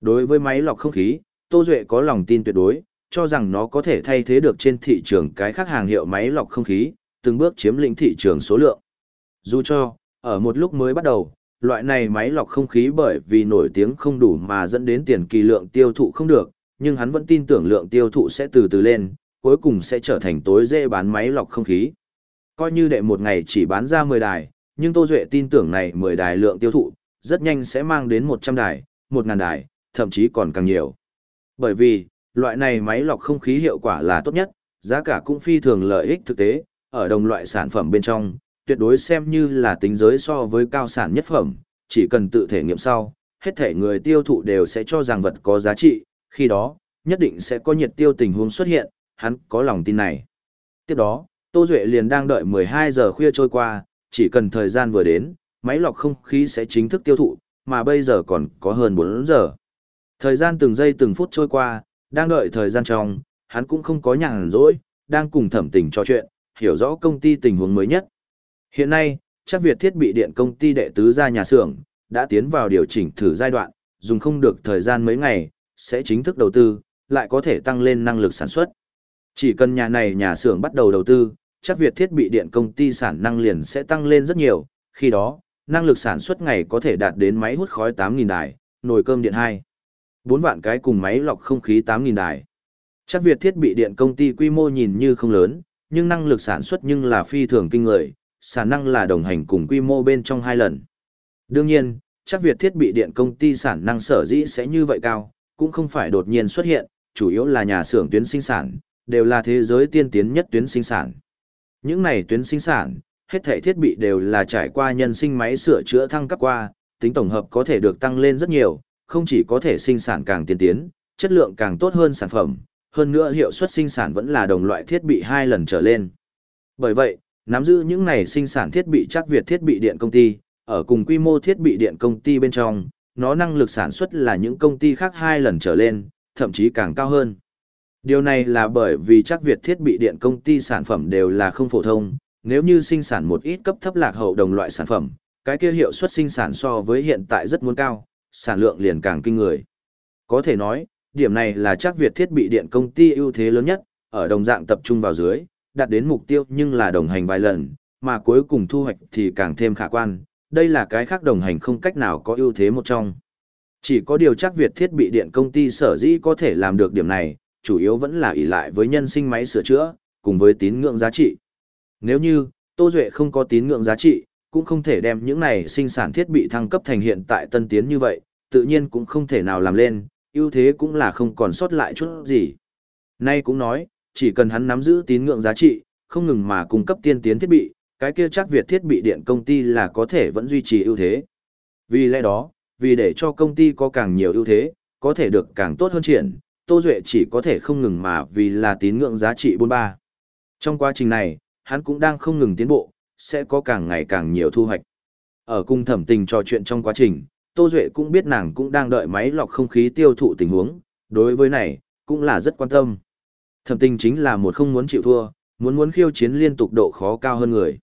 Đối với máy lọc không khí, Tô Duệ có lòng tin tuyệt đối, cho rằng nó có thể thay thế được trên thị trường cái khác hàng hiệu máy lọc không khí, từng bước chiếm lĩnh thị trường số lượng. Dù cho, ở một lúc mới bắt đầu, loại này máy lọc không khí bởi vì nổi tiếng không đủ mà dẫn đến tiền kỳ lượng tiêu thụ không được, nhưng hắn vẫn tin tưởng lượng tiêu thụ sẽ từ từ lên, cuối cùng sẽ trở thành tối dễ bán máy lọc không khí. Coi như đệ một ngày chỉ bán ra 10 đài, nhưng Tô Duệ tin tưởng này 10 đài lượng tiêu thụ, rất nhanh sẽ mang đến 100 đài, 1000 đài, thậm chí còn càng nhiều. Bởi vì, loại này máy lọc không khí hiệu quả là tốt nhất, giá cả cũng phi thường lợi ích thực tế, ở đồng loại sản phẩm bên trong, tuyệt đối xem như là tính giới so với cao sản nhất phẩm, chỉ cần tự thể nghiệm sau, hết thể người tiêu thụ đều sẽ cho rằng vật có giá trị, khi đó, nhất định sẽ có nhiệt tiêu tình huống xuất hiện, hắn có lòng tin này. Tiếp đó, Tô Duệ liền đang đợi 12 giờ khuya trôi qua, chỉ cần thời gian vừa đến, máy lọc không khí sẽ chính thức tiêu thụ, mà bây giờ còn có hơn 4 giờ. Thời gian từng giây từng phút trôi qua, đang đợi thời gian trong, hắn cũng không có nhàn rỗi, đang cùng thẩm tình trò chuyện, hiểu rõ công ty tình huống mới nhất. Hiện nay, chắc Việt thiết bị điện công ty đệ tứ ra nhà xưởng, đã tiến vào điều chỉnh thử giai đoạn, dùng không được thời gian mấy ngày, sẽ chính thức đầu tư, lại có thể tăng lên năng lực sản xuất. Chỉ cần nhà này nhà xưởng bắt đầu đầu tư, chắc Việt thiết bị điện công ty sản năng liền sẽ tăng lên rất nhiều, khi đó, năng lực sản xuất ngày có thể đạt đến máy hút khói 8.000 đài, nồi cơm điện 2. 4 vạn cái cùng máy lọc không khí 8.000 đài. Chắc Việt thiết bị điện công ty quy mô nhìn như không lớn, nhưng năng lực sản xuất nhưng là phi thường kinh người, sản năng là đồng hành cùng quy mô bên trong hai lần. Đương nhiên, chắc Việt thiết bị điện công ty sản năng sở dĩ sẽ như vậy cao, cũng không phải đột nhiên xuất hiện, chủ yếu là nhà xưởng tuyến sinh sản, đều là thế giới tiên tiến nhất tuyến sinh sản. Những này tuyến sinh sản, hết thể thiết bị đều là trải qua nhân sinh máy sửa chữa thăng cấp qua, tính tổng hợp có thể được tăng lên rất nhiều, không chỉ có thể sinh sản càng tiên tiến, chất lượng càng tốt hơn sản phẩm, hơn nữa hiệu suất sinh sản vẫn là đồng loại thiết bị hai lần trở lên. Bởi vậy, nắm giữ những này sinh sản thiết bị chắc Việt thiết bị điện công ty, ở cùng quy mô thiết bị điện công ty bên trong, nó năng lực sản xuất là những công ty khác hai lần trở lên, thậm chí càng cao hơn. Điều này là bởi vì chắc Việt thiết bị điện công ty sản phẩm đều là không phổ thông, nếu như sinh sản một ít cấp thấp lạc hậu đồng loại sản phẩm, cái kia hiệu suất sinh sản so với hiện tại rất muốn cao, sản lượng liền càng kinh người. Có thể nói, điểm này là chắc Việt thiết bị điện công ty ưu thế lớn nhất, ở đồng dạng tập trung vào dưới, đạt đến mục tiêu nhưng là đồng hành vài lần, mà cuối cùng thu hoạch thì càng thêm khả quan, đây là cái khác đồng hành không cách nào có ưu thế một trong. Chỉ có điều chắc Việt thiết bị điện công ty sở dĩ có thể làm được điểm này, chủ yếu vẫn là ỷ lại với nhân sinh máy sửa chữa, cùng với tín ngưỡng giá trị. Nếu như, Tô Duệ không có tín ngưỡng giá trị, cũng không thể đem những này sinh sản thiết bị thăng cấp thành hiện tại tân tiến như vậy, tự nhiên cũng không thể nào làm lên, ưu thế cũng là không còn sót lại chút gì. Nay cũng nói, chỉ cần hắn nắm giữ tín ngưỡng giá trị, không ngừng mà cung cấp tiên tiến thiết bị, cái kia chắc Việt thiết bị điện công ty là có thể vẫn duy trì ưu thế. Vì lẽ đó, vì để cho công ty có càng nhiều ưu thế, có thể được càng tốt hơn triển, Tô Duệ chỉ có thể không ngừng mà vì là tín ngưỡng giá trị 43. Trong quá trình này, hắn cũng đang không ngừng tiến bộ, sẽ có càng ngày càng nhiều thu hoạch. Ở cung thẩm tình trò chuyện trong quá trình, Tô Duệ cũng biết nàng cũng đang đợi máy lọc không khí tiêu thụ tình huống, đối với này, cũng là rất quan tâm. Thẩm tình chính là một không muốn chịu thua, muốn muốn khiêu chiến liên tục độ khó cao hơn người.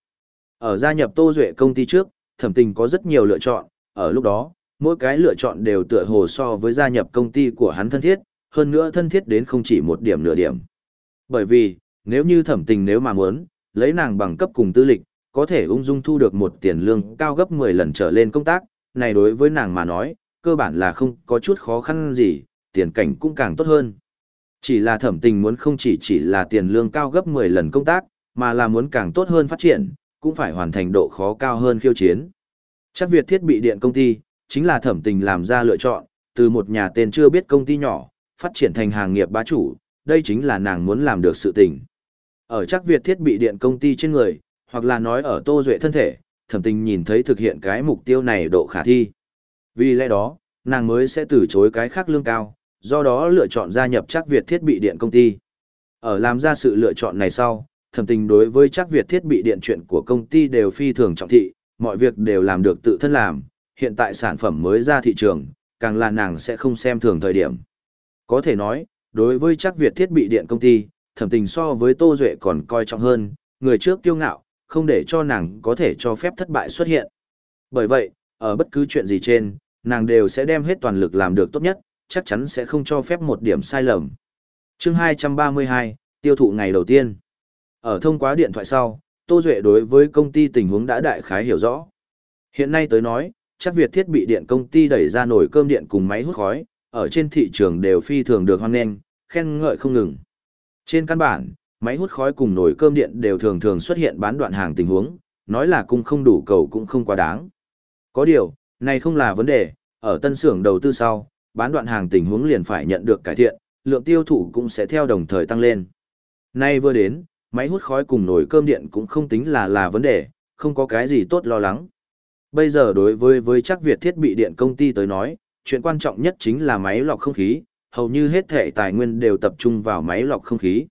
Ở gia nhập Tô Duệ công ty trước, thẩm tình có rất nhiều lựa chọn, ở lúc đó, mỗi cái lựa chọn đều tựa hồ so với gia nhập công ty của hắn thân thiết, hơn nữa thân thiết đến không chỉ một điểm nửa điểm. Bởi vì, nếu như thẩm tình nếu mà muốn, lấy nàng bằng cấp cùng tư lịch, có thể ung dung thu được một tiền lương cao gấp 10 lần trở lên công tác, này đối với nàng mà nói, cơ bản là không có chút khó khăn gì, tiền cảnh cũng càng tốt hơn. Chỉ là thẩm tình muốn không chỉ chỉ là tiền lương cao gấp 10 lần công tác, mà là muốn càng tốt hơn phát triển, cũng phải hoàn thành độ khó cao hơn khiêu chiến. Chắc Việt thiết bị điện công ty, chính là thẩm tình làm ra lựa chọn, từ một nhà tên chưa biết công ty nhỏ, phát triển thành hàng nghiệp bá chủ, đây chính là nàng muốn làm được sự tình. Ở chắc Việt thiết bị điện công ty trên người, hoặc là nói ở tô duệ thân thể, thẩm tình nhìn thấy thực hiện cái mục tiêu này độ khả thi. Vì lẽ đó, nàng mới sẽ từ chối cái khác lương cao, do đó lựa chọn gia nhập chắc Việt thiết bị điện công ty. Ở làm ra sự lựa chọn này sau, thẩm tình đối với chắc Việt thiết bị điện chuyện của công ty đều phi thường trọng thị, mọi việc đều làm được tự thân làm, hiện tại sản phẩm mới ra thị trường, càng là nàng sẽ không xem thường thời điểm. Có thể nói, đối với chắc Việt thiết bị điện công ty, thẩm tình so với Tô Duệ còn coi trọng hơn, người trước kiêu ngạo, không để cho nàng có thể cho phép thất bại xuất hiện. Bởi vậy, ở bất cứ chuyện gì trên, nàng đều sẽ đem hết toàn lực làm được tốt nhất, chắc chắn sẽ không cho phép một điểm sai lầm. chương 232, tiêu thụ ngày đầu tiên. Ở thông qua điện thoại sau, Tô Duệ đối với công ty tình huống đã đại khái hiểu rõ. Hiện nay tới nói, chắc Việt thiết bị điện công ty đẩy ra nồi cơm điện cùng máy hút khói, ở trên thị trường đều phi thường được hoan nghênh, khen ngợi không ngừng. Trên căn bản, máy hút khói cùng nồi cơm điện đều thường thường xuất hiện bán đoạn hàng tình huống, nói là cung không đủ cầu cũng không quá đáng. Có điều, này không là vấn đề, ở tân xưởng đầu tư sau, bán đoạn hàng tình huống liền phải nhận được cải thiện, lượng tiêu thụ cũng sẽ theo đồng thời tăng lên. Nay vừa đến, máy hút khói cùng nồi cơm điện cũng không tính là là vấn đề, không có cái gì tốt lo lắng. Bây giờ đối với với chắc Việt thiết bị điện công ty tới nói, chuyện quan trọng nhất chính là máy lọc không khí, hầu như hết thể tài nguyên đều tập trung vào máy lọc không khí.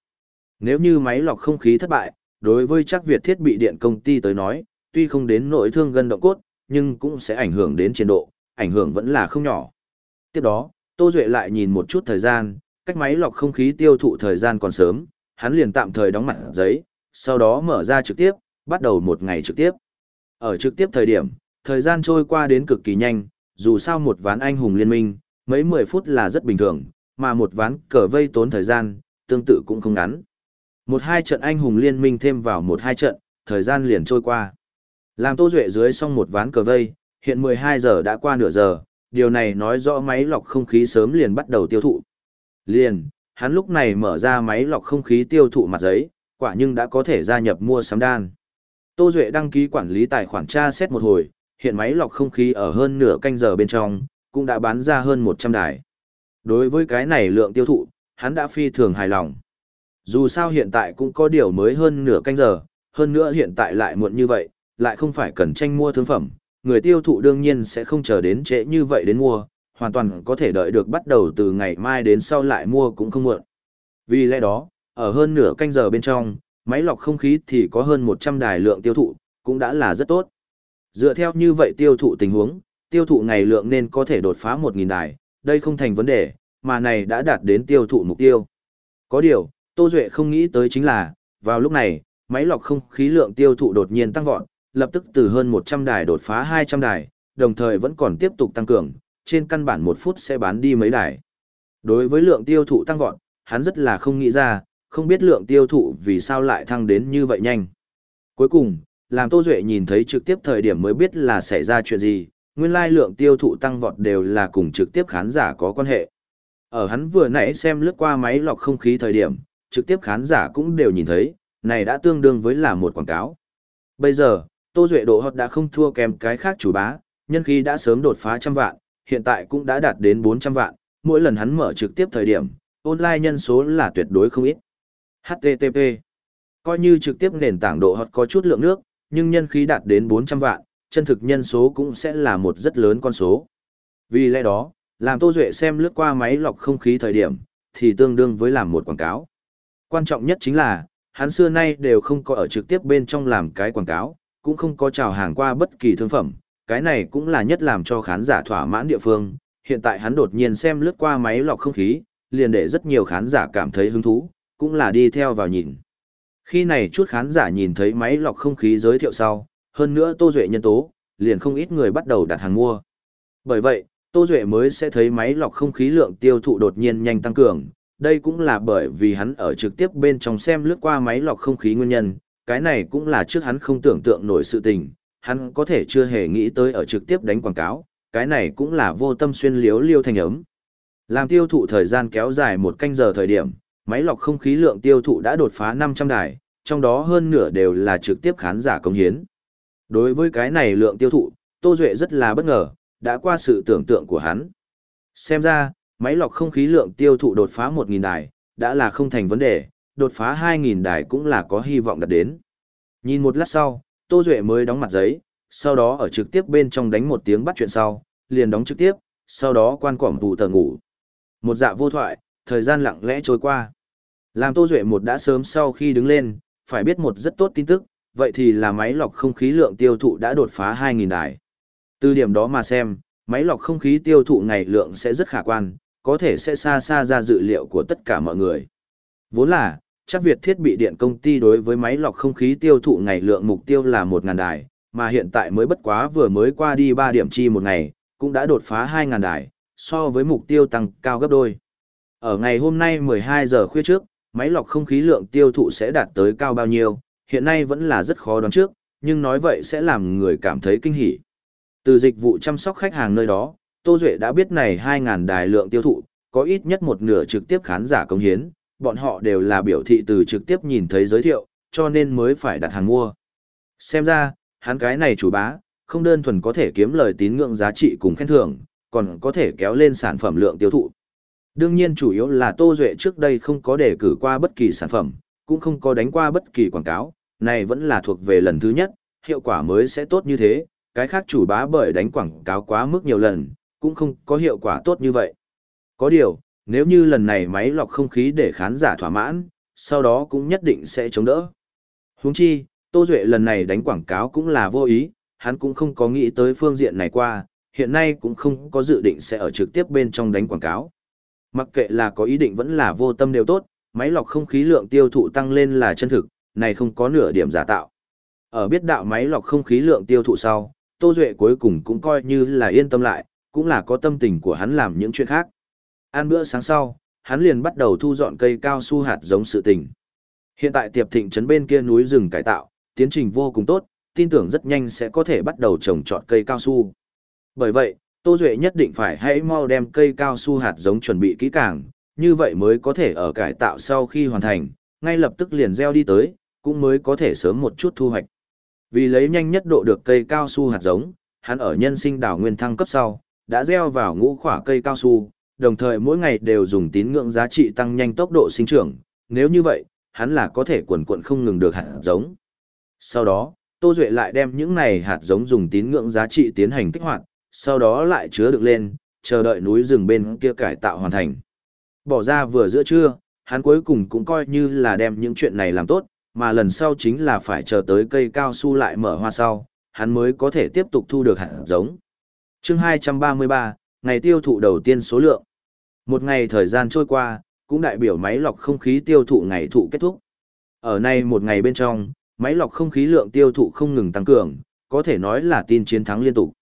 Nếu như máy lọc không khí thất bại, đối với chắc Việt thiết bị điện công ty tới nói, tuy không đến nội thương gân động cốt, nhưng cũng sẽ ảnh hưởng đến chiến độ, ảnh hưởng vẫn là không nhỏ. Tiếp đó, Tô Duệ lại nhìn một chút thời gian, cách máy lọc không khí tiêu thụ thời gian còn sớm, hắn liền tạm thời đóng mặt giấy, sau đó mở ra trực tiếp, bắt đầu một ngày trực tiếp. Ở trực tiếp thời điểm, thời gian trôi qua đến cực kỳ nhanh, dù sao một ván anh hùng liên minh, mấy mười phút là rất bình thường, mà một ván cờ vây tốn thời gian, tương tự cũng không ngắn. Một hai trận anh hùng liên minh thêm vào một hai trận, thời gian liền trôi qua. Làm Tô Duệ dưới xong một ván cờ vây, hiện 12 giờ đã qua nửa giờ, điều này nói rõ máy lọc không khí sớm liền bắt đầu tiêu thụ. Liền, hắn lúc này mở ra máy lọc không khí tiêu thụ mặt giấy, quả nhưng đã có thể gia nhập mua sắm đan. Tô Duệ đăng ký quản lý tài khoản tra xét một hồi, hiện máy lọc không khí ở hơn nửa canh giờ bên trong, cũng đã bán ra hơn 100 đài. Đối với cái này lượng tiêu thụ, hắn đã phi thường hài lòng. Dù sao hiện tại cũng có điều mới hơn nửa canh giờ, hơn nữa hiện tại lại muộn như vậy, lại không phải cần tranh mua thương phẩm, người tiêu thụ đương nhiên sẽ không chờ đến trễ như vậy đến mua, hoàn toàn có thể đợi được bắt đầu từ ngày mai đến sau lại mua cũng không muộn. Vì lẽ đó, ở hơn nửa canh giờ bên trong, máy lọc không khí thì có hơn 100 đài lượng tiêu thụ, cũng đã là rất tốt. Dựa theo như vậy tiêu thụ tình huống, tiêu thụ ngày lượng nên có thể đột phá 1.000 đài, đây không thành vấn đề, mà này đã đạt đến tiêu thụ mục tiêu. Có điều, Tô Duệ không nghĩ tới chính là, vào lúc này, máy lọc không khí lượng tiêu thụ đột nhiên tăng vọt, lập tức từ hơn 100 đài đột phá 200 đài, đồng thời vẫn còn tiếp tục tăng cường, trên căn bản một phút sẽ bán đi mấy đài. Đối với lượng tiêu thụ tăng vọt, hắn rất là không nghĩ ra, không biết lượng tiêu thụ vì sao lại thăng đến như vậy nhanh. Cuối cùng, làm Tô Duệ nhìn thấy trực tiếp thời điểm mới biết là xảy ra chuyện gì, nguyên lai lượng tiêu thụ tăng vọt đều là cùng trực tiếp khán giả có quan hệ. Ở hắn vừa nãy xem lướt qua máy lọc không khí thời điểm, trực tiếp khán giả cũng đều nhìn thấy, này đã tương đương với là một quảng cáo. Bây giờ, Tô Duệ độ hot đã không thua kém cái khác chủ bá, nhân khí đã sớm đột phá trăm vạn, hiện tại cũng đã đạt đến 400 vạn, mỗi lần hắn mở trực tiếp thời điểm, online nhân số là tuyệt đối không ít. HTTP Coi như trực tiếp nền tảng độ hot có chút lượng nước, nhưng nhân khí đạt đến 400 vạn, chân thực nhân số cũng sẽ là một rất lớn con số. Vì lẽ đó, làm Tô Duệ xem lướt qua máy lọc không khí thời điểm, thì tương đương với làm một quảng cáo. Quan trọng nhất chính là, hắn xưa nay đều không có ở trực tiếp bên trong làm cái quảng cáo, cũng không có chào hàng qua bất kỳ thương phẩm, cái này cũng là nhất làm cho khán giả thỏa mãn địa phương. Hiện tại hắn đột nhiên xem lướt qua máy lọc không khí, liền để rất nhiều khán giả cảm thấy hứng thú, cũng là đi theo vào nhìn. Khi này chút khán giả nhìn thấy máy lọc không khí giới thiệu sau, hơn nữa Tô Duệ nhân tố, liền không ít người bắt đầu đặt hàng mua. Bởi vậy, Tô Duệ mới sẽ thấy máy lọc không khí lượng tiêu thụ đột nhiên nhanh tăng cường, đây cũng là bởi vì hắn ở trực tiếp bên trong xem lướt qua máy lọc không khí nguyên nhân, cái này cũng là trước hắn không tưởng tượng nổi sự tình, hắn có thể chưa hề nghĩ tới ở trực tiếp đánh quảng cáo, cái này cũng là vô tâm xuyên liếu liêu thành ấm. Làm tiêu thụ thời gian kéo dài một canh giờ thời điểm, máy lọc không khí lượng tiêu thụ đã đột phá 500 đài, trong đó hơn nửa đều là trực tiếp khán giả công hiến. Đối với cái này lượng tiêu thụ, Tô Duệ rất là bất ngờ, đã qua sự tưởng tượng của hắn. Xem ra, máy lọc không khí lượng tiêu thụ đột phá 1.000 đài, đã là không thành vấn đề, đột phá 2.000 đài cũng là có hy vọng đạt đến. Nhìn một lát sau, Tô Duệ mới đóng mặt giấy, sau đó ở trực tiếp bên trong đánh một tiếng bắt chuyện sau, liền đóng trực tiếp, sau đó quan quỏm vụ tờ ngủ. Một dạ vô thoại, thời gian lặng lẽ trôi qua. Làm Tô Duệ một đã sớm sau khi đứng lên, phải biết một rất tốt tin tức, vậy thì là máy lọc không khí lượng tiêu thụ đã đột phá 2.000 đài. Từ điểm đó mà xem, máy lọc không khí tiêu thụ ngày lượng sẽ rất khả quan, có thể sẽ xa xa ra dự liệu của tất cả mọi người. Vốn là, chắc Việt thiết bị điện công ty đối với máy lọc không khí tiêu thụ ngày lượng mục tiêu là 1.000 đài, mà hiện tại mới bất quá vừa mới qua đi 3 điểm chi một ngày, cũng đã đột phá 2.000 đài, so với mục tiêu tăng cao gấp đôi. Ở ngày hôm nay 12 giờ khuya trước, máy lọc không khí lượng tiêu thụ sẽ đạt tới cao bao nhiêu, hiện nay vẫn là rất khó đoán trước, nhưng nói vậy sẽ làm người cảm thấy kinh hỉ. Từ dịch vụ chăm sóc khách hàng nơi đó, Tô Duệ đã biết này 2.000 đài lượng tiêu thụ, có ít nhất một nửa trực tiếp khán giả công hiến, bọn họ đều là biểu thị từ trực tiếp nhìn thấy giới thiệu, cho nên mới phải đặt hàng mua. Xem ra, hắn cái này chủ bá, không đơn thuần có thể kiếm lời tín ngưỡng giá trị cùng khen thưởng, còn có thể kéo lên sản phẩm lượng tiêu thụ. Đương nhiên chủ yếu là Tô Duệ trước đây không có đề cử qua bất kỳ sản phẩm, cũng không có đánh qua bất kỳ quảng cáo, này vẫn là thuộc về lần thứ nhất, hiệu quả mới sẽ tốt như thế, cái khác chủ bá bởi đánh quảng cáo quá mức nhiều lần, cũng không có hiệu quả tốt như vậy. Có điều, nếu như lần này máy lọc không khí để khán giả thỏa mãn, sau đó cũng nhất định sẽ chống đỡ. Huống chi, Tô Duệ lần này đánh quảng cáo cũng là vô ý, hắn cũng không có nghĩ tới phương diện này qua, hiện nay cũng không có dự định sẽ ở trực tiếp bên trong đánh quảng cáo. Mặc kệ là có ý định vẫn là vô tâm đều tốt, máy lọc không khí lượng tiêu thụ tăng lên là chân thực, này không có nửa điểm giả tạo. Ở biết đạo máy lọc không khí lượng tiêu thụ sau, Tô Duệ cuối cùng cũng coi như là yên tâm lại, cũng là có tâm tình của hắn làm những chuyện khác. Ăn bữa sáng sau, hắn liền bắt đầu thu dọn cây cao su hạt giống sự tình. Hiện tại tiệp thịnh trấn bên kia núi rừng cải tạo, tiến trình vô cùng tốt, tin tưởng rất nhanh sẽ có thể bắt đầu trồng trọt cây cao su. Bởi vậy, Tô Duệ nhất định phải hãy mau đem cây cao su hạt giống chuẩn bị kỹ càng, như vậy mới có thể ở cải tạo sau khi hoàn thành, ngay lập tức liền gieo đi tới, cũng mới có thể sớm một chút thu hoạch. Vì lấy nhanh nhất độ được cây cao su hạt giống, hắn ở nhân sinh đảo nguyên thăng cấp sau, đã gieo vào ngũ khỏa cây cao su, đồng thời mỗi ngày đều dùng tín ngưỡng giá trị tăng nhanh tốc độ sinh trưởng, nếu như vậy, hắn là có thể quần quận không ngừng được hạt giống. Sau đó, Tô Duệ lại đem những này hạt giống dùng tín ngưỡng giá trị tiến hành kích hoạt, sau đó lại chứa được lên, chờ đợi núi rừng bên kia cải tạo hoàn thành. Bỏ ra vừa giữa trưa, hắn cuối cùng cũng coi như là đem những chuyện này làm tốt, mà lần sau chính là phải chờ tới cây cao su lại mở hoa sau, hắn mới có thể tiếp tục thu được hạt giống. chương 233, ngày tiêu thụ đầu tiên số lượng. Một ngày thời gian trôi qua, cũng đại biểu máy lọc không khí tiêu thụ ngày thụ kết thúc. Ở nay một ngày bên trong, máy lọc không khí lượng tiêu thụ không ngừng tăng cường, có thể nói là tin chiến thắng liên tục.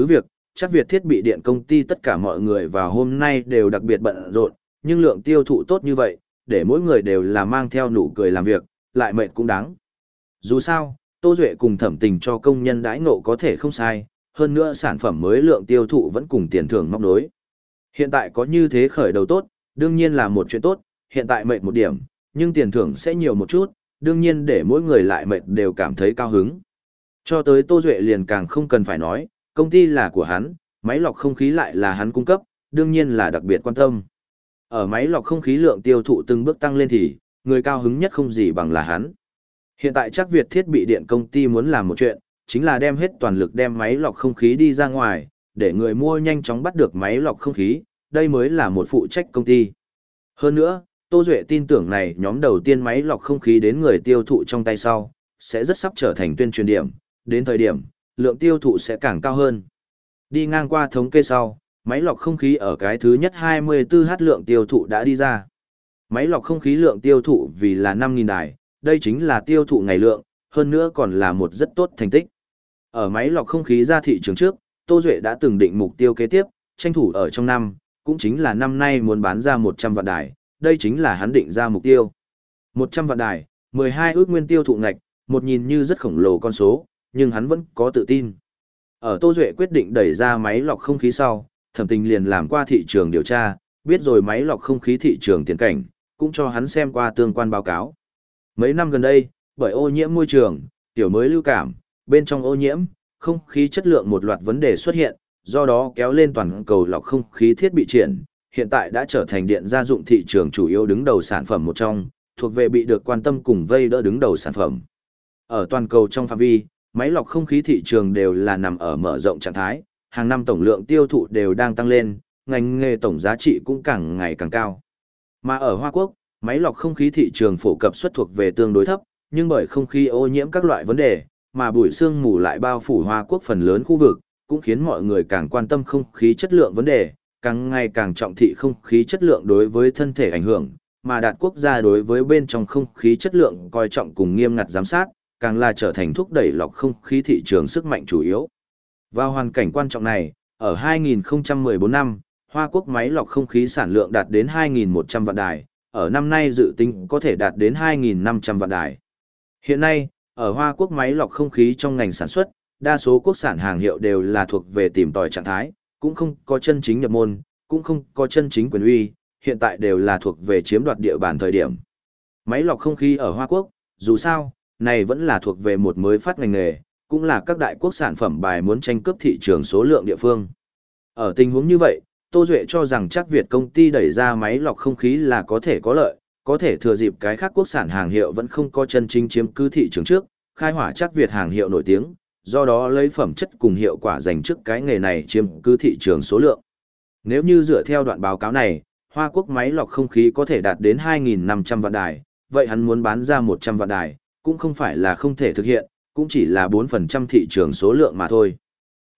Cứ việc, chắc việc thiết bị điện công ty tất cả mọi người vào hôm nay đều đặc biệt bận rộn, nhưng lượng tiêu thụ tốt như vậy, để mỗi người đều là mang theo nụ cười làm việc, lại mệt cũng đáng. Dù sao, Tô Duệ cùng thẩm tình cho công nhân đãi ngộ có thể không sai, hơn nữa sản phẩm mới lượng tiêu thụ vẫn cùng tiền thưởng móc đối. Hiện tại có như thế khởi đầu tốt, đương nhiên là một chuyện tốt, hiện tại mệt một điểm, nhưng tiền thưởng sẽ nhiều một chút, đương nhiên để mỗi người lại mệt đều cảm thấy cao hứng. Cho tới Tô Duệ liền càng không cần phải nói, công ty là của hắn, máy lọc không khí lại là hắn cung cấp, đương nhiên là đặc biệt quan tâm. Ở máy lọc không khí lượng tiêu thụ từng bước tăng lên thì, người cao hứng nhất không gì bằng là hắn. Hiện tại chắc Việt thiết bị điện công ty muốn làm một chuyện, chính là đem hết toàn lực đem máy lọc không khí đi ra ngoài, để người mua nhanh chóng bắt được máy lọc không khí, đây mới là một phụ trách công ty. Hơn nữa, Tô Duệ tin tưởng này nhóm đầu tiên máy lọc không khí đến người tiêu thụ trong tay sau, sẽ rất sắp trở thành tuyên truyền điểm, đến thời điểm, lượng tiêu thụ sẽ càng cao hơn. Đi ngang qua thống kê sau, máy lọc không khí ở cái thứ nhất 24H lượng tiêu thụ đã đi ra. Máy lọc không khí lượng tiêu thụ vì là 5.000 đài, đây chính là tiêu thụ ngày lượng, hơn nữa còn là một rất tốt thành tích. Ở máy lọc không khí ra thị trường trước, Tô Duệ đã từng định mục tiêu kế tiếp, tranh thủ ở trong năm, cũng chính là năm nay muốn bán ra 100 vạn đài, đây chính là hắn định ra mục tiêu. 100 vạn đài, 12 ước nguyên tiêu thụ ngạch, một nhìn như rất khổng lồ con số, nhưng hắn vẫn có tự tin. Ở Tô Duệ quyết định đẩy ra máy lọc không khí sau, thẩm tình liền làm qua thị trường điều tra, biết rồi máy lọc không khí thị trường tiền cảnh, cũng cho hắn xem qua tương quan báo cáo. Mấy năm gần đây, bởi ô nhiễm môi trường, tiểu mới lưu cảm, bên trong ô nhiễm, không khí chất lượng một loạt vấn đề xuất hiện, do đó kéo lên toàn cầu lọc không khí thiết bị triển, hiện tại đã trở thành điện gia dụng thị trường chủ yếu đứng đầu sản phẩm một trong, thuộc về bị được quan tâm cùng vây đỡ đứng đầu sản phẩm. Ở toàn cầu trong phạm vi, máy lọc không khí thị trường đều là nằm ở mở rộng trạng thái, hàng năm tổng lượng tiêu thụ đều đang tăng lên, ngành nghề tổng giá trị cũng càng ngày càng cao. Mà ở Hoa Quốc, máy lọc không khí thị trường phổ cập xuất thuộc về tương đối thấp, nhưng bởi không khí ô nhiễm các loại vấn đề, mà bụi sương mù lại bao phủ Hoa Quốc phần lớn khu vực, cũng khiến mọi người càng quan tâm không khí chất lượng vấn đề, càng ngày càng trọng thị không khí chất lượng đối với thân thể ảnh hưởng, mà đạt quốc gia đối với bên trong không khí chất lượng coi trọng cùng nghiêm ngặt giám sát, càng là trở thành thúc đẩy lọc không khí thị trường sức mạnh chủ yếu. Vào hoàn cảnh quan trọng này, ở 2014 năm, Hoa Quốc máy lọc không khí sản lượng đạt đến 2.100 vạn đài, ở năm nay dự tính có thể đạt đến 2.500 vạn đài. Hiện nay, ở Hoa Quốc máy lọc không khí trong ngành sản xuất, đa số quốc sản hàng hiệu đều là thuộc về tìm tòi trạng thái, cũng không có chân chính nhập môn, cũng không có chân chính quyền uy, hiện tại đều là thuộc về chiếm đoạt địa bàn thời điểm. Máy lọc không khí ở Hoa Quốc, dù sao, này vẫn là thuộc về một mới phát ngành nghề, cũng là các đại quốc sản phẩm bài muốn tranh cướp thị trường số lượng địa phương. Ở tình huống như vậy, Tô Duệ cho rằng chắc Việt công ty đẩy ra máy lọc không khí là có thể có lợi, có thể thừa dịp cái khác quốc sản hàng hiệu vẫn không có chân chính chiếm cứ thị trường trước, khai hỏa chắc Việt hàng hiệu nổi tiếng, do đó lấy phẩm chất cùng hiệu quả dành trước cái nghề này chiếm cứ thị trường số lượng. Nếu như dựa theo đoạn báo cáo này, Hoa Quốc máy lọc không khí có thể đạt đến 2.500 vạn đài, vậy hắn muốn bán ra 100 vạn đài, cũng không phải là không thể thực hiện, cũng chỉ là 4% thị trường số lượng mà thôi.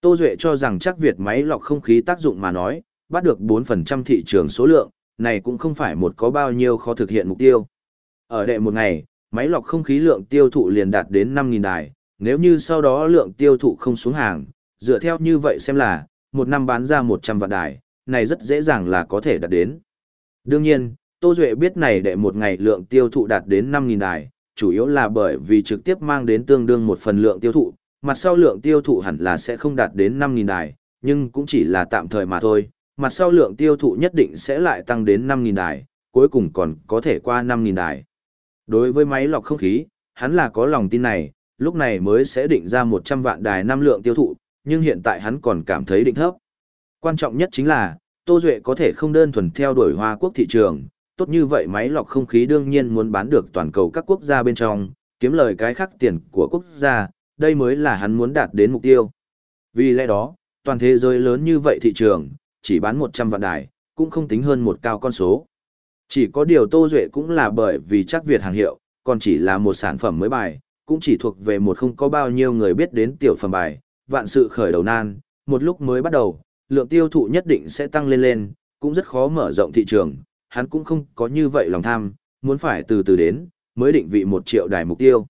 Tô Duệ cho rằng chắc Việt máy lọc không khí tác dụng mà nói, bắt được 4% thị trường số lượng, này cũng không phải một có bao nhiêu khó thực hiện mục tiêu. Ở đệ một ngày, máy lọc không khí lượng tiêu thụ liền đạt đến 5.000 đài, nếu như sau đó lượng tiêu thụ không xuống hàng, dựa theo như vậy xem là, một năm bán ra 100 vạn đài, này rất dễ dàng là có thể đạt đến. Đương nhiên, Tô Duệ biết này đệ một ngày lượng tiêu thụ đạt đến 5.000 đài, chủ yếu là bởi vì trực tiếp mang đến tương đương một phần lượng tiêu thụ, mặt sau lượng tiêu thụ hẳn là sẽ không đạt đến 5.000 đài, nhưng cũng chỉ là tạm thời mà thôi, mặt sau lượng tiêu thụ nhất định sẽ lại tăng đến 5.000 đài, cuối cùng còn có thể qua 5.000 đài. Đối với máy lọc không khí, hắn là có lòng tin này, lúc này mới sẽ định ra 100 vạn đài năm lượng tiêu thụ, nhưng hiện tại hắn còn cảm thấy định thấp. Quan trọng nhất chính là, Tô Duệ có thể không đơn thuần theo đuổi Hoa Quốc thị trường, tốt như vậy máy lọc không khí đương nhiên muốn bán được toàn cầu các quốc gia bên trong, kiếm lời cái khác tiền của quốc gia, đây mới là hắn muốn đạt đến mục tiêu. Vì lẽ đó, toàn thế giới lớn như vậy thị trường, chỉ bán 100 vạn đài, cũng không tính hơn một cao con số. Chỉ có điều Tô Duệ cũng là bởi vì chắc Việt hàng hiệu, còn chỉ là một sản phẩm mới bài, cũng chỉ thuộc về một không có bao nhiêu người biết đến tiểu phẩm bài, vạn sự khởi đầu nan, một lúc mới bắt đầu, lượng tiêu thụ nhất định sẽ tăng lên lên, cũng rất khó mở rộng thị trường, hắn cũng không có như vậy lòng tham, muốn phải từ từ đến, mới định vị một triệu đài mục tiêu.